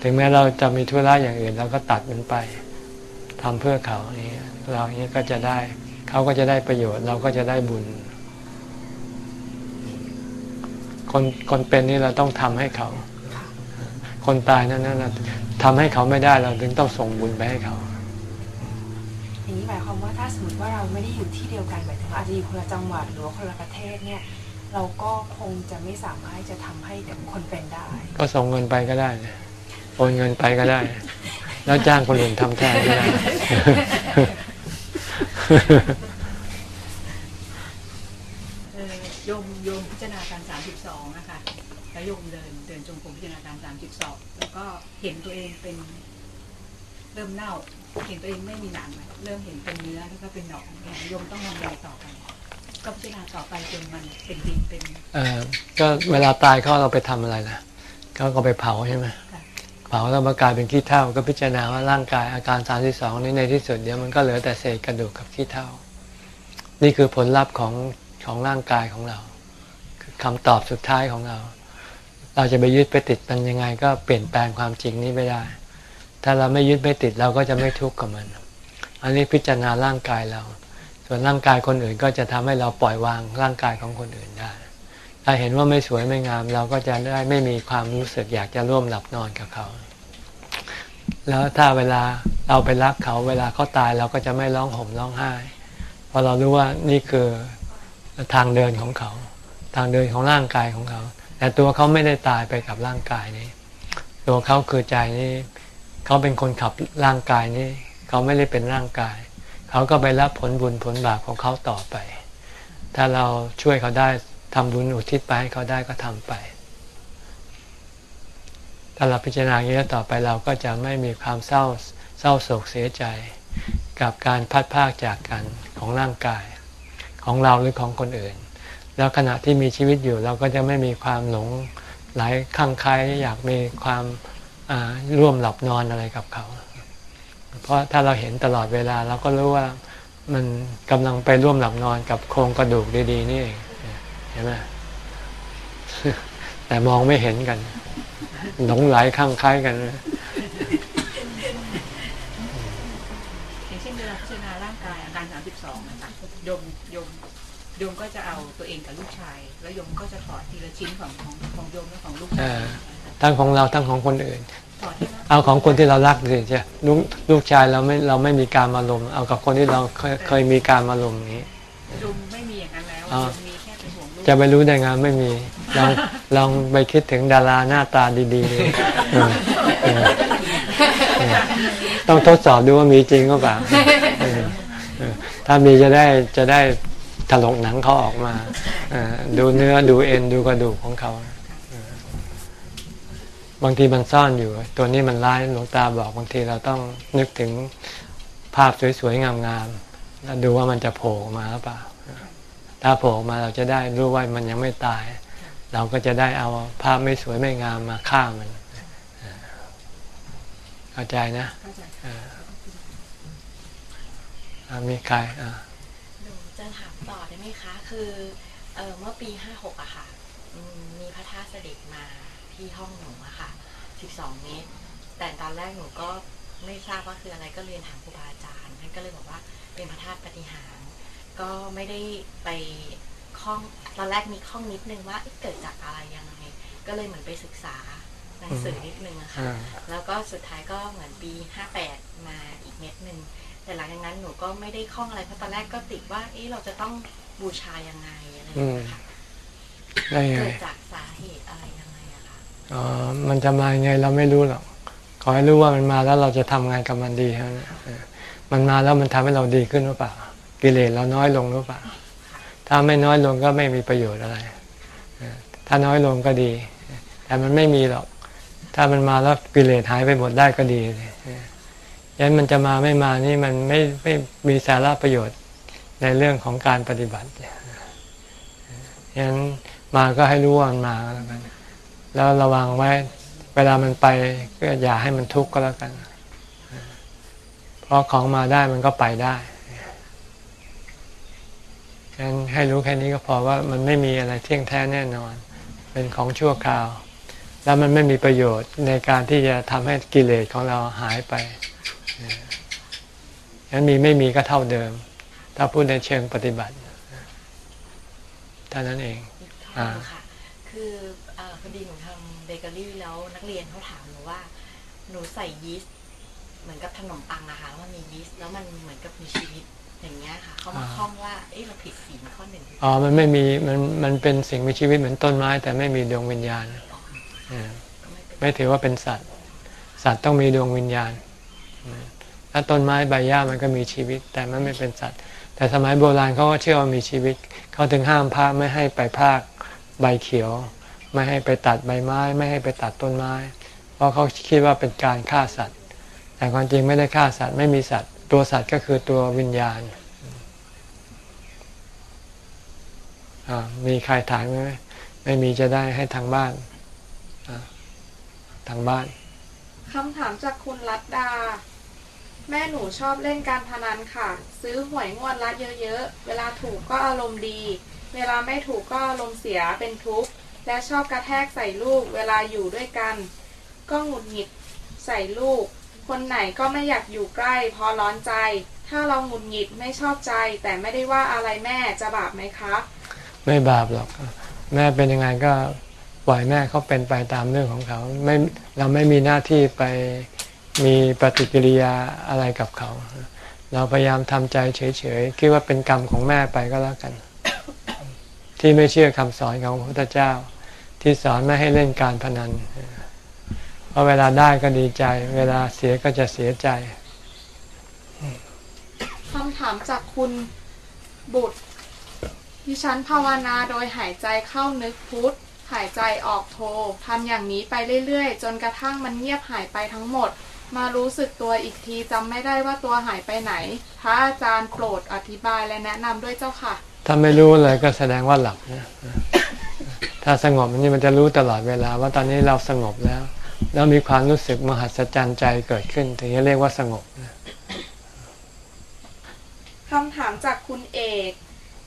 ถึงแม้เราจะมีธุระอย่างอื่นเราก็ตัดมันไปทำเพื่อเขาอย่างนี้เราอย่างนี้ก็จะได้ เขาก็จะได้ประโยชน์เราก็จะได้บุญ คนคนเป็นนี่เราต้องทำให้เขา คนตายนั่นนั่นทำให้เขาไม่ได้เราถึงต้องส่งบุญไปให้เขา นี้หมายความว่าถ้าสมมติว่าเราไม่ได้อยู่ที่เดียวกันหมายถึงว่าอาจจะอยู่คนละจังหวัดหรือว่าคนละประเทศเนี่ย เราก็คงจะไม่สามารถจะทำให้แต่คนเป็นได้ ก็ส่งเงินไปก็ได้นะโอนเงินไปก็ได้ แล้วจ้างคนอื่นทำแทนก็ได้เอ่อโยมโยมพิจารณาการ32นะคะแล้วโยมเดินเดินจงกรมพิจารณาการ32แล้วก็เห็นตัวเองเป็น เริ่มเน่า เห็นตัวเองไม่มีหนังเริ่มเห็นเป็นเนื้อแล้วก็เป็นหนองเนี่ยโยมต้องทำอะไรต่อไปก็พิจารณาต่อไปจนมันเป็นดินเป็นเอ่อก็เวลาตายเขาเราไปทำอะไรล่ะเขาก็ไปเผาใช่ไหมค่ะเผาแล้วมากลายเป็นขี้เถ้าก็พิจารณาว่าร่างกายอาการสามที่สองนี้ในที่สุดเดี๋ยวมันก็เหลือแต่เศษกระดูกกับขี้เถ้านี่คือผลลัพธ์ของของร่างกายของเราคือคำตอบสุดท้ายของเรา เราจะไปยึดไปติดมันยังไง ก็เปลี่ยนแปลงความจริงนี้ไม่ได้ ถ้าเราไม่ยึดไม่ติดเราก็จะไม่ทุกข์กับมัน อันนี้พิจารณาร่างกายเรา ส่วนร่างกายคนอื่นก็จะทำให้เราปล่อยวางร่างกายของคนอื่นได้ ถ้าเห็นว่าไม่สวยไม่งาม เราก็จะได้ไม่มีความรู้สึกอยากจะร่วมหลับนอนกับเขา แล้วถ้าเวลาเราไปรักเขา เวลาเขาตายเราก็จะไม่ร้องห่มร้องไห้ เพราะเรารู้ว่านี่คือทางเดินของเขา ทางเดินของร่างกายของเขา แต่ตัวเขาไม่ได้ตายไปกับร่างกายนี้ ตัวเขาคือใจนี้ เขาเป็นคนขับร่างกายนี้ เขาไม่ได้เป็นร่างกาย เขาก็ไปรับผลบุญผลบาปของเขาต่อไป ถ้าเราช่วยเขาได้ทำบุญอุทิศไปให้เขาได้ก็ทำไป ถ้าเราพิจารณาอย่างนี้แล้วต่อไปเราก็จะไม่มีความเศร้าเศร้าโศกเสียใจ กับการพัดพากจากกันของร่างกาย ของเราหรือของคนอื่น แล้วขณะที่มีชีวิตอยู่เราก็จะไม่มีความหลงไหลข้างใครอยากมีความ ร่วมหลับนอนอะไรกับเขา เพราะถ้าเราเห็นตลอดเวลาเราก็รู้ว่ามันกำลังไปร่วมหลับนอนกับโครงกระดูกดีๆนี่เองเห็นไหมแต่มองไม่เห็นกันหลงไหลข้างใครกันอย่างเช่นเวลาพิจารณาร่างกายอาการ 32 นะคะโยมโยมโยมก็จะเอาตัวเองกับลูกชาย แล้วโยมก็จะถอดทีละชิ้นของของของโยมและของลูกเอชายอทั้งของเราทั้งของคนอื่นถอดที่ละ เอาของคนที่เรารักสิใช่ลูกลูกชายเราไม่เราไม่มีการอารมณ์เอากับคนที่เราเคยเคยมีการอารมณ์อย่างนี้โยมไม่มีอย่างนั้นแล้วอ่าโยมมีแค่เป็นห่วงลูกจะไปรู้ได้ไงไม่มีลองลองไปคิดถึงดาราหน้าตาดีๆเลยเออเออเออต้องทดสอบดูว่ามีจริงหรือเปล่าเออเออถ้ามีจะได้จะได้ถลกหนังเขาออกมาเออดูเนื้อดูเอ็นดูกระดูกของเขาเออ บางทีมันซ่อนอยู่ ตัวนี้มันร้ายหลวงตาบอกบางทีเราต้องนึกถึงภาพสวยๆงามๆแล้วดูว่ามันจะโผล่มาหรือเปล่า ถ้าโผล่มาเราจะได้รู้ว่ามันยังไม่ตาย เราก็จะได้เอาภาพไม่สวยไม่งามมาฆ่ามันเข้าใจนะมีใครอะหนูจะถามต่อได้ไหมคะ คือเออเมื่อปีห้าหกอะค่ะ มีพระธาตุเสด็จมาที่ห้อง หนูอะค่ะสิบสองเมตร แต่ตอนแรกหนูก็ไม่ทราบว่าคืออะไรก็เรียนถามครูบาอาจารย์ท่านก็เลยบอกว่าเป็นพระธาตุปฏิหารย์ก็ไม่ได้ไปข้องตอนแรกมีข้องนิดนึงว่าเอ๊ะเกิดจากอะไรยังไงก็เลยเหมือนไปศึกษาหนังสือนิดนึงอะค่ะอ่าแล้วก็สุดท้ายก็เหมือนปี 58 มาอีกเม็ดหนึ่งแต่หลังจากนั้นหนูก็ไม่ได้คล่องอะไรเพราะตอนแรกก็ติดว่าเอ๊ะเราจะต้องบูชายังไงอะไรอย่างเงี้ยค่ะได้ไงเกิดจากสาเหตุอะไรยังไงอะคะอ๋อ มันจะมาไงเราไม่รู้หรอก ขอให้รู้ว่ามันมาแล้วเราจะทำงานกับมันดีเท่านั้นมันมาแล้วมันทำให้เราดีขึ้นหรือเปล่า กิเลสเราน้อยลงหรือเปล่า ถ้าไม่น้อยลงก็ไม่มีประโยชน์อะไร ถ้าน้อยลงก็ดี แต่มันไม่มีหรอก ถ้ามันมาแล้วกิเลสหายไปหมดได้ก็ดีเลยเออยันมันจะมาไม่มานี่มันไม่ไม่มีสาระประโยชน์ในเรื่องของการปฏิบัติยันมาก็ให้รู้ว่ามันมาแล้วกัน แล้วระวังไว้ เวลามันไปก็อย่าให้มันทุกข์ก็แล้วกัน เพราะของมาได้มันก็ไปได้ฉะนั้นให้รู้แค่นี้ก็พอว่ามันไม่มีอะไรเที่ยงแท้แน่นอน เป็นของชั่วคราว แล้วมันไม่มีประโยชน์ในการที่จะทำให้กิเลสของเราหายไปฉะนั้นมีไม่มีก็เท่าเดิม ถ้าพูดในเชิงปฏิบัติเท่านั้นเองอ่า ส่ยีสต์เหมือนกับขนมปังอะค่ะว่ามียีสต์แล้วมันเหมือนกับมีชีวิตอย่างเงี้ยค่ะเขามาคล้องว่าเอ๊ะเราผิดศีลข้อหนึ่งอ๋อมันไม่มีมันมันเป็นสิ่งมีชีวิตเหมือนต้นไม้ แต่ไม่มีดวงวิญญาณเออไม่ถือว่าเป็นสัตว์ สัตว์ต้องมีดวงวิญญาณอืมถ้าต้นไม้ใบหญ้ามันก็มีชีวิต แต่มันไม่เป็นสัตว์ แต่สมัยโบราณเขาก็เชื่อว่ามีชีวิตเขาถึงห้ามพระไม่ให้ไปพากใบเขียว ไม่ให้ไปตัดใบไม้ ไม่ให้ไปตัดต้นไม้เพ ราะเขาคิดว่าเป็นการฆ่าสัตว์ แต่ความจริงไม่ได้ฆ่าสัตว์ไม่มีสัตว์ ตัวสัตว์ก็คือตัววิญญาณอ่ามีใครถามไหมไม่มีจะได้ให้ทางบ้านอ่าทางบ้านคำถามจากคุณรัตดา แม่หนูชอบเล่นการพนันค่ะ ซื้อหวยงวดละเยอะๆ เวลาถูกก็อารมณ์ดี เวลาไม่ถูกก็อารมณ์เสียเป็นทุกข์ และชอบกระแทกใส่ลูกเวลาอยู่ด้วยกัน ก็หงุดหงิดใส่ลูก คนไหนก็ไม่อยากอยู่ใกล้เพอร้อนใจ ถ้าเราหงุดหงิดไม่ชอบใจ แต่ไม่ได้ว่าอะไรแม่จะบาปไหมคะ ไม่บาปหรอก แม่เป็นยังไงก็ปล่อยแม่เขาเป็นไปตามเรื่องของเขาไม่เราไม่มีหน้าที่ไปมีปฏิกิริยาอะไรกับเขา เราพยายามทำใจเฉยๆคิดว่าเป็นกรรมของแม่ไปก็แล้วกัน ที่ไม่เชื่อคำสอนของพระพุทธเจ้า ที่สอนไม่ให้เล่นการพนันเพราะเวลาได้ก็ดีใจ เวลาเสียก็จะเสียใจคำถามจากคุณบุตรดิฉันภาวนาโดยหายใจเข้านึกพุทธหายใจออกโททำอย่างนี้ไปเรื่อยๆ จนกระทั่งมันเงียบหายไปทั้งหมด มารู้สึกตัวอีกทีจำไม่ได้ว่าตัวหายไปไหน พระอาจารย์โปรดอธิบายและแนะนำด้วยเจ้าค่ะ ถ้าไม่รู้เลยก็แสดงว่าหลับนะถ้าสงบนี่มันจะรู้ตลอดเวลาว่าตอนนี้เราสงบแล้ว แล้วมีความรู้สึกมหัศจรรย์ใจเกิดขึ้น ถึงจะเรียกว่าสงบนะคำถามจากคุณเอก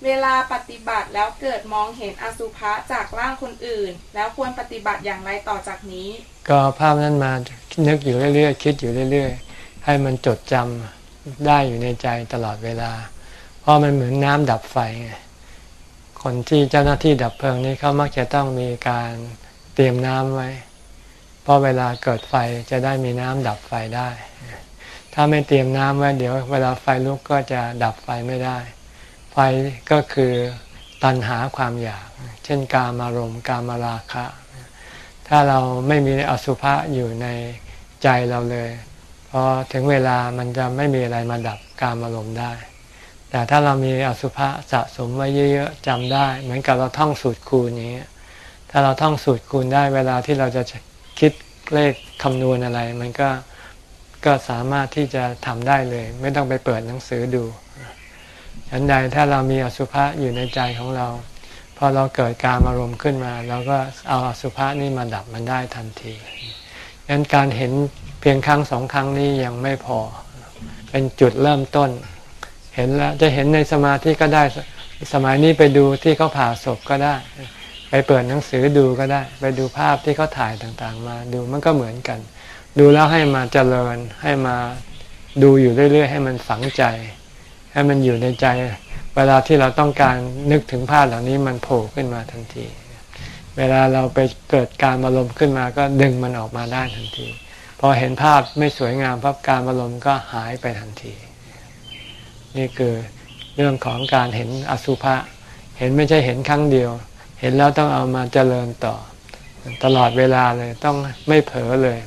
เวลาปฏิบัติแล้วเกิดมองเห็นอสุภะจากร่างคนอื่น แล้วควรปฏิบัติอย่างไรต่อจากนี้ ก็เอาภาพนั้นมานึกอยู่เรื่อยๆคิดอยู่เรื่อยๆ ให้มันจดจำได้อยู่ในใจตลอดเวลา เพราะมันเหมือนน้ำดับไฟไงคนที่เจ้าหน้าที่ดับเพลิงนี้เขามักจะต้องมีการเตรียมน้ำไว้ เพราะเวลาเกิดไฟจะได้มีน้ำดับไฟได้ ถ้าไม่เตรียมน้ำไว้เดี๋ยว เวลาไฟลุกก็จะดับไฟไม่ได้ ไฟก็คือตันหาความอยาก เช่นกามารมณ์กามราคะ ถ้าเราไม่มีอสุภะอยู่ในใจเราเลยพอถึงเวลามันจะไม่มีอะไรมาดับกามารมณ์ได้ แต่ถ้าเรามีอสุภะสะสมไว้เยอะๆจำได้ เหมือนกับเราท่องสูตรคูณนี้ ถ้าเราท่องสูตรคูณได้เวลาที่เราจะ คิดเลขคำนวณอะไร มันก็ก็สามารถที่จะทำได้เลย ไม่ต้องไปเปิดหนังสือดูฉันใดถ้าเรามีอสุภะอยู่ในใจของเรา พอเราเกิดการอารมณ์ขึ้นมาเราก็เอาอสุภะนี่มาดับมันได้ทันทีดังนั้นการเห็นเพียงครั้งสองครั้งนี้ยังไม่พอ เป็นจุดเริ่มต้น เห็นแล้วจะเห็นในสมาธิก็ได้สมัยนี้ไปดูที่เขาผ่าศพก็ได้ ไปเปิดหนังสือดูก็ได้ ไปดูภาพที่เขาถ่ายต่างๆ มาดูมันก็เหมือนกัน ดูแล้วให้มาเจริญให้มาดูอยู่เรื่อยๆ ให้มันฝังใจ ให้มันอยู่ในใจ เวลาที่เราต้องการนึกถึงภาพเหล่านี้มันโผล่ขึ้นมาทันที เวลาเราไปเกิดการอารมณ์ขึ้นมาก็ดึงมันออกมาได้ทันที พอเห็นภาพไม่สวยงามภาพการอารมณ์ก็หายไปทันที นี่คือเรื่องของการเห็นอสุภะเห็นไม่ใช่เห็นครั้งเดียว ห็นแล้วต้องเอามาเจริญต่อ ตลอดเวลาเลยต้องไม่เผลอเลย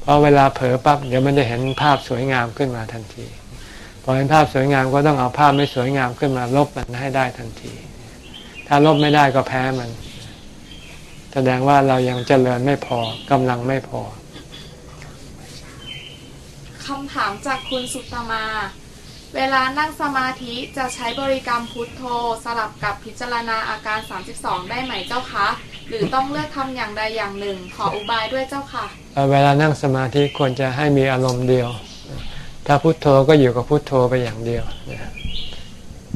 เพราะเวลาเผลอปั๊บเดี๋ยวมันจะเห็นภาพสวยงามขึ้นมาทันทีพอเห็นภาพสวยงามก็ต้องเอาภาพไม่สวยงามขึ้นมาลบมันให้ได้ทันที ถ้าลบไม่ได้ก็แพ้มัน แสดงว่าเรายังเจริญไม่พอกำลังไม่พอคำถามจากคุณสุตมา เวลานั่งสมาธิจะใช้บริกรรมพุทโธ สลับกับพิจารณาอาการ 32 ได้ไหมเจ้าคะ หรือต้องเลือกทำอย่างใดอย่างหนึ่ง ขออุบายด้วยเจ้าค่ะ เวลานั่งสมาธิควรจะให้มีอารมณ์เดียว ถ้าพุทโธก็อยู่กับพุทโธไปอย่างเดียว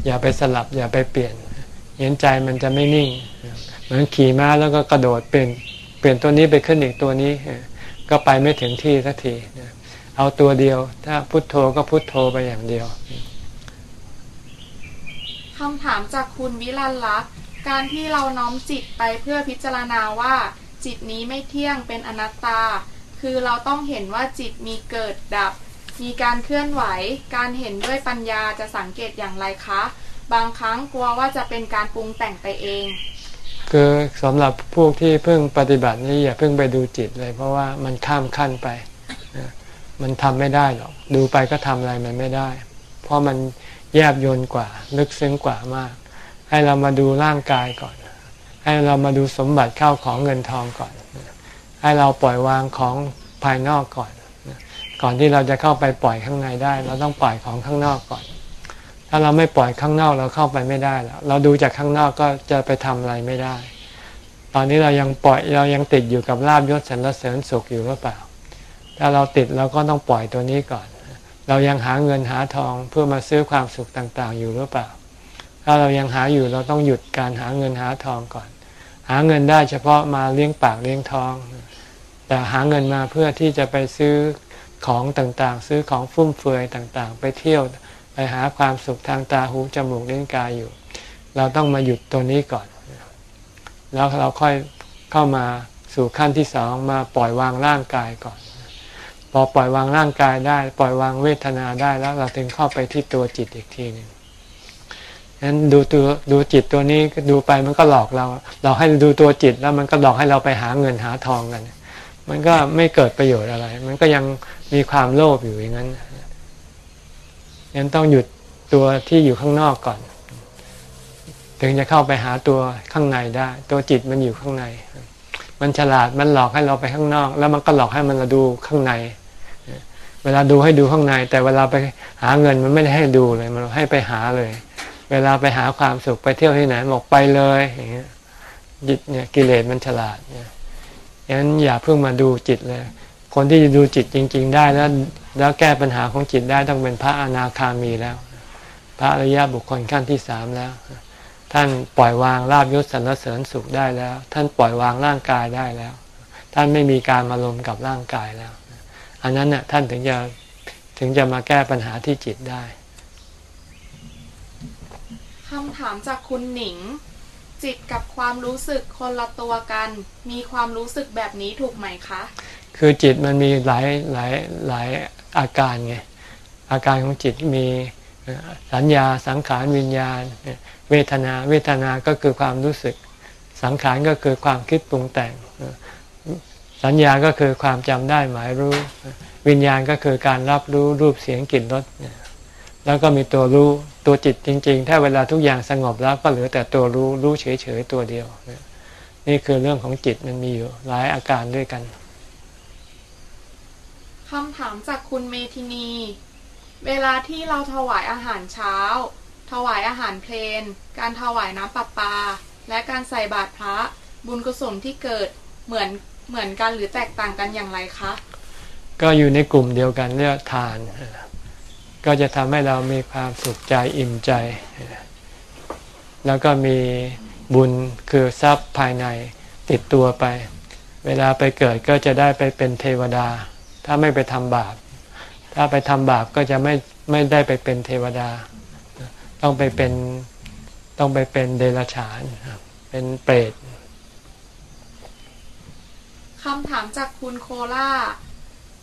อย่าไปสลับอย่าไปเปลี่ยน เห็นใจมันจะไม่นิ่ง เหมือนขี่ม้าแล้วก็กระโดดเปลี่ยนเปลี่ยนตัวนี้ไปขึ้นอีกตัวนี้ ก็ไปไม่ถึงที่สักที เอาตัวเดียว ถ้าพุโทโธก็พุโทโธไปอย่างเดียวคำถามจากคุณวิรันลักษณ์การที่เราน้อมจิตไปเพื่อพิจารณาว่า จิตนี้ไม่เที่ยงเป็นอนัตตา คือเราต้องเห็นว่าจิตมีเกิดดับ มีการเคลื่อนไหว การเห็นด้วยปัญญาจะสังเกตอย่างไรคะ บางครั้งกลัวว่าจะเป็นการปรุงแต่งไปเอง คือสำหรับพวกที่เพิ่งปฏิบัตินี่อย่าเพิ่งไปดูจิตเลย เพราะว่ามันข้ามขั้นไป มันทำไม่ได้หรอก ดูไปก็ทำอะไรมันไม่ได้ เพราะมันแยบยนกว่า ลึกซึ้งกว่ามาก ให้เรามาดูร่างกายก่อน ให้เรามาดูสมบัติเข้าของเงินทองก่อน ให้เราปล่อยวางของภายนอกก่อน ก่อนที่เราจะเข้าไปปล่อยข้างในได้ เราต้องปล่อยของข้างนอกก่อน ถ้าเราไม่ปล่อยข้างนอกเราเข้าไปไม่ได้แล้วเราดูจากข้างนอกก็จะไปทำอะไรไม่ได้ ตอนนี้เรายังปล่อยเรายังติดอยู่กับลาบยศสรรเสริญสุขอยู่หรือเปล่า ถ้าเราติดเราก็ต้องปล่อยตัวนี้ก่อน เรายังหาเงินหาทองเพื่อมาซื้อความสุขต่างๆ อยู่หรือเปล่า ถ้าเรายังหาอยู่เราต้องหยุดการหาเงินหาทองก่อน หาเงินได้เฉพาะมาเลี้ยงปากเลี้ยงท้อง แต่หาเงินมาเพื่อที่จะไปซื้อของต่างๆ ซื้อของฟุ่มเฟือยต่างๆ ไปเที่ยวไปหาความสุขทางตาหูจมูกเลี้ยงกายอยู่ เราต้องมาหยุดตัวนี้ก่อน แล้วเราค่อยเข้ามาสู่ขั้นที่สองมาปล่อยวางร่างกายก่อน อปล่อยวางร่างกายได้ ปล่อยวางเวทนาได้แล้วเราถึงเข้าไปที่ตัวจิตอีกทีหนึ่งนั้นดูตัวดูจิตตัวนี้ดูไปมันก็หลอกเรา เราให้ดูตัวจิตแล้วมันก็หลอกให้เราไปหาเงินหาทองกัน มันก็ไม่เกิดประโยชน์อะไร มันก็ยังมีความโลภอยู่อย่างนั้นยังต้องหยุดตัวที่อยู่ข้างนอกก่อน ถึงจะเข้าไปหาตัวข้างในได้ ตัวจิตมันอยู่ข้างใน มันฉลาดมันหลอกให้เราไปข้างนอก แล้วมันก็หลอกให้มันเราดูข้างใน เวลาดูให้ดูข้างใน แต่เวลาไปหาเงินมันไม่ได้ให้ดูเลยมันให้ไปหาเลย เวลาไปหาความสุขไปเที่ยวที่ไหนบอกไปเลยอย่างเงี้ยจิตเนี่ยกิเลสมันฉลาดเนี่ยงั้นอย่าเพิ่งมาดูจิตเลย คนที่จะดูจิตจริง ๆ ได้แล้วแล้วแก้ปัญหาของจิตได้ต้องเป็นพระอนาคามีแล้ว พระอริยบุคคลขั้นที่สามแล้ว ท่านปล่อยวางลาบยศสรรเสริญสุขได้แล้ว ท่านปล่อยวางร่างกายได้แล้ว ท่านไม่มีการมาลมกับร่างกายแล้ว อันนั้นน่ะท่านถึงจะถึงจะมาแก้ปัญหาที่จิตได้คำถามจากคุณหนิง จิตกับความรู้สึกคนละตัวกัน มีความรู้สึกแบบนี้ถูกไหมคะ คือจิตมันมีหลายหลายหลายอาการไงอาการของจิตมีเอ่อสัญญาสังขารวิญญาณ เวทนาเวทนาก็คือความรู้สึก สังขารก็คือความคิดปรุงแต่ง สัญญาก็คือความจำได้หมายรู้ วิญญาณก็คือการรับรู้รูปเสียงกลิ่นรสแล้วก็มีตัวรู้ตัวจิตจริง ๆ ถ้าเวลาทุกอย่างสงบแล้วก็เหลือแต่ตัวรู้รู้เฉยๆตัวเดียว นี่คือเรื่องของจิตมันมีอยู่หลายอาการด้วยกันคำถามจากคุณเมทินี เวลาที่เราถวายอาหารเช้า ถวายอาหารเพลน การถวายน้ำประปา และการใส่บาตรพระ บุญกุศลที่เกิดเหมือน เหมือนกันหรือแตกต่างกันอย่างไรคะ ก็อยู่ในกลุ่มเดียวกันเรียกทาน ก็จะทำให้เรามีความสุขใจอิ่มใจ แล้วก็มีบุญคือทรัพย์ภายในติดตัวไป เวลาไปเกิดก็จะได้ไปเป็นเทวดา ถ้าไม่ไปทำบาป ถ้าไปทำบาปก็จะไม่ไม่ได้ไปเป็นเทวดา ต้องไปเป็นต้องไปเป็นเดรัจฉาน เป็นเปรต คำถามจากคุณโคล่า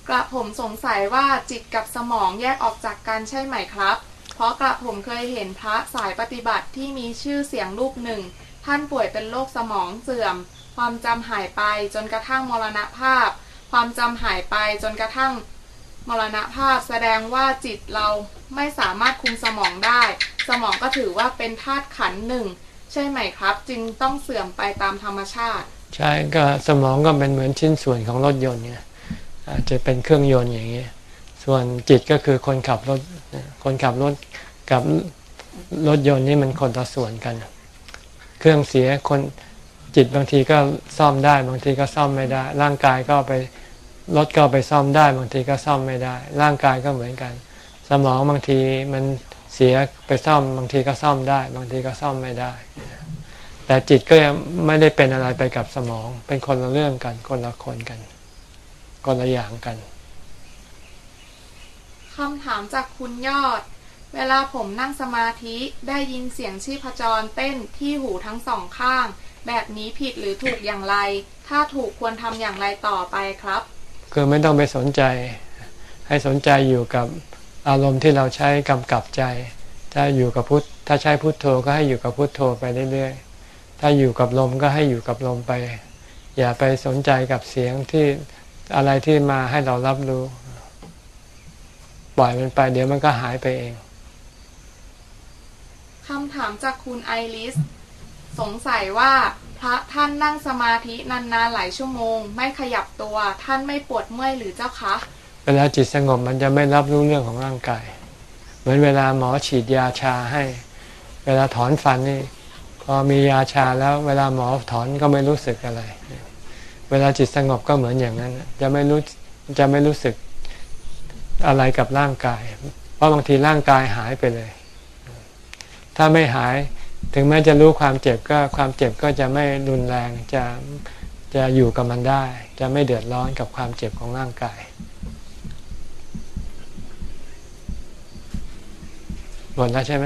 กระผมสงสัยว่าจิตกับสมองแยกออกจากกันใช่ไหมครับ เพราะกระผมเคยเห็นพระสายปฏิบัติที่มีชื่อเสียงรูปหนึ่ง ท่านป่วยเป็นโรคสมองเสื่อม ความจำหายไปจนกระทั่งมรณภาพ ความจำหายไปจนกระทั่งมรณภาพแสดงว่าจิตเราไม่สามารถคุมสมองได้ สมองก็ถือว่าเป็นธาตุขันหนึ่ง ใช่ไหมครับ จึงต้องเสื่อมไปตามธรรมชาติ ใช่ก็สมองก็เป็นเหมือนชิ้นส่วนของรถยนต์ไงอาจจะเป็นเครื่องยนต์อย่างนี้ส่วนจิตก็คือคนขับรถคนขับรถกับรถยนต์นี่มันคนละส่วนกัน เครื่องเสียคนจิตบางทีก็ซ่อมได้บางทีก็ซ่อมไม่ได้ ร่างกายก็ไปรถก็ไปซ่อมได้บางทีก็ซ่อมไม่ได้ ร่างกายก็เหมือนกัน สมองบางทีมันเสียไปซ่อมบางทีก็ซ่อมได้ บางทีก็ซ่อมไม่ได้ แต่จิตก็ยังไม่ได้เป็นอะไรไปกับสมอง เป็นคนละเรื่องกัน คนละคนกัน คนละอย่างกันคำถามจากคุณยอด เวลาผมนั่งสมาธิได้ยินเสียงชีพจรเต้นที่หูทั้งสองข้าง แบบนี้ผิดหรือถูกอย่างไร ถ้าถูกควรทำอย่างไรต่อไปครับ คือไม่ต้องไปสนใจ ให้สนใจอยู่กับอารมณ์ที่เราใช้กำกับใจ ถ้าอยู่กับพุทถ้าใช้พุทโธก็ให้อยู่กับพุทโธไปเรื่อยๆ ถ้าอยู่กับลมก็ให้อยู่กับลมไป อย่าไปสนใจกับเสียงที่อะไรที่มาให้เรารับรู้ ปล่อยมันไป เดี๋ยวมันก็หายไปเองคำถามจากคุณไอริส สงสัยว่าพระท่านนั่งสมาธินานๆหลายชั่วโมง ไม่ขยับตัวท่านไม่ปวดเมื่อยหรือเจ้าคะเวลาจิตสงบมันจะไม่รับรู้เรื่องของร่างกาย เหมือนเวลาหมอฉีดยาชาให้ เวลาถอนฟันนี่ พอมียาชาแล้วเวลาหมอถอนก็ไม่รู้สึกอะไร เวลาจิตสงบก็เหมือนอย่างนั้น จะไม่รู้จะไม่รู้สึกอะไรกับร่างกาย เพราะบางทีร่างกายหายไปเลย ถ้าไม่หายถึงแม้จะรู้ความเจ็บก็ความเจ็บก็จะไม่รุนแรงจะจะอยู่กับมันได้ จะไม่เดือดร้อนกับความเจ็บของร่างกายหมดแล้วใช่ไหม